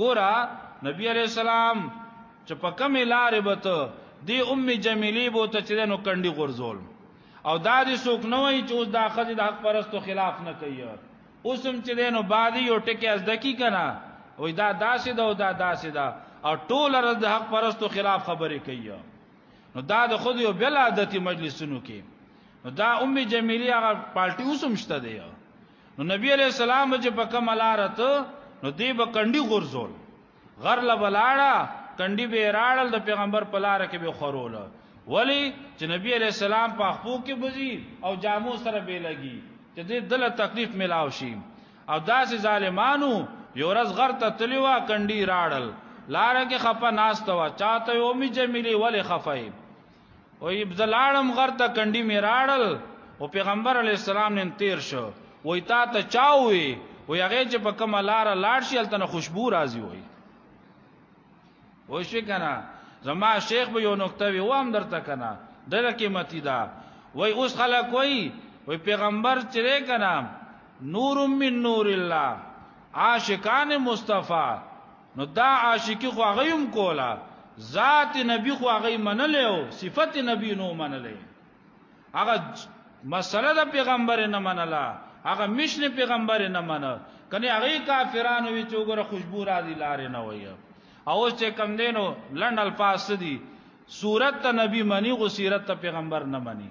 ګورا نبی علیہ السلام چې په کومې لارې به ته دی ام جمیلی بو ته چې نو کندي غرزول او دا دې څوک نه وای چې اوس دا خځه د حق پرستو خلاف نه کوي اوس هم چې نو بادي یو ټکی از دکی کنه وای دا داسې دا او دا داسې دا او ټول رز د حق پرستو خلاف خبرې کوي نو دا د خود یو بل عادتي مجلسونو کې نو دا ام جمیلی هغه پالټي اوسم شته دی نو نبی علیہ السلام چې په کوم لار ته نو دی به کنډي غرزول غر لا بلاړه کنډي به راړل د پیغمبر په لار کې به خورول ولی چې نبی علیہ السلام په خپو کې بزی او جامو سره به لګي چې دې دل تکلیف ملاو شي او داسې ظالمانو یو ورځ غر ته تلیوا کنډي راړل لار کې خپه ناس توا چاته یو می جمیلی ولی خفای او ابزلالم غر ته کنډي میراړل او پیغمبر علی السلام نن تیر شو وای تا ته چاوي وای هغه چې په کومه لار لاړ شي التنه خوشبو راځي وای وای شي کنه زما شیخ به یو نقطه وی و هم درته کنه دغه قیمتي دا وای اوس خلک وای وای پیغمبر چیرې کنه نور من نور الله عاشقان مصطفی نو دا عاشقی خو هغه هم کولا ذات نبی خو هغه منلې او صفت نبی نو منلې هغه مسله د پیغمبر نه منله هغه مشن پیغمبر نه منه کني هغه کافرانو وی چوغره خوشبو را دي لارې نه وي او چې کم دینو لند الفاظ دي صورت ته نبی منی غو سیرت ته پیغمبر نه منی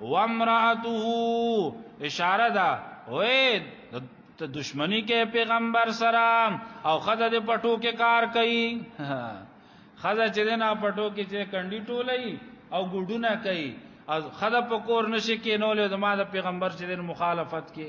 وامراته اشاره ده وې ته دشمنی کې پیغمبر سره او خزه د پټو کې کار کوي خزه چې نه پټو کې چې کنډي ټولې او ګډونه کوي او خزه په کور نشي کې نو له ما د پیغمبر چې مخالفت کې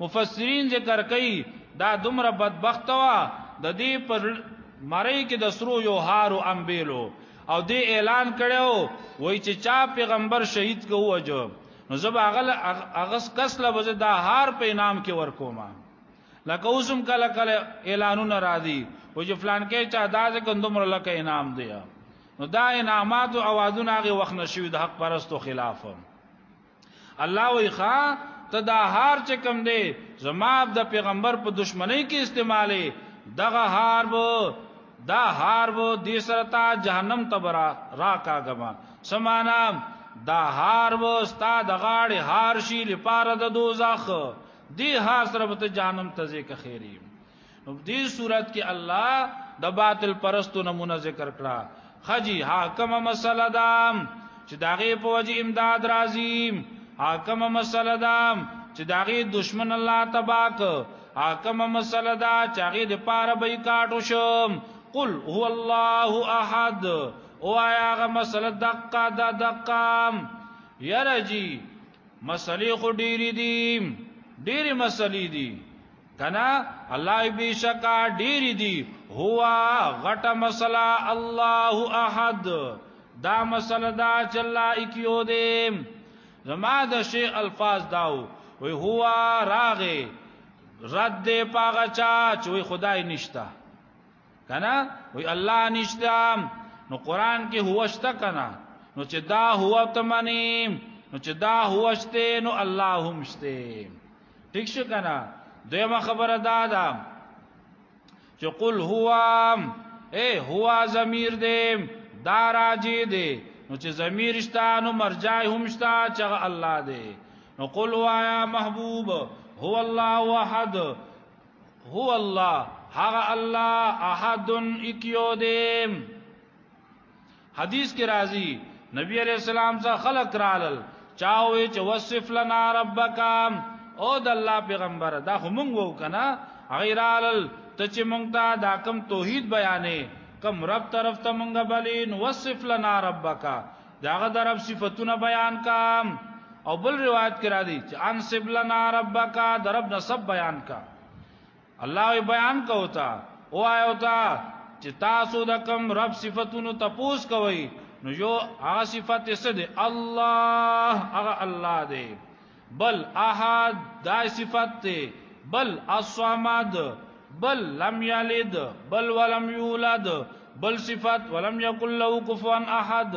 مفسرین ذکر کوي دا دومره بدبخت وا د دې پر مړی کې د سرو یو هارو امبیلو او دې اعلان کړو وای چې چا پیغمبر شهید کو وجو نو زب اغل اغس کس لبز دا هار په انعام کې ورکوما لکه اوسم کله کله اعلانونه را دي او چې فلان کې چا داز کندوم لکه انعام دی نو دا انعامات او اوازونه هغه وخت نشوي د حق پرستو خلاف الله وی خا ته دا هار چې کم دی زما د پیغمبر په دشمنی کې استعماله دغه هار وو دا هار وو د سرتا جهنم تبرا را کا غما سمانا دا هار وو ستا د غاړې هار شي لپاره د دوزخ دی هار سره به جهنم تزه کې خیریم نو دې صورت کې الله د باطل پرستو نمونه ذکر کړه خجی حاکم مسله دا چې داغه په وجه امداد راځي حاکم مسله دا چې داغه دشمن الله تباک حاکم مسله دا چې هغه د پاره به کاټو شم قل هو الله احد او هغه مسله دقه دا دقام یرجی مسلې خو ډېری دي ډېری مسلې دي کنا الله بشکا ډیر دی هوا غټ مسله الله احد دا مسله دا چې الله اکیو دی زما د شی الفاظ داو وی هوا راغه رد دی پاغه چا چې وی خدای نشتا کنا وی الله نشتا نو قران کې هو شتا کنا نو چې دا هو تمنیم نو چې دا هو شته نو الله هم شته ٹھیک شو کنه دویمه خبره دا ده چې قل هو اے هو ضمیر دې دا راجی دې نو چې ضمیر شتا نو مرجع هم شتا چې الله دې نو قل وایا محبوب هو الله واحد هو الله هغه الله احد اکیو دې حدیث کې راځي نبی علیہ السلام څخه خلق رالل چاوي چې وصف لنا ربک او د الله پیغمبر دا خو مونږ وو کنه غیر رالل ته چې مونږ ته دا کم توحید بیانې کم رب طرف ته مونږ بلین وصف لنا ربک داغه د رب صفاتونه بیان کا او بل روایت کرا دي چې انسب لنا ربک د رب نسب بیان کا الله وی بیان کو تا او آیو تا چې تاسو د کم رب صفاتونو تپوس کوئ نو یو هغه صفت یې څه دی الله هغه الله دی بل احد دا صفت دی بل الصمد بل لم یلد بل ولم یولد بل صفت ولم یکن له کفوا احد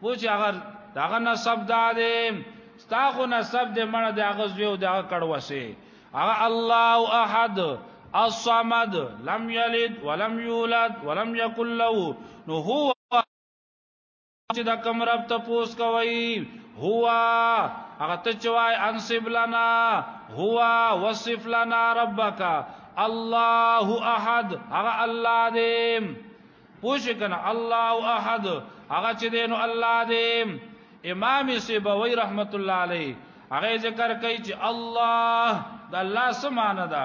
خو چې هغه دغه نسب دا دی ستا خو نسب دې مړ دی هغه زوی او دغه کړوسه هغه الله احد الصمد لم يلد ولم يولد ولم يكن له نو هو چې دا کوم رب ته پوس کوي هو هغه ته چوي انصب لنا هو وصف لنا ربک الله احد هغه الله دې پوش کنه الله احد هغه چې دینو الله دې امام سیبوی رحمت الله علی هغه ذکر کوي چې الله د الله سمانه ده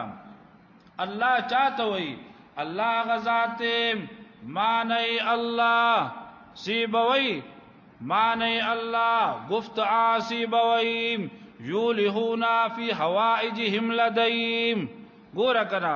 الله چاته وای الله غزاد معنی الله سیبوی معنی الله گفت عاصیبوی یولهونا فی حوائجهم لدیم ګور کنا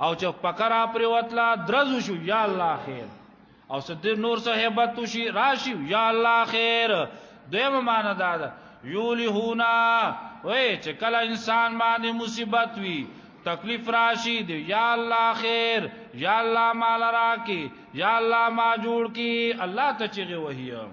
او چې پکرا پر وتلا درز شو یا الله خیر او صدر نور صاحبت شي راشي یا الله خیر دیم معنا دا ده یولهونا وای چې کله انسان باندې مصیبت وي تکلیف راشي دی یا الله خیر یا الله مال راکی یا الله ما جوړ کی الله ته چیغه وهیم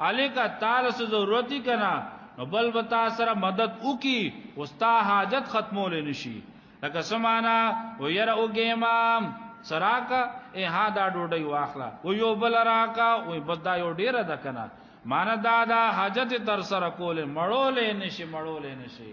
هلکه تاله څه ضرورت دی کنه نو بل به تا سره مدد وکي او ستا حاجت ختمول نشي لکه سمانا او یره او ګیمام سراکا ای ها دا ډوډۍ واخلا او یو بل راکا او بس دا یو ډیره ده کنه مان دا دا حاجت تر سره کول مړول نشي مړول نشي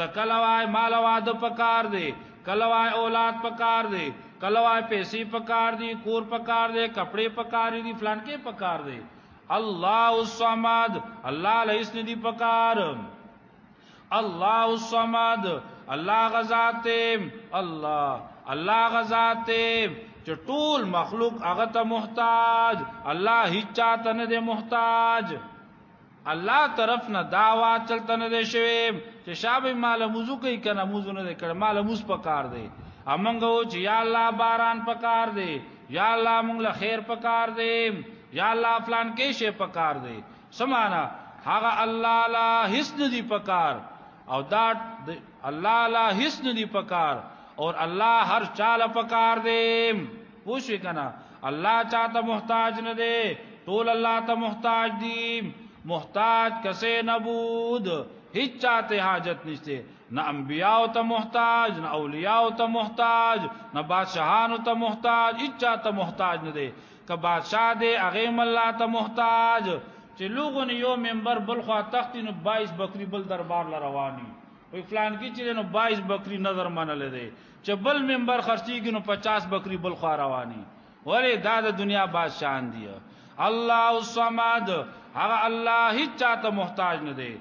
ته کله وای مال واده پکار دی کله وای اولاد پکار دی کله وای پیسې پکار دی کور پکار دی کپڑے پکار دی فلان کې پکار دی الله الصمد الله لیس ندی پکار الله الصمد الله غزاد ته الله الله غزاد ته چې ټول مخلوق هغه ته محتاج الله هیڅ چاته نه دی محتاج الله طرف نه دعوا چلته نه دی شوی چې شابه مال موزو کوي کنه موزو نه دی کړ مال موز پکار دی امنګو چې یا الله باران پکار دی یا الله موږ له خیر پکار دی یا الله فلان کې شی پکار دی سمانا هغه الله لا هیڅ نه دی پکار او دا الله لا هیڅ نه دی پکار اور الله هر چاله پکار دی پوښی کنا الله چاته محتاج نه دی ټول الله ته محتاج دی محتاج کسه نبود هیڅ چاته حاجت نشته نه انبیاء ته محتاج نه اولیاء ته محتاج نه بادشاہانو ته محتاج هیڅ چاته محتاج نه دی که بادشاہ دی هغه مله ته محتاج چې لوګون یو ممبر بل خوا تخت نو 22 بکری بل دربار لروانی وی فلان کی چې نو 22 بکری نظر منل دی چې بل منبر خرڅیږي نو 50 بکری بل خو رواني ولی دا د دنیا بادشاہان دی الله الصمد هغه الله هیڅ چاته محتاج نه دی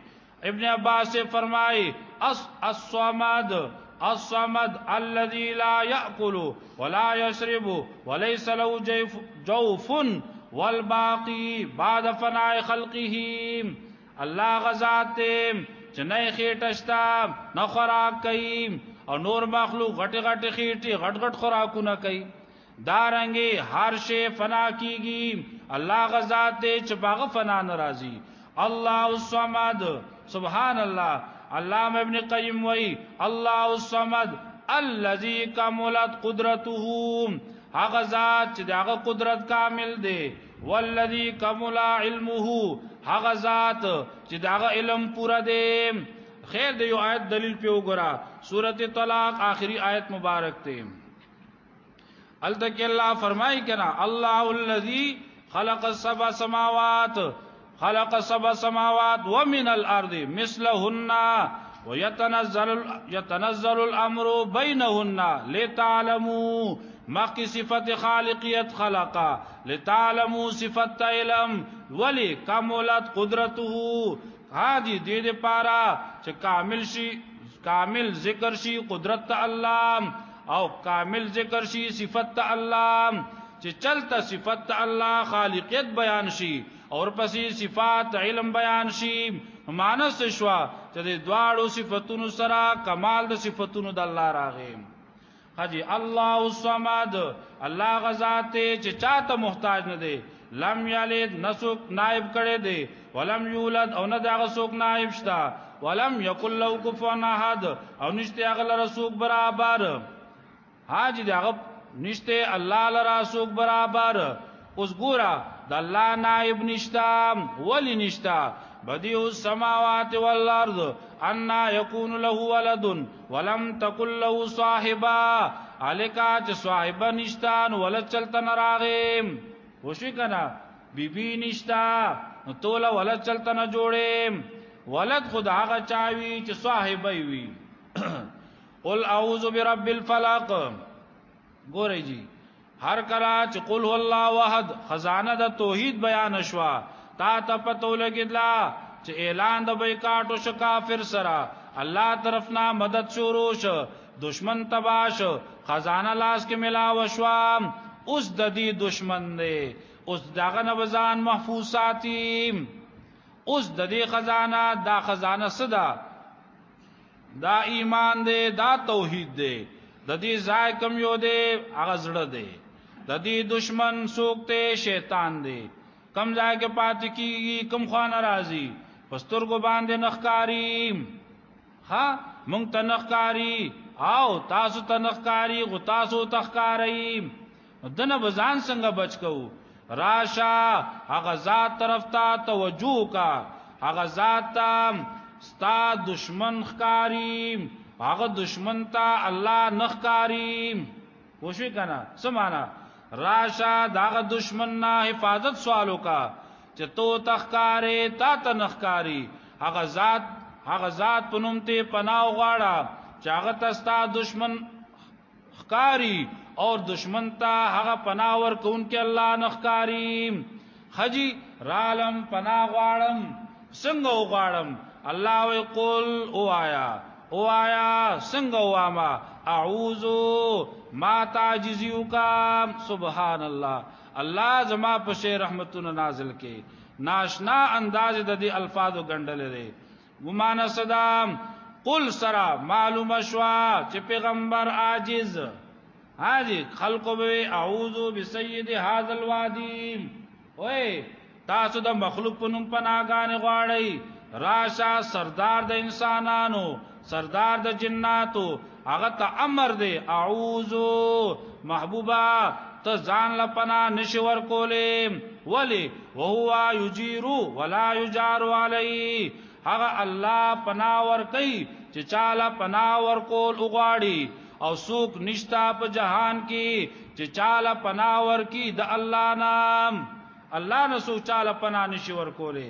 ابن عباس فرمای اس الصمد الصمد الذي لا ياكل ولا يشرب وليس له جوف والباقي بعد فناء خلقه الله غزاد ته چې نه خېټه شته نه خوراک کوي او نور مخلوق غټ غټ خېټي غټ غټ خوراکونه کوي دارنګي هر شی فنا کیږي الله غزاد ته چې باغ فنا ناراضي الله الصمد سبحان الله علامه ابن قیم وای الله الصمد الذي كملت قدرته هغه ذات چې دغه قدرت کامل دی والذي كمل علمه هغه ذات چې داغه علم پوره دی خیر دی یو آیت دلیل په وګرا سورته طلاق آخری آیت مبارک ته التک الله فرمای کنا الله الذي خلق السبع سماوات خلق سبع سماوات ومن الارض مثلهن ويتنزل يتنزل الامر بينهن لتعلموا مخی صفت خالقیت خلقا لتعلمو صفت علم ولی کمولت قدرته هادی دې دې پارا چې کامل شي کامل ذکر شي قدرت الله او کامل ذکر شي صفت الله چې چلته صفت الله خالقیت بیان شي اور پسې صفات علم بیان شي مانس شوا چې د دواړو صفاتونو سره کمال د صفاتونو د الله راغی حجی الله الصمد الله غزاد چې چاته محتاج نه دی لم یلد نسوک نائب کړي دی ولم یولد او نه دغه سوک نائب شتا ولم یکل لو کفوا احد او نشته هغه لره سوک برابر حاج دی هغه نشته الله لرا سوق برابر اوس ګورا د الله نائب نشتا ولی نشتا بدیع السماوات والارض ان یکون له ولد ولم تکل له صاحبہ الکا چې صاحبہ نشتان ولد چلته نراغیم وشو کنا بی بی نشتا نو توله ولد چلته نه جوړیم ولد خود هغه چاوي چې صاحبہ وي قل اعوذ برب الفلق ګورې جی هر کله چې قل هو الله واحد خزانه د توحید بیان شوا تا ته پته لګیدلا چې اعلان د بیکاټ او شکافر سره الله طرفنا مدد شروع شو دشمن تباش خزانه لاس کې ملاو شوا اوس د دې دشمن دی اوس دغه نبزان محفوظ ساتي اوس د دې خزانه دا خزانه صدا دا ایمان دی دا توحید دی د دې ځای کم یو دی هغه زړه دی د دې دشمن څوک ته شیطان دی کم ځای کې پاتې کیږي کم خوا ناراضي پسترګو باندې نخکاری ها مونږ ته نخکاری او تاسو ته نخکاری غو تاسو تخکاری دنه بزان څنګه بچ کو راشا هغه ذات طرف ته توجه کا هغه ذات ستا دشمن خکاری هغه دشمن ته الله نخکاری پوښی کنه سمانا راشا داغه دشمن نه حفاظت سوالو کا چې تو تخکاری تا ته نخکاری هغه ذات هغه ذات پنوم ته پناه غواړه چې هغه تستا دشمن خکاری او دشمن ته هغه پناه ورکونکي الله نخکاری خجی رالم پناه غواړم څنګه غواړم الله وی قل او آیا او آیا څنګه واما اعوذ ما تعجزیو کا سبحان الله الله زما په شی رحمتونه نازل کې ناشنا انداز د دې الفاظو ګندل لري ومانه صدام قل سرا معلوم شوا چې پیغمبر عاجز هاجی خلق به اعوذ بسید هذا الوادی اوئے تاسو د مخلوق په نوم پناګان غواړی راشا سردار د انسانانو سردار د جناتو هغه ته امر دی اعوذ محبوبا ته ځان لا پنا نشي ورکولې ولی وهو یجیر ولا یجار علی هغه الله پنا ور کوي چې چاله پنا ور کول وغواړي او سوک نشتا په جهان کې چې چاله پنا ور کی د الله نام الله نه سوچاله پنا نشي ور کولې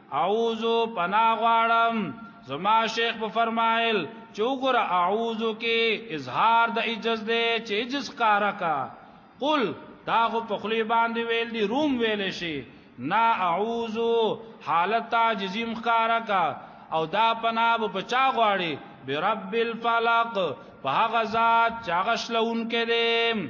اعوذ پنا غواړم زما شیخ په فرمایل چې وګوره اعوذ کې اظهار د عجز دی چې عجز کارا کا قل دا خو په خلی باندې ویل دي روم ویل شي نا اعوذ حالت عجزیم کارا کا او دا پنا به بچا غواړي برب الفلق په هغه ذات چاغش لون کې دی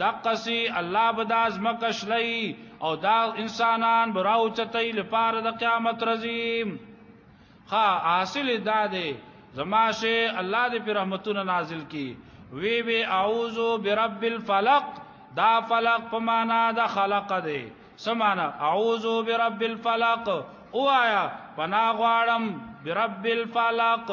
دقسی الله به دا ځمکه شلی او دا انسانان به راوچتی لپاره د قیامت رضی ها حاصل دا دی زما شه الله دې پر رحمتونه نازل کی وی وی اعوذ برب الفلق دا فلق په معنا د خلق دی سمانا اعوذ برب الفلق او آیا پنا غواړم برب الفلق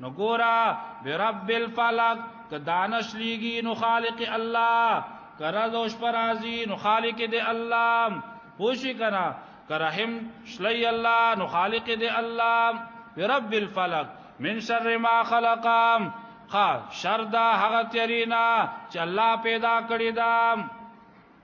نو ګورا برب الفلق که دانش لیږي نو خالق الله کرا دوش پرازي نو خالق دی الله پوشي کنا کرحم شلی الله نو خالق دی الله برب الفلق من شر ما خلق خا شر دا هغه تیرینا چې الله پیدا کړی دا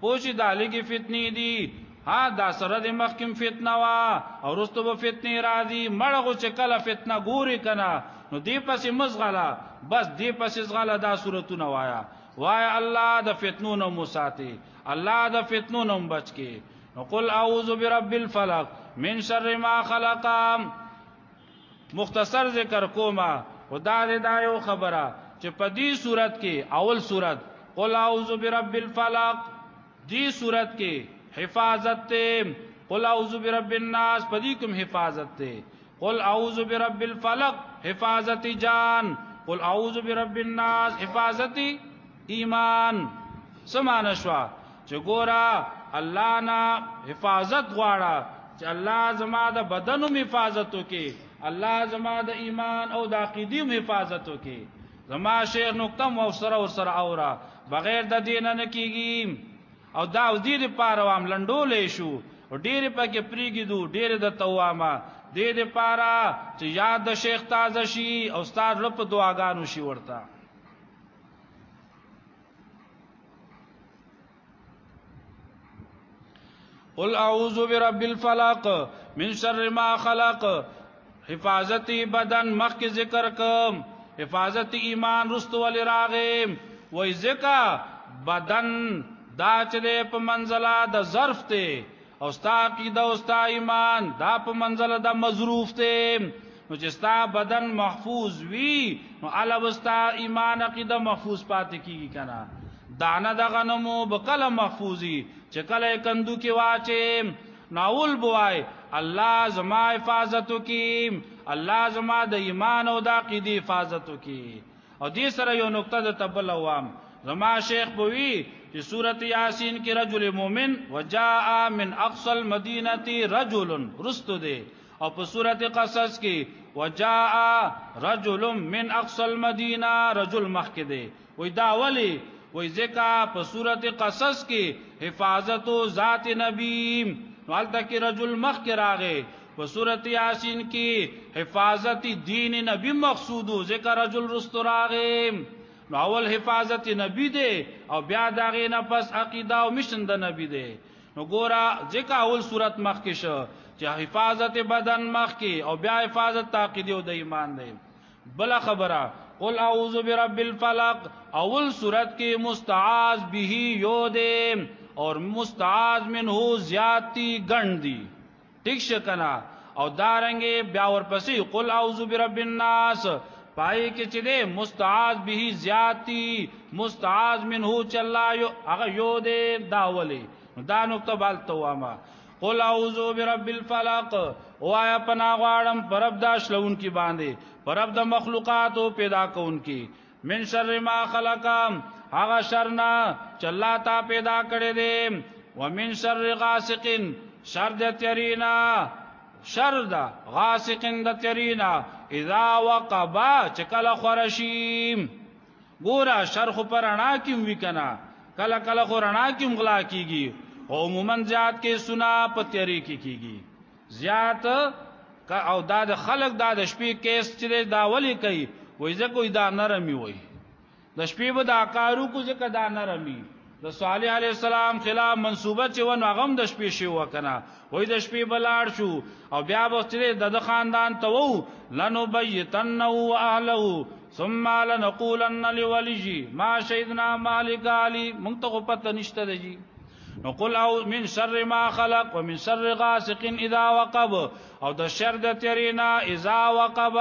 پوشی دا لګي فتنی دي ها دا سره د مخکم فتنه وا او رستو به فتنه راځي مړغه چې کله فتنه ګوري کنه نو دی پسې مزغلا بس دی پسې زغلا دا صورتونه وایا وایا الله د فتنو نه مساته الله د فتنو نه بچ کې نو قل اعوذ برب الفلق من شر ما خلق مختصر ذکر کومه او دا دا یو خبره چې په دې صورت کې اول صورت قل اعوذ برب الفلق دې صورت کې حفاظت ته قل اعوذ برب الناس په دې کوم حفاظت ته قل اعوذ برب الفلق حفاظت جان قل اعوذ برب الناس حفاظت ایمان سمانه شوا چې ګورا الله نه حفاظت غواړه چې الله زما د بدن او حفاظت وکي الله زما د ایمان او د عقیدې حفاظت وکي زما شعر نقطه او سره او سره اورا بغیر د دینه نه کیږي او دا او دې لپاره وام لندولې شو ډېر پکې پریګې دو ډېر د توامه دې لپاره چې یاد د شیخ تازه شي او استاد لپ دعاګانو شي ورته قل اعوذ برب الفلق من شر ما خلق حفاظت بدن مخ کی ذکر کوم حفاظت ایمان رست ول راغم وای زکا بدن دا چې په منزله د ظرف ته او ستا عقیده او ستا ایمان دا په منزله دا مظروف ته نو چې ستا بدن محفوظ وي نو الله وستا ایمان عقیده محفوظ پاتې کیږي کنه دانه د غنمو بکله محفوظي چې کله کندو کې واچې ناول بوای الله زما حفاظت کی الله زما د ایمان او د عقیده حفاظت کی او دې سره یو نقطه د تبل عوام زما شیخ بوي چې سورت یاسین کې رجل مؤمن وجاء من اقصى المدینه رجل رست دي او په سورت قصص کې وجاء رجل من اقصى المدینه رجل مخک دي وې دا ولی وې ځکه په سورت قصص کې حفاظت ذات نبی نو الته کې رجل مخک راغې په سورت یاسین کې حفاظت دین نبی مقصودو ذکر رجل رستراغه نو اول حفاظت نبی دی او بیا داغه نه پس عقیده او مشن د نبی دی نو ګورا ځکه اول صورت مخ کې شو چې حفاظت بدن مخ کې او بیا حفاظت عقیده او د ایمان دی بل خبره قل اعوذ برب الفلق اول صورت کې مستعاذ به یو دی اور مستعاذ منه زیاتی ګڼ دی ټیک شکنا او دارنګ بیا ورپسې قل اعوذ برب الناس پای کې چې ده مستعاذ به زیاتی مستعاذ منه چې الله یو هغه یو دی دا ولی دا نقطه بل توامه قل اعوذ برب الفلق وایا پنا غواړم پرب داش لون کی باندې پرب د مخلوقات او پیدا کون کی من شر ما خلق هغه شر نه چې الله تا پیدا کړی دی ومن شر غاسق شر د تیرینا شر د غاسق د تیرینا اذا وقب چکل خرشیم ګورا شر خو پر انا کیم وکنا کله کله خو رڼا کیم غلا کیږي او عموما زیات کې سنا په تیری کې کیږي زیات او دا د خلق دا د شپې کیس چې دا ولي کوي وای زه کوی دا نرمي وای د شپې به دا کارو کو ځکه دا نرمي د صالح علی السلام خلاف منسوبه چې ونه غم د شپې شی وکنه وای د شپې بلاړ شو او بیا به چې د خاندان ته وو لنو بیتنه او اهله ثم لنقولن لولجی ما شهدنا مالک علی مونږ ته پته نشته دی نو قل او من شر ما خلق ومن شر غاسق اذا وقب او د شر د تیرینا اذا وقب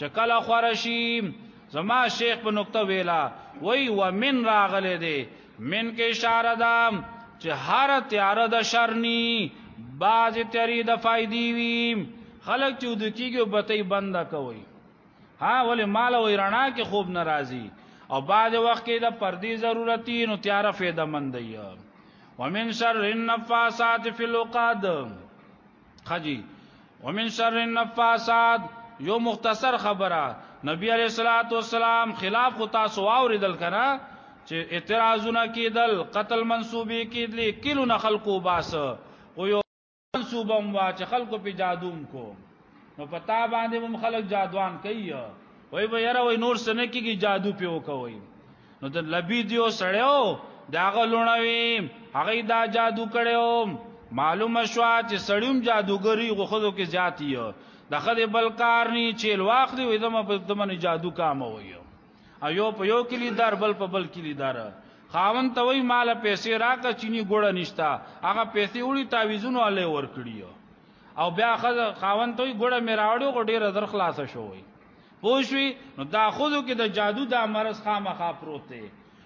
چکل خورشیم زما شیخ په نقطه ویلا وی ومن راغله دی من کې اشاره ده چې هر تیار د شرنی بعض تیری د فائدې وی خلق چې د کیږي بتې بنده کوي ها ولې مال او رڼا کې خوب ناراضي او بعد وخت کې د پردي ضرورتي نو تیار فایده مند دی ومن شر النفاسات فی العقد خجی ومن شر النفاسات یو مختصر خبره نبی علیہ الصلوۃ والسلام خلاف خو تاسو اوریدل کنا چې اعتراضونه کیدل قتل منسوبې کیدلې کلو نه خلقو باسه او منصوبم وا چې خلکو په جادوم کو نو پتا باندې هم خلک جادوان کوي وای به یاره وای نور سنه کیږي جادو په وکوي نو د لبی دیو سړیو داغه لونوي هغه دا جادو کړو معلومه شو چې سړیوم جادوګری غوخدو کې زیاتی د خدای بلکار نه چیل واخلي وې زما په دمن جادو کام وایو او یو په یو کلیدار بل په بل کلیدار خاون ته وای مال پیسې راکا چینی ګوړه نشتا هغه پیسې وړي تعویزونه الله ور کړی او بیا خاون ته وای ګوړه مې راوړو غو ډیره در خلاص شوی پوښوي نو دا خودو کې د جادو دا مرز خامخا پروت دی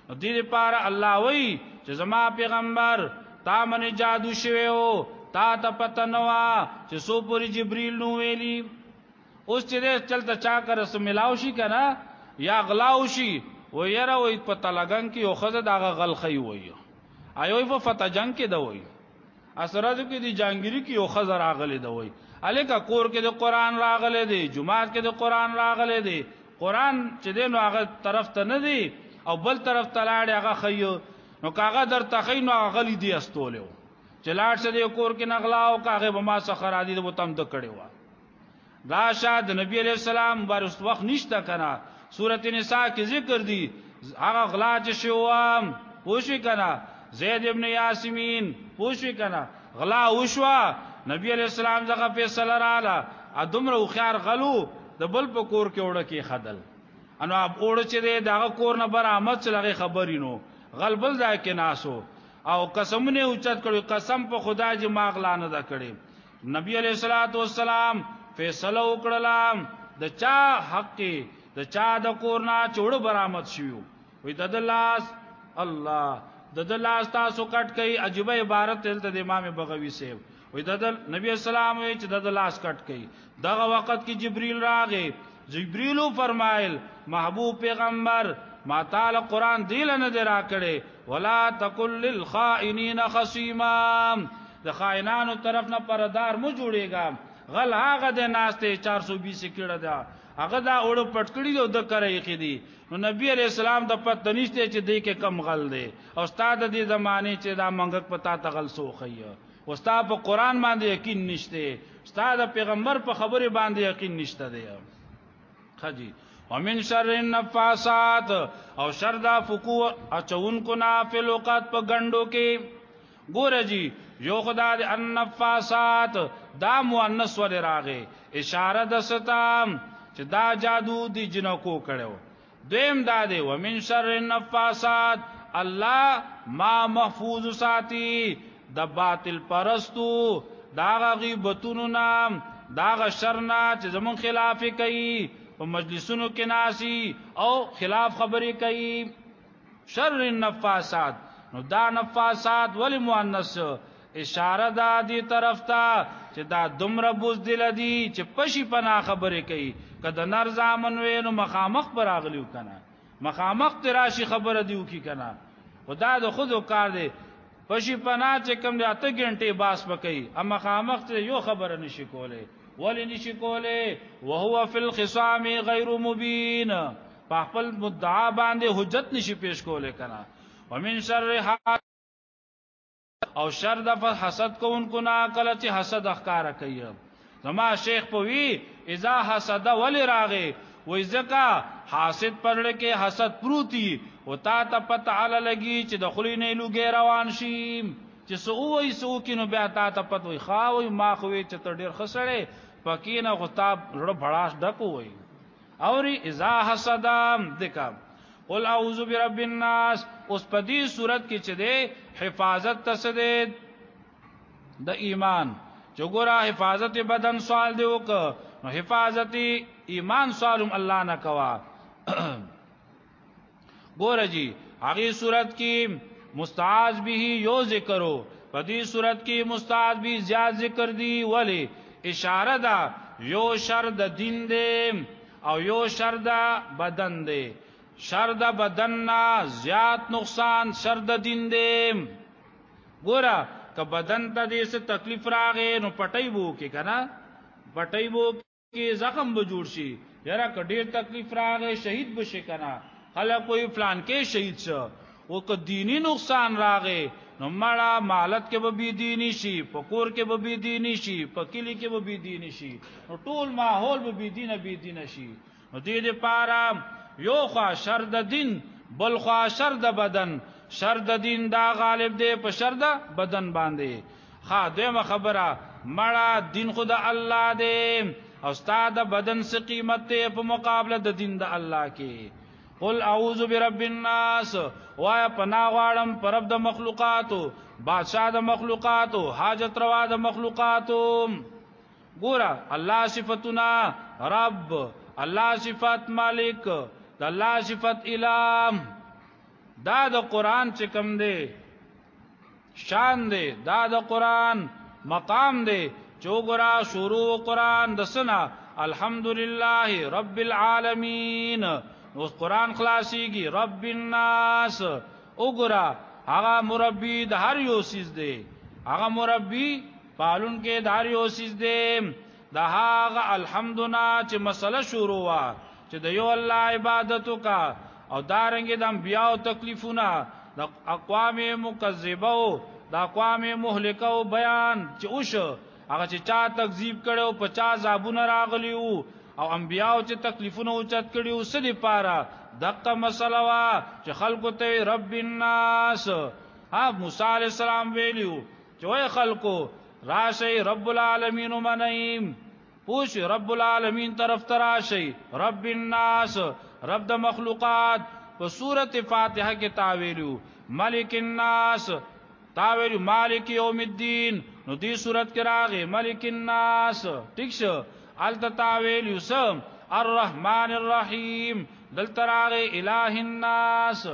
نو دې لپاره الله وای چې زما پیغمبر تا من جادو شوی او تا ته پته نو چې سو پوری جبرئیل نو ویلی اوس چې دې چلته چا کر سو ملاو شي کنه یا غلاو شي و یره وای په تلګن کې یو خزه دغه غلخی وای ایو په فتح جنگ کې دا وای اسرازو کې دی جانګيري کې یو خزه راغلی دا وای الیکا کور کې د قران راغلی دی جمعات کې د قران راغلی دی قران چې دې نو هغه طرف ته نه دی او بل طرف ته لاړ هغه خیو نو کاغه در تخی نو هغه غلی دی استولیو چې لاړ شه دې کور کې نغلا او کاغه به ما سره را دي د بوتم د کړي وا دا شاد نبی علیہ السلام برست وخت نشته کنه سورته نساء کې ذکر دي هغه غلا چې شوام پوښی کنه زید ابن یاسمین پوښی کنه غلا وشوا نبی علیہ السلام ځخه فیصله رااله ا دومره خيار غلو د بل په کور کې وړه کې خدل انو اب اوړ چې دغه کور نه بر آمد چلغه خبرینو غلبل ځای کې ناسو او قسمونه اوچت کړو قسم په خدای چې ماغ لانه دا کړي نبی علیہ الصلوۃ والسلام فیصله وکړه د چا حق کې د چا د کورنا چوړ برامت شیو وې د دلاس الله د دلاس تاسو کټ کئ عجیب عبارت تل د امام بغوی سیو وې د نبی اسلام وې چې د دلاس کټ کئ دغه وخت کې جبرئیل راغې جبرئیل فرمایل محبوب پیغمبر ما تعالی قران دی لنه درا کړي ولا تکل للخائنین خصیما د خائنانو طرف نه پردار مو جوړیږم غل هغه د ناشته 420 کړه دا هغه دا اورو پټکړی او د کرې کې دی نو نبی علی السلام د پت نشته چې دې کې کم غل دی او استاد دې زمانه چې دا منګک پتا ته غل سوخیه استاد په قران باندې یقین نشته استاد پیغمبر په خبره باندې یقین نشته دی خجی ومن شر النفاسات او شر دا فکو اچون کو نافل وقت په غندو کې ګوره جی یو خدا د النفاسات دا مؤنث ول راغې اشاره د ستام چې دا جادو دی جنکو کړو دویم دا دی ومن شر النفاسات الله ما محفوظ ساتي د باطل پرستو دا غیبتونو نام دا شرنا چې زمون خلاف کوي په مجلسونو کې ناسي او خلاف خبرې کوي شر النفاسات نو دا نفاسات ولی مؤنث اشاره دا دی طرف ته چې دا دومره بوزدل دي چې پشي پنا خبرې کوي کله نر زامن وینو مخامخ پر اغلیو کنه مخامخ تراشی خبره دیو کی کنه خدا د خود کار دی پشي پنا چې کم دی اته غنټه باس پکې اما مخامخ ته یو خبره نشي کوله ولی نشی کوله وهو فی الخصام غیر مبین په خپل مدعا باندې حجت نشی پیش کوله کنه ومن شر حاسد او شر د حسد کوونکو نه کله چې حسد اخکار کوي زما شیخ پوی اذا حسد ولی راغه وای زکا حاسد پرړه کې حسد پروتي او تا ته پته علا لګي چې د خلی نه لوګي روان شي چې څه ووایي څه وکړي نو بیا تا ته پته وي ښه وایي ما خو وی چې ته ډېر ښه سړی پکې نه خو تا زړه بړاس ډک ووایي اوري اذا حسد دکا قل اعوذ برب الناس اوس په دې صورت کې چې ده حفاظت تسدید د ایمان چې ګوره حفاظت بدن سوال دی وک نو حفاظت ایمان سوالم الله نه کوا ګور جی هغه صورت کې مستعاذ به یو ذکرو په دې صورت کې مستعاذ به زیات ذکر دی ولی اشاره ده یو شر د دین دی او یو شر د بدن دی شر د بدن نه زیات نقصان شر د دین دی ګوره که بدن ته دې څه تکلیف راغې نو پټي بو کې کنه پټي بو کې زخم به جوړ شي یاره که ډیر تکلیف راغی شهید بشي کنه خلک وی پلان کې شهید شو او که دینی نقصان راغی نو مړه مالت کې به بی دینی شي په کور کې به بی دینی شي په کلی کې به بی دینی شي نو ټول ماحول به بی دینه بی دینه شي نو دې دې پاره یو خوا شر د دین بل خوا شر د بدن شر د دین دا غالب دی په شر د بدن باندې ښه دویمه خبره مړه دین خو د الله دی او ستا د بدن څه قیمت دی په مقابله د دین د الله کې قل اعوذ برب الناس وایا پنا غواړم پرب د مخلوقاتو بادشاہ د مخلوقاتو حاجت روا د مخلوقاتو ګوره الله صفاتنا رب الله صفات مالک د الله صفات الام دا د قران چې کوم دی شان دی دا د قران مقام دی چوغرا شروع قران د سنا الحمدلله رب العالمین نو قران خلاصيږي رب الناس وګرا هغه مربي د هر یو سیز دی هغه مربي پالون کې د هر یو سیز دی دا هغه الحمدنا چې مسله شروع وا چې د یو الله عبادت وکا او دارنګ د انبیاء او تکلیفونه د اقوام مکذبه او د اقوام مهلکه او بیان چې اوش هغه چې چا تکذیب کړو 50 زابونه راغلی وو او انبیاء چې تکلیفونه اوچت کړي او سدي پاره دغه مسله وا چې خلکو ته رب الناس ها موسی علی السلام ویلو جوه خلقو راشي رب العالمین منیم پوش رب العالمین طرف تراشي رب الناس رب د مخلوقات په سورته فاتحه کې تاویلو ملک الناس تاویلو مالک یوم الدین نو دې صورت کې راغې ملک الناس ټیک شو الته تاویلو سم الرحمن الرحیم دلته راغې الہ الناس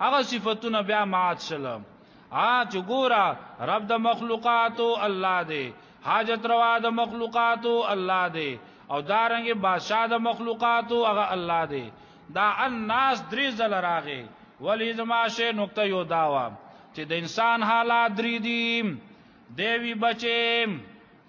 هغه صفاتونه بیا مات شل ا چې ګورا رب د مخلوقاتو الله دی حاجت روا د مخلوقاتو الله دی او دارنګ بادشاہ د مخلوقاتو هغه الله دی دا الناس درې زل راغې ولی زما شی نقطه یو داوا چې د انسان حالات درې دي دیوی بچیم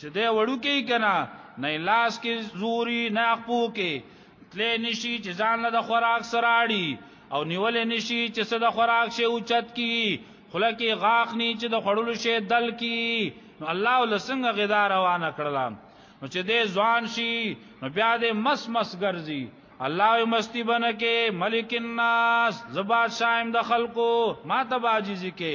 چې دی وړوکی کنه نه لاس کې زوري نه خپو کې تلې نشي چې ځان له خوراک سره اړي او نیولې نشي چې څه د خوراک شي اوچت کی خله کې غاخ نه چې د خړلو شي دل کی نو الله لسنګ غذا روانه کړل نو چې دې ځوان شي نو بیا دې مس مس ګرځي الله مستی بنکه ملک الناس زبا شایم د خلقو ما تباجی ذکه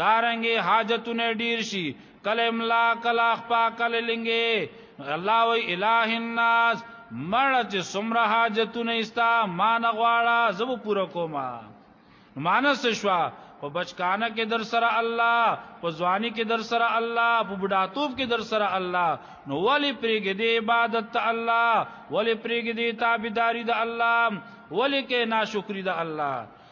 دارنګي حاجتونه ډیر شي کله املا کله خپا کله لنګي الله وی الہ الناس مړ چې سمره حاجتونه استا مان غواړه زب پورا کوما مانس شوا په بچکانه کې در سره الله په ځواني کې در سره الله په بډاتوب کې در سره الله نو ولی پرېګ دې عبادت ته الله ولی پرېګ دې تابعداري د الله ولی کې ناشکری د الله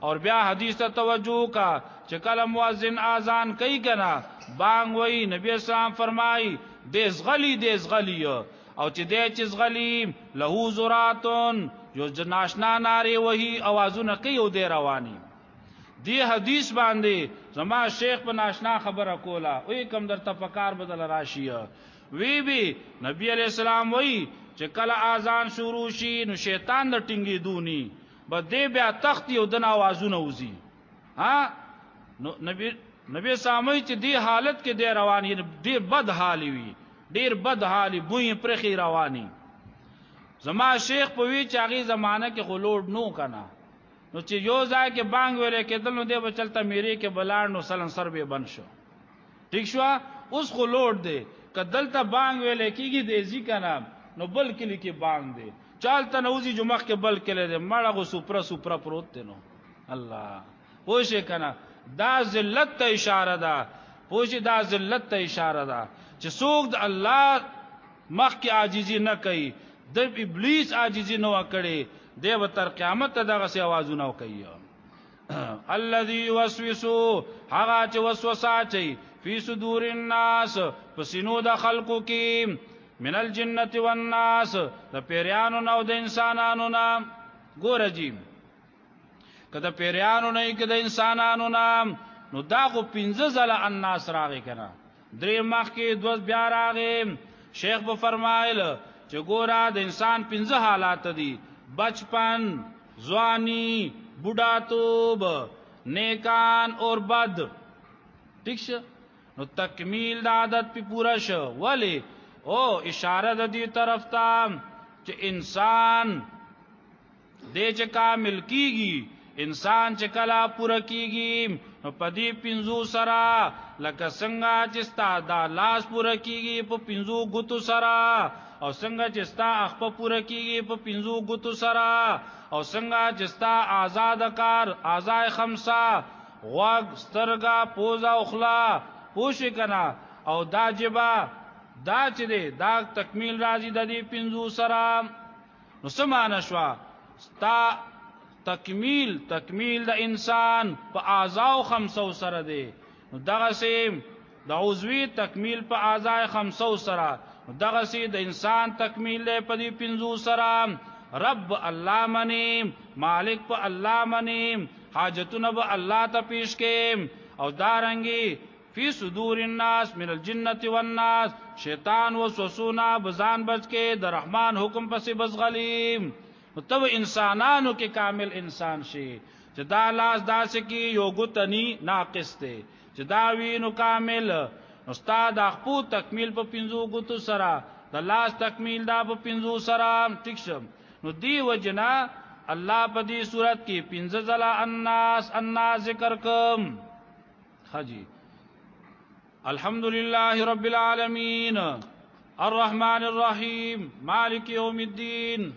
اور بیا حدیث ته توجه کا چې کله مؤذن اذان کوي کنه بانګ وای نبی اسلام فرمای دیس غلی دیس غلی او چې دی چې غلی له زراتون یو جناشنا ناری وهي اوازونه کوي او دی رواني دی حدیث باندې زما شیخ په ناشنا خبره کولا او کم در تفکر بدل راشي وی بی نبی علیہ السلام وی چې کله اذان شروع شي نو شیطان د ټینګې دونی به دې بیا تخت یو دن आवाजونه وزي ها نو نبی نبی سامي چې دی حالت کې دی روان یې ډیر بد حالي وي ډیر بد حالي بوې پرخي رواني زما شیخ په وی چاغي زمانہ کې غلوډ نو کنا نو چې یو ځای کې بانګ ویلې کېدل نو دی بچلته میری کې بلار نو سلن سر به بن شو ٹھیک شو اوس خو لوډ دی که دلته بانګ ویل کیږي د زی کنه نو بل کلی کې بانګ دی چالت نه وزي جمعه کې بل کلی دی مړه غو سپرا سپرا پروت دی نو الله پوښې کنه دا ذلت ته اشاره ده پوښې دا ذلت ته اشاره ده چې څوک د الله مخ کې عاجزي نه کوي د ابلیس عاجزي نه وکړي دی به تر قیامت دغه سي आवाजونه کوي الذي يوسوس هغه چې وسوسه چي فی صدور الناس پسینو د خلقو کې من الجنه والناس د پیرانو نو د انسانانو نا ګور جی کده پیرانو نه کده انسانانو نا نو دا خو پنځه ځله الناس راغی کنه درې مخکې دوز بیا راغې شیخ به فرمایل چې ګورا د انسان پنځه حالات دي بچپن ځواني بوډاتوب نیکان اور بد ٹھیک شه نو تکمیل د عادت په پورا شو ولی او اشاره د دې طرف ته چې انسان دې چې کامل کیږي انسان چې کلا پوره کیږي نو په دې پنځو سره لکه څنګه چې ستا دا لاس پوره کیږي په پنځو ګوتو سره او څنګه چې ستا اخپه پوره کیږي په پنځو ګوتو سره او څنګه چې ستا آزاد کار آزاد خمسه غوږ سترګه پوزه او خلا پوښ کنا او دا جبا دا چې دا تکمیل راځي د دې پنځو سره نو څه معنی شوه ستا تکمیل تکمیل د انسان په اعضاء خمسو سره دی نو دغه سیم د عضوی تکمیل په اعضاء خمسو سره دغه سي د انسان تکمیل له پدی پنځو سره رب الله منی مالک په الله منی حاجتونه به الله ته پیش کیم او دارنګي فی صدور الناس من الجنه والناس شیطان وسوسونه بزان بچ کې د رحمان حکم پسې بزغلیم تو انسانانو کې کامل انسان شي چې دا لاس داس کې یو ګوتنی ناقص دی چې دا وینو کامل استاد اخپو تکمیل په پنځو ګوتو سره د لاس تکمیل دا په پنځو سره ټیک شم نو دی وجنا الله په دې صورت کې پنځه ځله الناس الناس ذکر کوم حجی الحمد لله رب العالمين الرحمن الرحيم مالك يوم الدين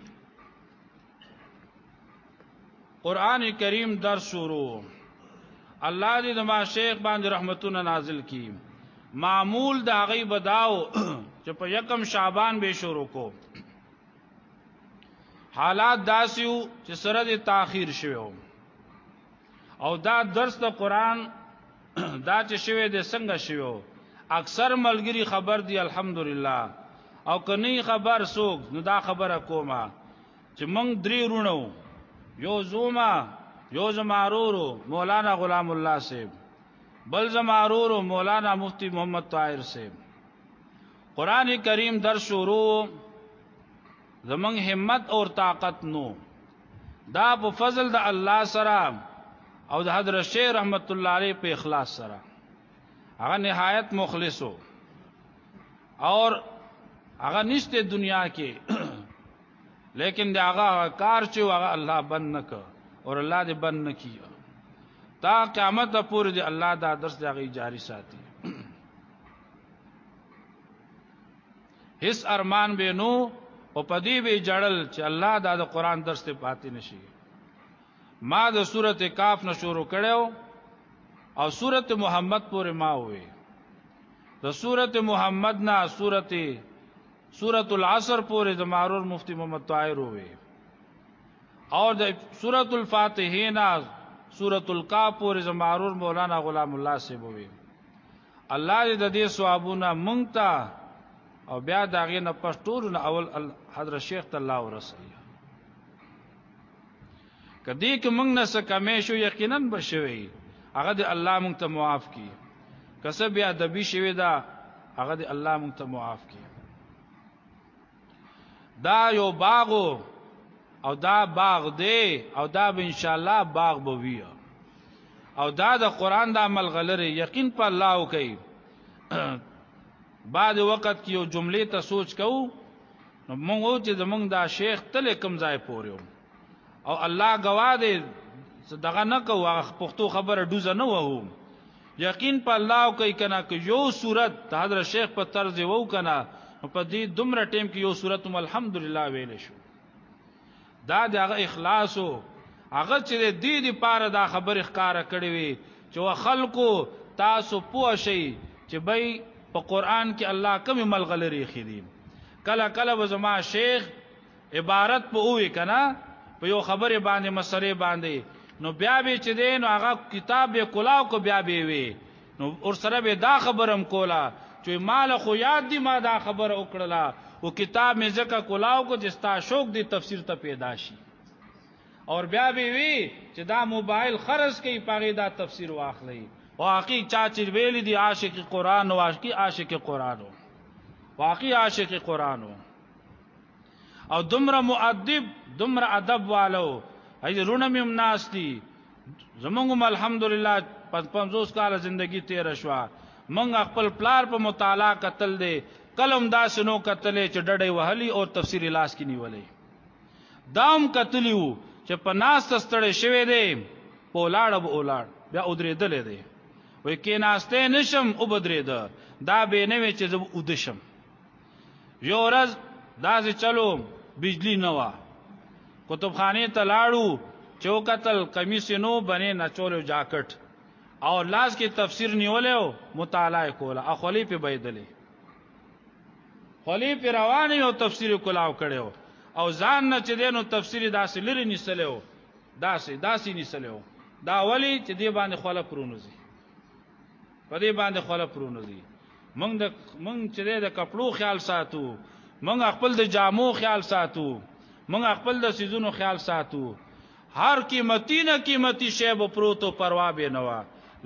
قران کریم در شروع الله دې د ما شیخ باندې رحمتونه نازل کی معمول دا غي بداو چې په یکم شعبان به شروع کو حالات داسیو چې سره د تاخير شوو او دا درس د قران دا چې شوی د څنګه شوی اکثر ملګری خبر دی الحمدلله او کني خبر سوق نو دا خبره کومه چې مونږ درې رونو یو زوما یو زمارورو مولانا غلام الله صاحب بل زمارورو مولانا مفتی محمد طاهر صاحب قران کریم در شروع زمنګ همت اور طاقت نو دا په فضل د الله سره او د حضرت شیخ رحمت الله علیه په اخلاص سره هغه نهایت مخلصو اور هغه نشته دنیا کې لیکن دا هغه کار چې هغه الله بند نک اور الله دې بند نکي تا قیامت پورې دې الله دا درس دغه جاری ساتي هیڅ ارمان به نو او پدی به جړل چې الله دا د قران درس ته پاتې نشي ما د سورته کاف نه شروع کړو او سورته محمد پورې ما وې د سورته محمد نه سورته سورۃ العصر پورې د مارور مفتی محمد طاهر وې او د سورۃ الفاتحه نه سورۃ الکاف پورې د مارور مولانا غلام الله سیبوي الله دې د دې ثوابونه مونږ ته او بیا د هغې نه پس ټولو نه اول حضرت شیخ ته الله ورسوي که دې کې مونږ نه څه کمی شو یقینا به شوی هغه دې الله مونږ ته معاف کړي که څه بې ادبي شوې ده هغه دې الله مونږ ته معاف کړي دا یو باغ او دا باغ دی او دا به ان شاء الله باغ به وی او دا د قران د عمل غلره یقین په الله او کوي بعد وخت کې یو جمله ته سوچ کوو نو موږ چې زمونږ دا شیخ تل کم ځای پورې او الله گواه دی دغه نه کوه پښتو خبره ډوزه نه وو یقین په الله او کوي کنه که یو صورت د حضرت شیخ په طرز وو کنه په دې دومره ټیم کې یو صورت هم الحمدلله ویل شو دا د هغه اخلاص او هغه چې د دې لپاره دا خبره ښکارا کړې وي چې خلکو تاسو پوه شئ چې بای په قران کې الله کوم ملغلري خېدي کله کله به زما شیخ عبارت په اوې کنه په یو خبره باندې مسلې باندې نو بیا به چې دی نو هغه کتاب به کلاو کو بیا به وي نو ور سره به دا خبرم کولا چې مال خو یاد دی ما دا خبر وکړلا او کتاب مې ځکه کلاو کو چې ستا شوق دی تفسیر ته پیدا شي اور بیا به وی چې دا موبایل خرج کوي پاره دا تفسیر واخلي واقعي چا چې ویل دي عاشق قران او عاشقي عاشق قران واقعي عاشق قران او دومره مؤدب دومره ادب والو هي رونه مم ناس دي زمونږ الحمدلله 50 کال زندگی تیر شو مونږ خپل پلار په مطالعه قتل دي کلم داس نو قتلې چې ډډې وهلي او تفسیر لاس کې نیولې داوم قتلیو چې په ناس تستړې شوې دي پولاړ اب اولاړ بیا ودرېدلې دي وای کې ناشته نشم او بدرېده دا به نه وي چې زه ودشم یو ورځ داسې چلو بجلی نه وه کتبخانې ته لاړو چې وکتل کمیس نو بنې نچول او جاکټ او لاس کې تفسیر نیولی او مطالعه کوله او خولې پې بهېدلې خولې پې روانې او تفسیر یې کلاو کړی و او ځان نه چې دی نو تفسیر یې داسې لرې نیسلی و داسې داسې نیسلی و دا ولې چې دې باندې خوله پرونوځي په دې باندې خلک پرونه دي مونږ د مونږ چې د کپړو خیال ساتو مونږ خپل د جامو خیال ساتو مونږ خپل د سيزونو خیال ساتو هر قیمتي نه قیمتي شی به پروتو پروا به نه وا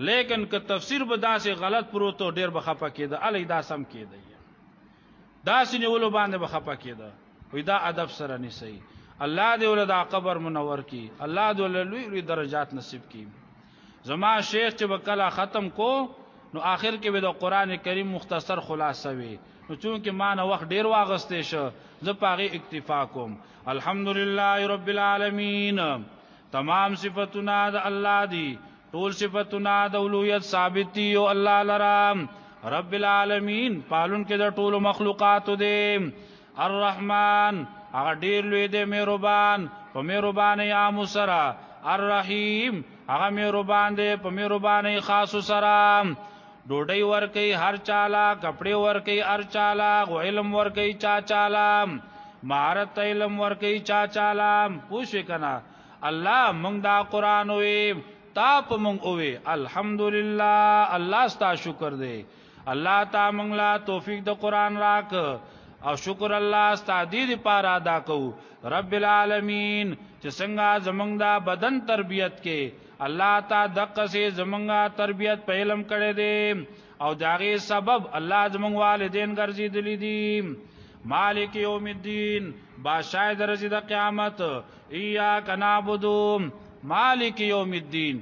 لیکن که تفسیر به داسې غلط پروتو ډیر به خپه کېده الی دا سم کېده داسې نیولو باندې به خپه کېده وې دا ادب سره نسی الله دې ولدا قبر منور کی الله دې ولوی درجات نصیب کی زما شیخ چې وکلا ختم کو نو آخر کې به د قران کریم مختصر خلاصه وي نو چونکه ما نه وخت ډیر واغستې شو زه پاغه اکتفا کوم الحمدلله رب العالمین تمام صفاتنا د الله دی ټول صفاتنا د اولویت ثابت دی او الله لرام رب العالمین پالون کې د ټول مخلوقات دی الرحمن هغه ډیر لوی دی مهربان په مهرباني عام سره الرحیم هغه مهربان دی په مهرباني خاص سره ډوډۍ ورکي هر چاله کپڑے ورکي هر چاله علم ورکي چا چاله مهارت علم ورکي چا چاله پوښ کنا الله مونږ دا قران وې تا په مونږ وې الحمدلله الله ستا شکر دی الله تا مونږ لا توفیق د قران راک او شکر الله ستادی دی پار ادا کو رب العالمین چې څنګه زمونږ دا بدن تربیت کې الله تا دقه سي زمونږه تربیت په علم کړي دي او داغه سبب الله زمونږ والدین ګرځي دي دي مالک یوم الدین بادشاہ درځي د قیامت ایا کنابودو مالک یوم الدین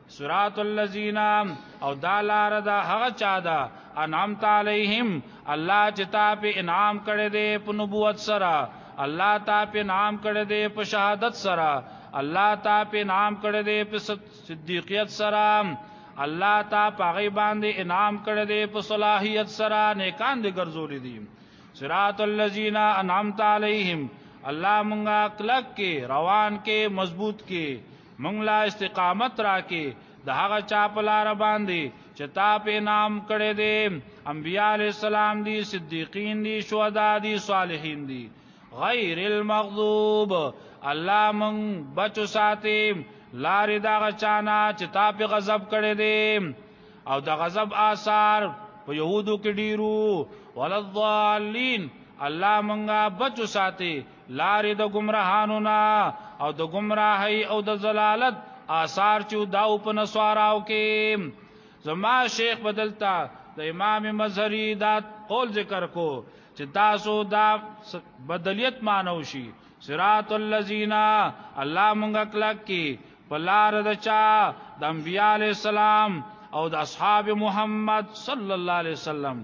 صراط الذین او دا لار دا هغه چا دا انعمت علیهم الله چې تا په انعام کړی دی په نبوت سره الله تا په انعام کړی دی په شهادت سره الله تا په انعام کړی دی په صدیقیت سره الله تا په غی باندې انعام کړی دی په صلاحیت سره نیکان دې ګرځولې دي صراط الذین انعمت علیهم الله مونږه کلک کې روان کې مضبوط کې مونږ لا استقامت راکې د هغه چا په لار باندې چې تا په نام کړې دي انبیاء علی السلام دي صدیقین دي شهدا دي صالحین دي غیر المغضوب الله مون بچو ساتي لارې دا غچانا چې تا په غضب کړې دي او د غضب آثار په يهودو کې ډیرو ولضالین الله مونږه بچو ساتي لارې د ګمراهانو نه او د ګمراهۍ او د ضلالت آثار چې دا په نسواراو کې زما شیخ بدلتا د امام مظهری دا قول ذکر کو چې تاسو دا بدلیت مانو شي صراط الذین الله مونږ کلک کی پلار دچا د انبیاء علی السلام او د اصحاب محمد صلی الله علیه وسلم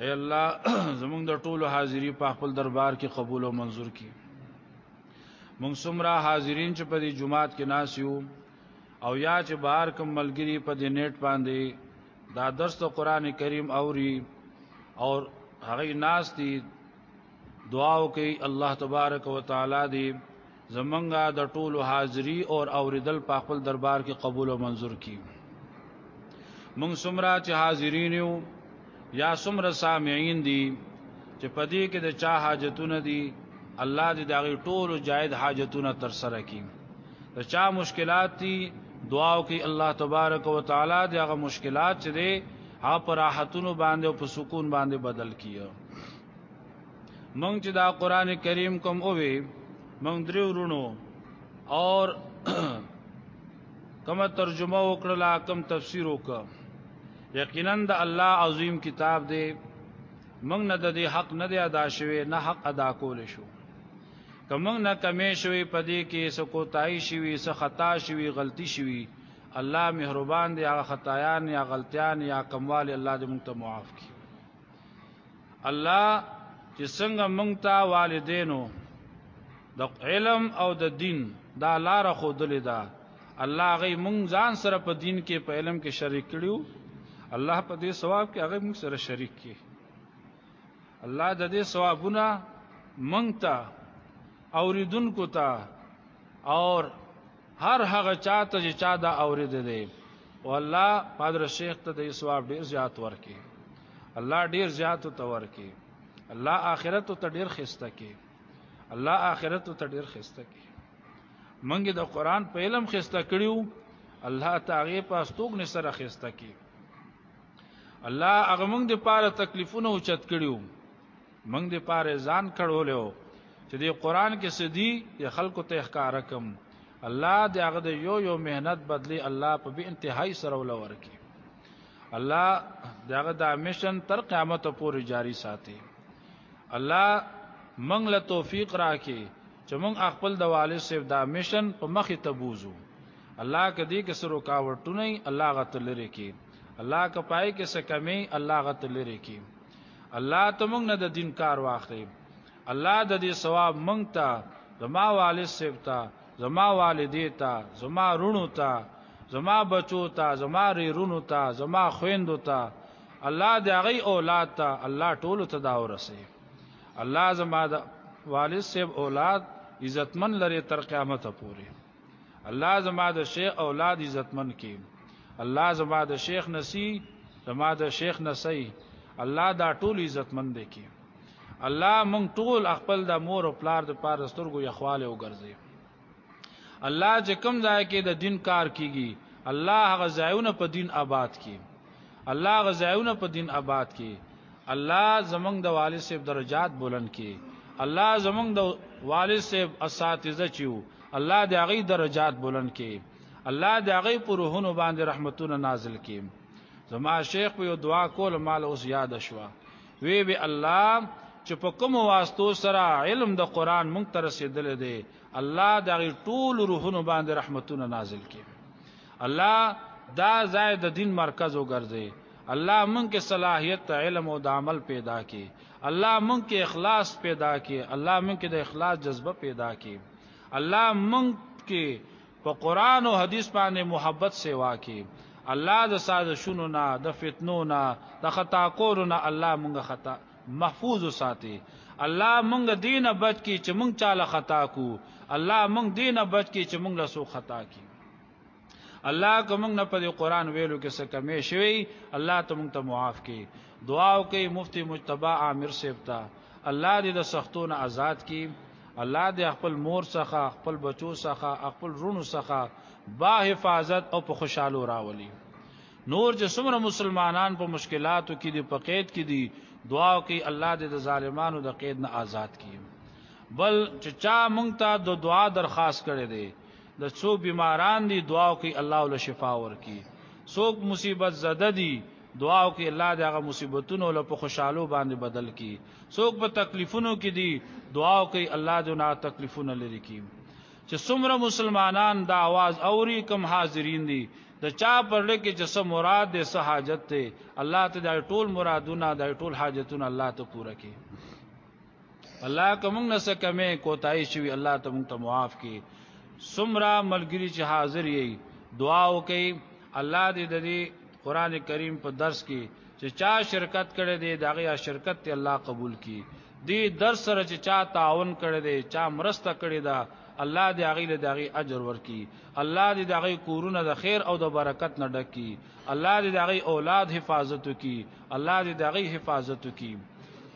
اے الله زمونږ د ټولو حاضری په خپل دربار کې قبول او منظور کړي مونږ سمرا حاضرین چې په دې جمعات کې ناس یو او یا چې بهر کوم ملګری په دې نیټ باندې دا درس ته قران کریم اوري او هغه ناس دي دعا وکي الله تبارک وتعالى دې زمنګا د ټولو حاضری او اوریدل په خپل دربار کې قبول او منظور کی مونږ سمرا چې حاضرین یو یا سمرا سامعین دي چې پدې کې د چا حاجتونه دي الله دې داغي ټولو جائز حاجتونه تر سره کړي د چا مشکلات دي دعا وکي الله تبارک وتعالى دې هغه مشکلات چې دې هغه پر راحتونو باندې او په سکون باندې بدل کیو مونږ چې دا قران کریم کوم او وی مونږ درې ورونو اور کومه ترجمه وکړه کوم تفسیر وکړه یقینا د الله عظیم کتاب دی مونږ نه د دې حق نه دی ادا شوی نه حق ادا کول شو کومنګ نه کمې شوی پدې کې سکوتای شوی س خطا شوی غلطی شوی الله مهربان دی هغه خطایان یا غلطیان یا کموال الله دې مونږ ته معاف کړي الله چې څنګه مونږ ته والدینو د علم او د دین دا لار خو دلې دا الله غي مونږ ځان سره په دین کې په علم کې شریک کړیو الله په دې ثواب کې هغه مونږ سره شریک کړي الله د دې ثوابونه مونږ ته اوریدونکو ته او هر هغه چاته چې چا دا اورید دی او الله پادر شیخ ته د ثواب ډیر زیات ورکي الله ډیر زیات ته ورکي الله آخرت ته ډیر خسته کی الله آخرت ته ډیر خسته کی منګ د قران په علم خسته کړیو الله تعالی په استوګ نه سره خسته کی الله هغه موږ د پاره تکلیفونه اوچت کړیو موږ د پاره ځان کړولیو چې د قران کې سدي د خلکو ته ښکارا کم الله د هغه د یو یو مهنت بدلی الله په به انتهایی سره ولور کی الله د هغه د مشن تر قیامت پورې جاری ساتي الله موږ له توفیق راکې چې موږ خپل د والد صاحب د مشن په مخ ته بوزو الله کدی کې سره رکاوټونه الله غتل لري کې الله کپای کې سکمه الله غتل لري کې الله ته موږ نه د دین کار واخلي الله د دې ثواب موږ ته زما والد صاحب ته زما والدې ته زما رونو ته زما بچو ته زما ریرونو ته زما خويندو ته الله د هغه اولاد ته الله ټول ته دا ورسي الله زما د والد صاحب اولاد عزتمن لري تر قیامت پورې الله زما د شیخ اولاد عزتمن کی الله زما د شیخ نسی زما د شیخ نسی الله دا ټول عزتمن دی کی الله مونږ ټول خپل د مور او پلار د پار سترګو یخواله وګرځي الله چې کوم ځای کې د دین کار کیږي الله هغه ځایونه په دین آباد کی الله هغه ځایونه په دین آباد کی الله زمونږ د والد صاحب درجات بلند کی الله زمونږ د والد صاحب اساتذه چیو الله د هغه درجات بلند کړي الله د هغه پر روحونو باندې رحمتونه نازل کړي زما شیخ په یو دعا کول مال اوس یاد شوه وی وی الله چې په کوم واسطو سره علم د قران مونږ ته رسیدل دی الله د هغه ټول روحونو باندې رحمتونه نازل کړي الله دا زائد دین مرکز وګرځي الله مونږ کې صلاحیت ته علم او د عمل پیدا کې الله مونږ کې اخلاص پیدا کې الله مونږ کې د اخلاص جذبه پیدا کې الله مونږ کې په قران او حدیث باندې محبت سیوا کې الله د سازشونو نه د فتنو نه د خطا کولو نه الله مونږ خطا محفوظ ساتي الله مونږ دینه بچ کی چې مونږ چاله خطا کو الله مونږ دینه بچ کی چې مونږ له سو خطا کی الله کوم نه په قرآن ویلو کې څه کمی شوی الله ته موږ ته معاف کړي دعا وکي مفتی مجتبی عامر صاحب ته الله دې د سختونو آزاد کړي الله دې خپل مور څخه خپل بچو څخه خپل رونو څخه با حفاظت او په خوشحالو راولي نور چې څومره مسلمانان په مشکلاتو کې دي په قید کې دي دعا وکي الله دې د ظالمانو د قید نه آزاد کړي بل چې چا مونږ ته د دعا درخواست کړې ده د څو بیماران دی دعا کوي الله ول شفا ورکي څوک مصیبت زده دي دعا کوي الله دې هغه مصیبتونو له په خوشحالو باندې بدل کړي څوک په تکلیفونو کې دي دعا کوي الله دې نه تکلیفونه لري کړي چې څومره مسلمانان دا आवाज اوري کم حاضرین دي د چا پر لکه چې سم مراد دې سه حاجت ته الله ته دا ټول مرادونه دا ټول حاجتونه الله ته پوره کړي الله کوم نه څه کمه کوتای شي الله ته مونږ ته معاف کړي سمرا ملګری چې حاضر یې دعا وکړي الله دې د دې قران کریم په درس کې چې چا شرکت کړي دې دغه شرکت ته الله قبول کړي دې درس سره چې چا تعاون کړي دې چا مرسته کړي دا الله دې هغه له دغه اجر ورکي الله دې دغه کورونه د خیر او د برکت نه ډکي الله دې دغه اولاد حفاظت وکي الله دې دغه حفاظت وکي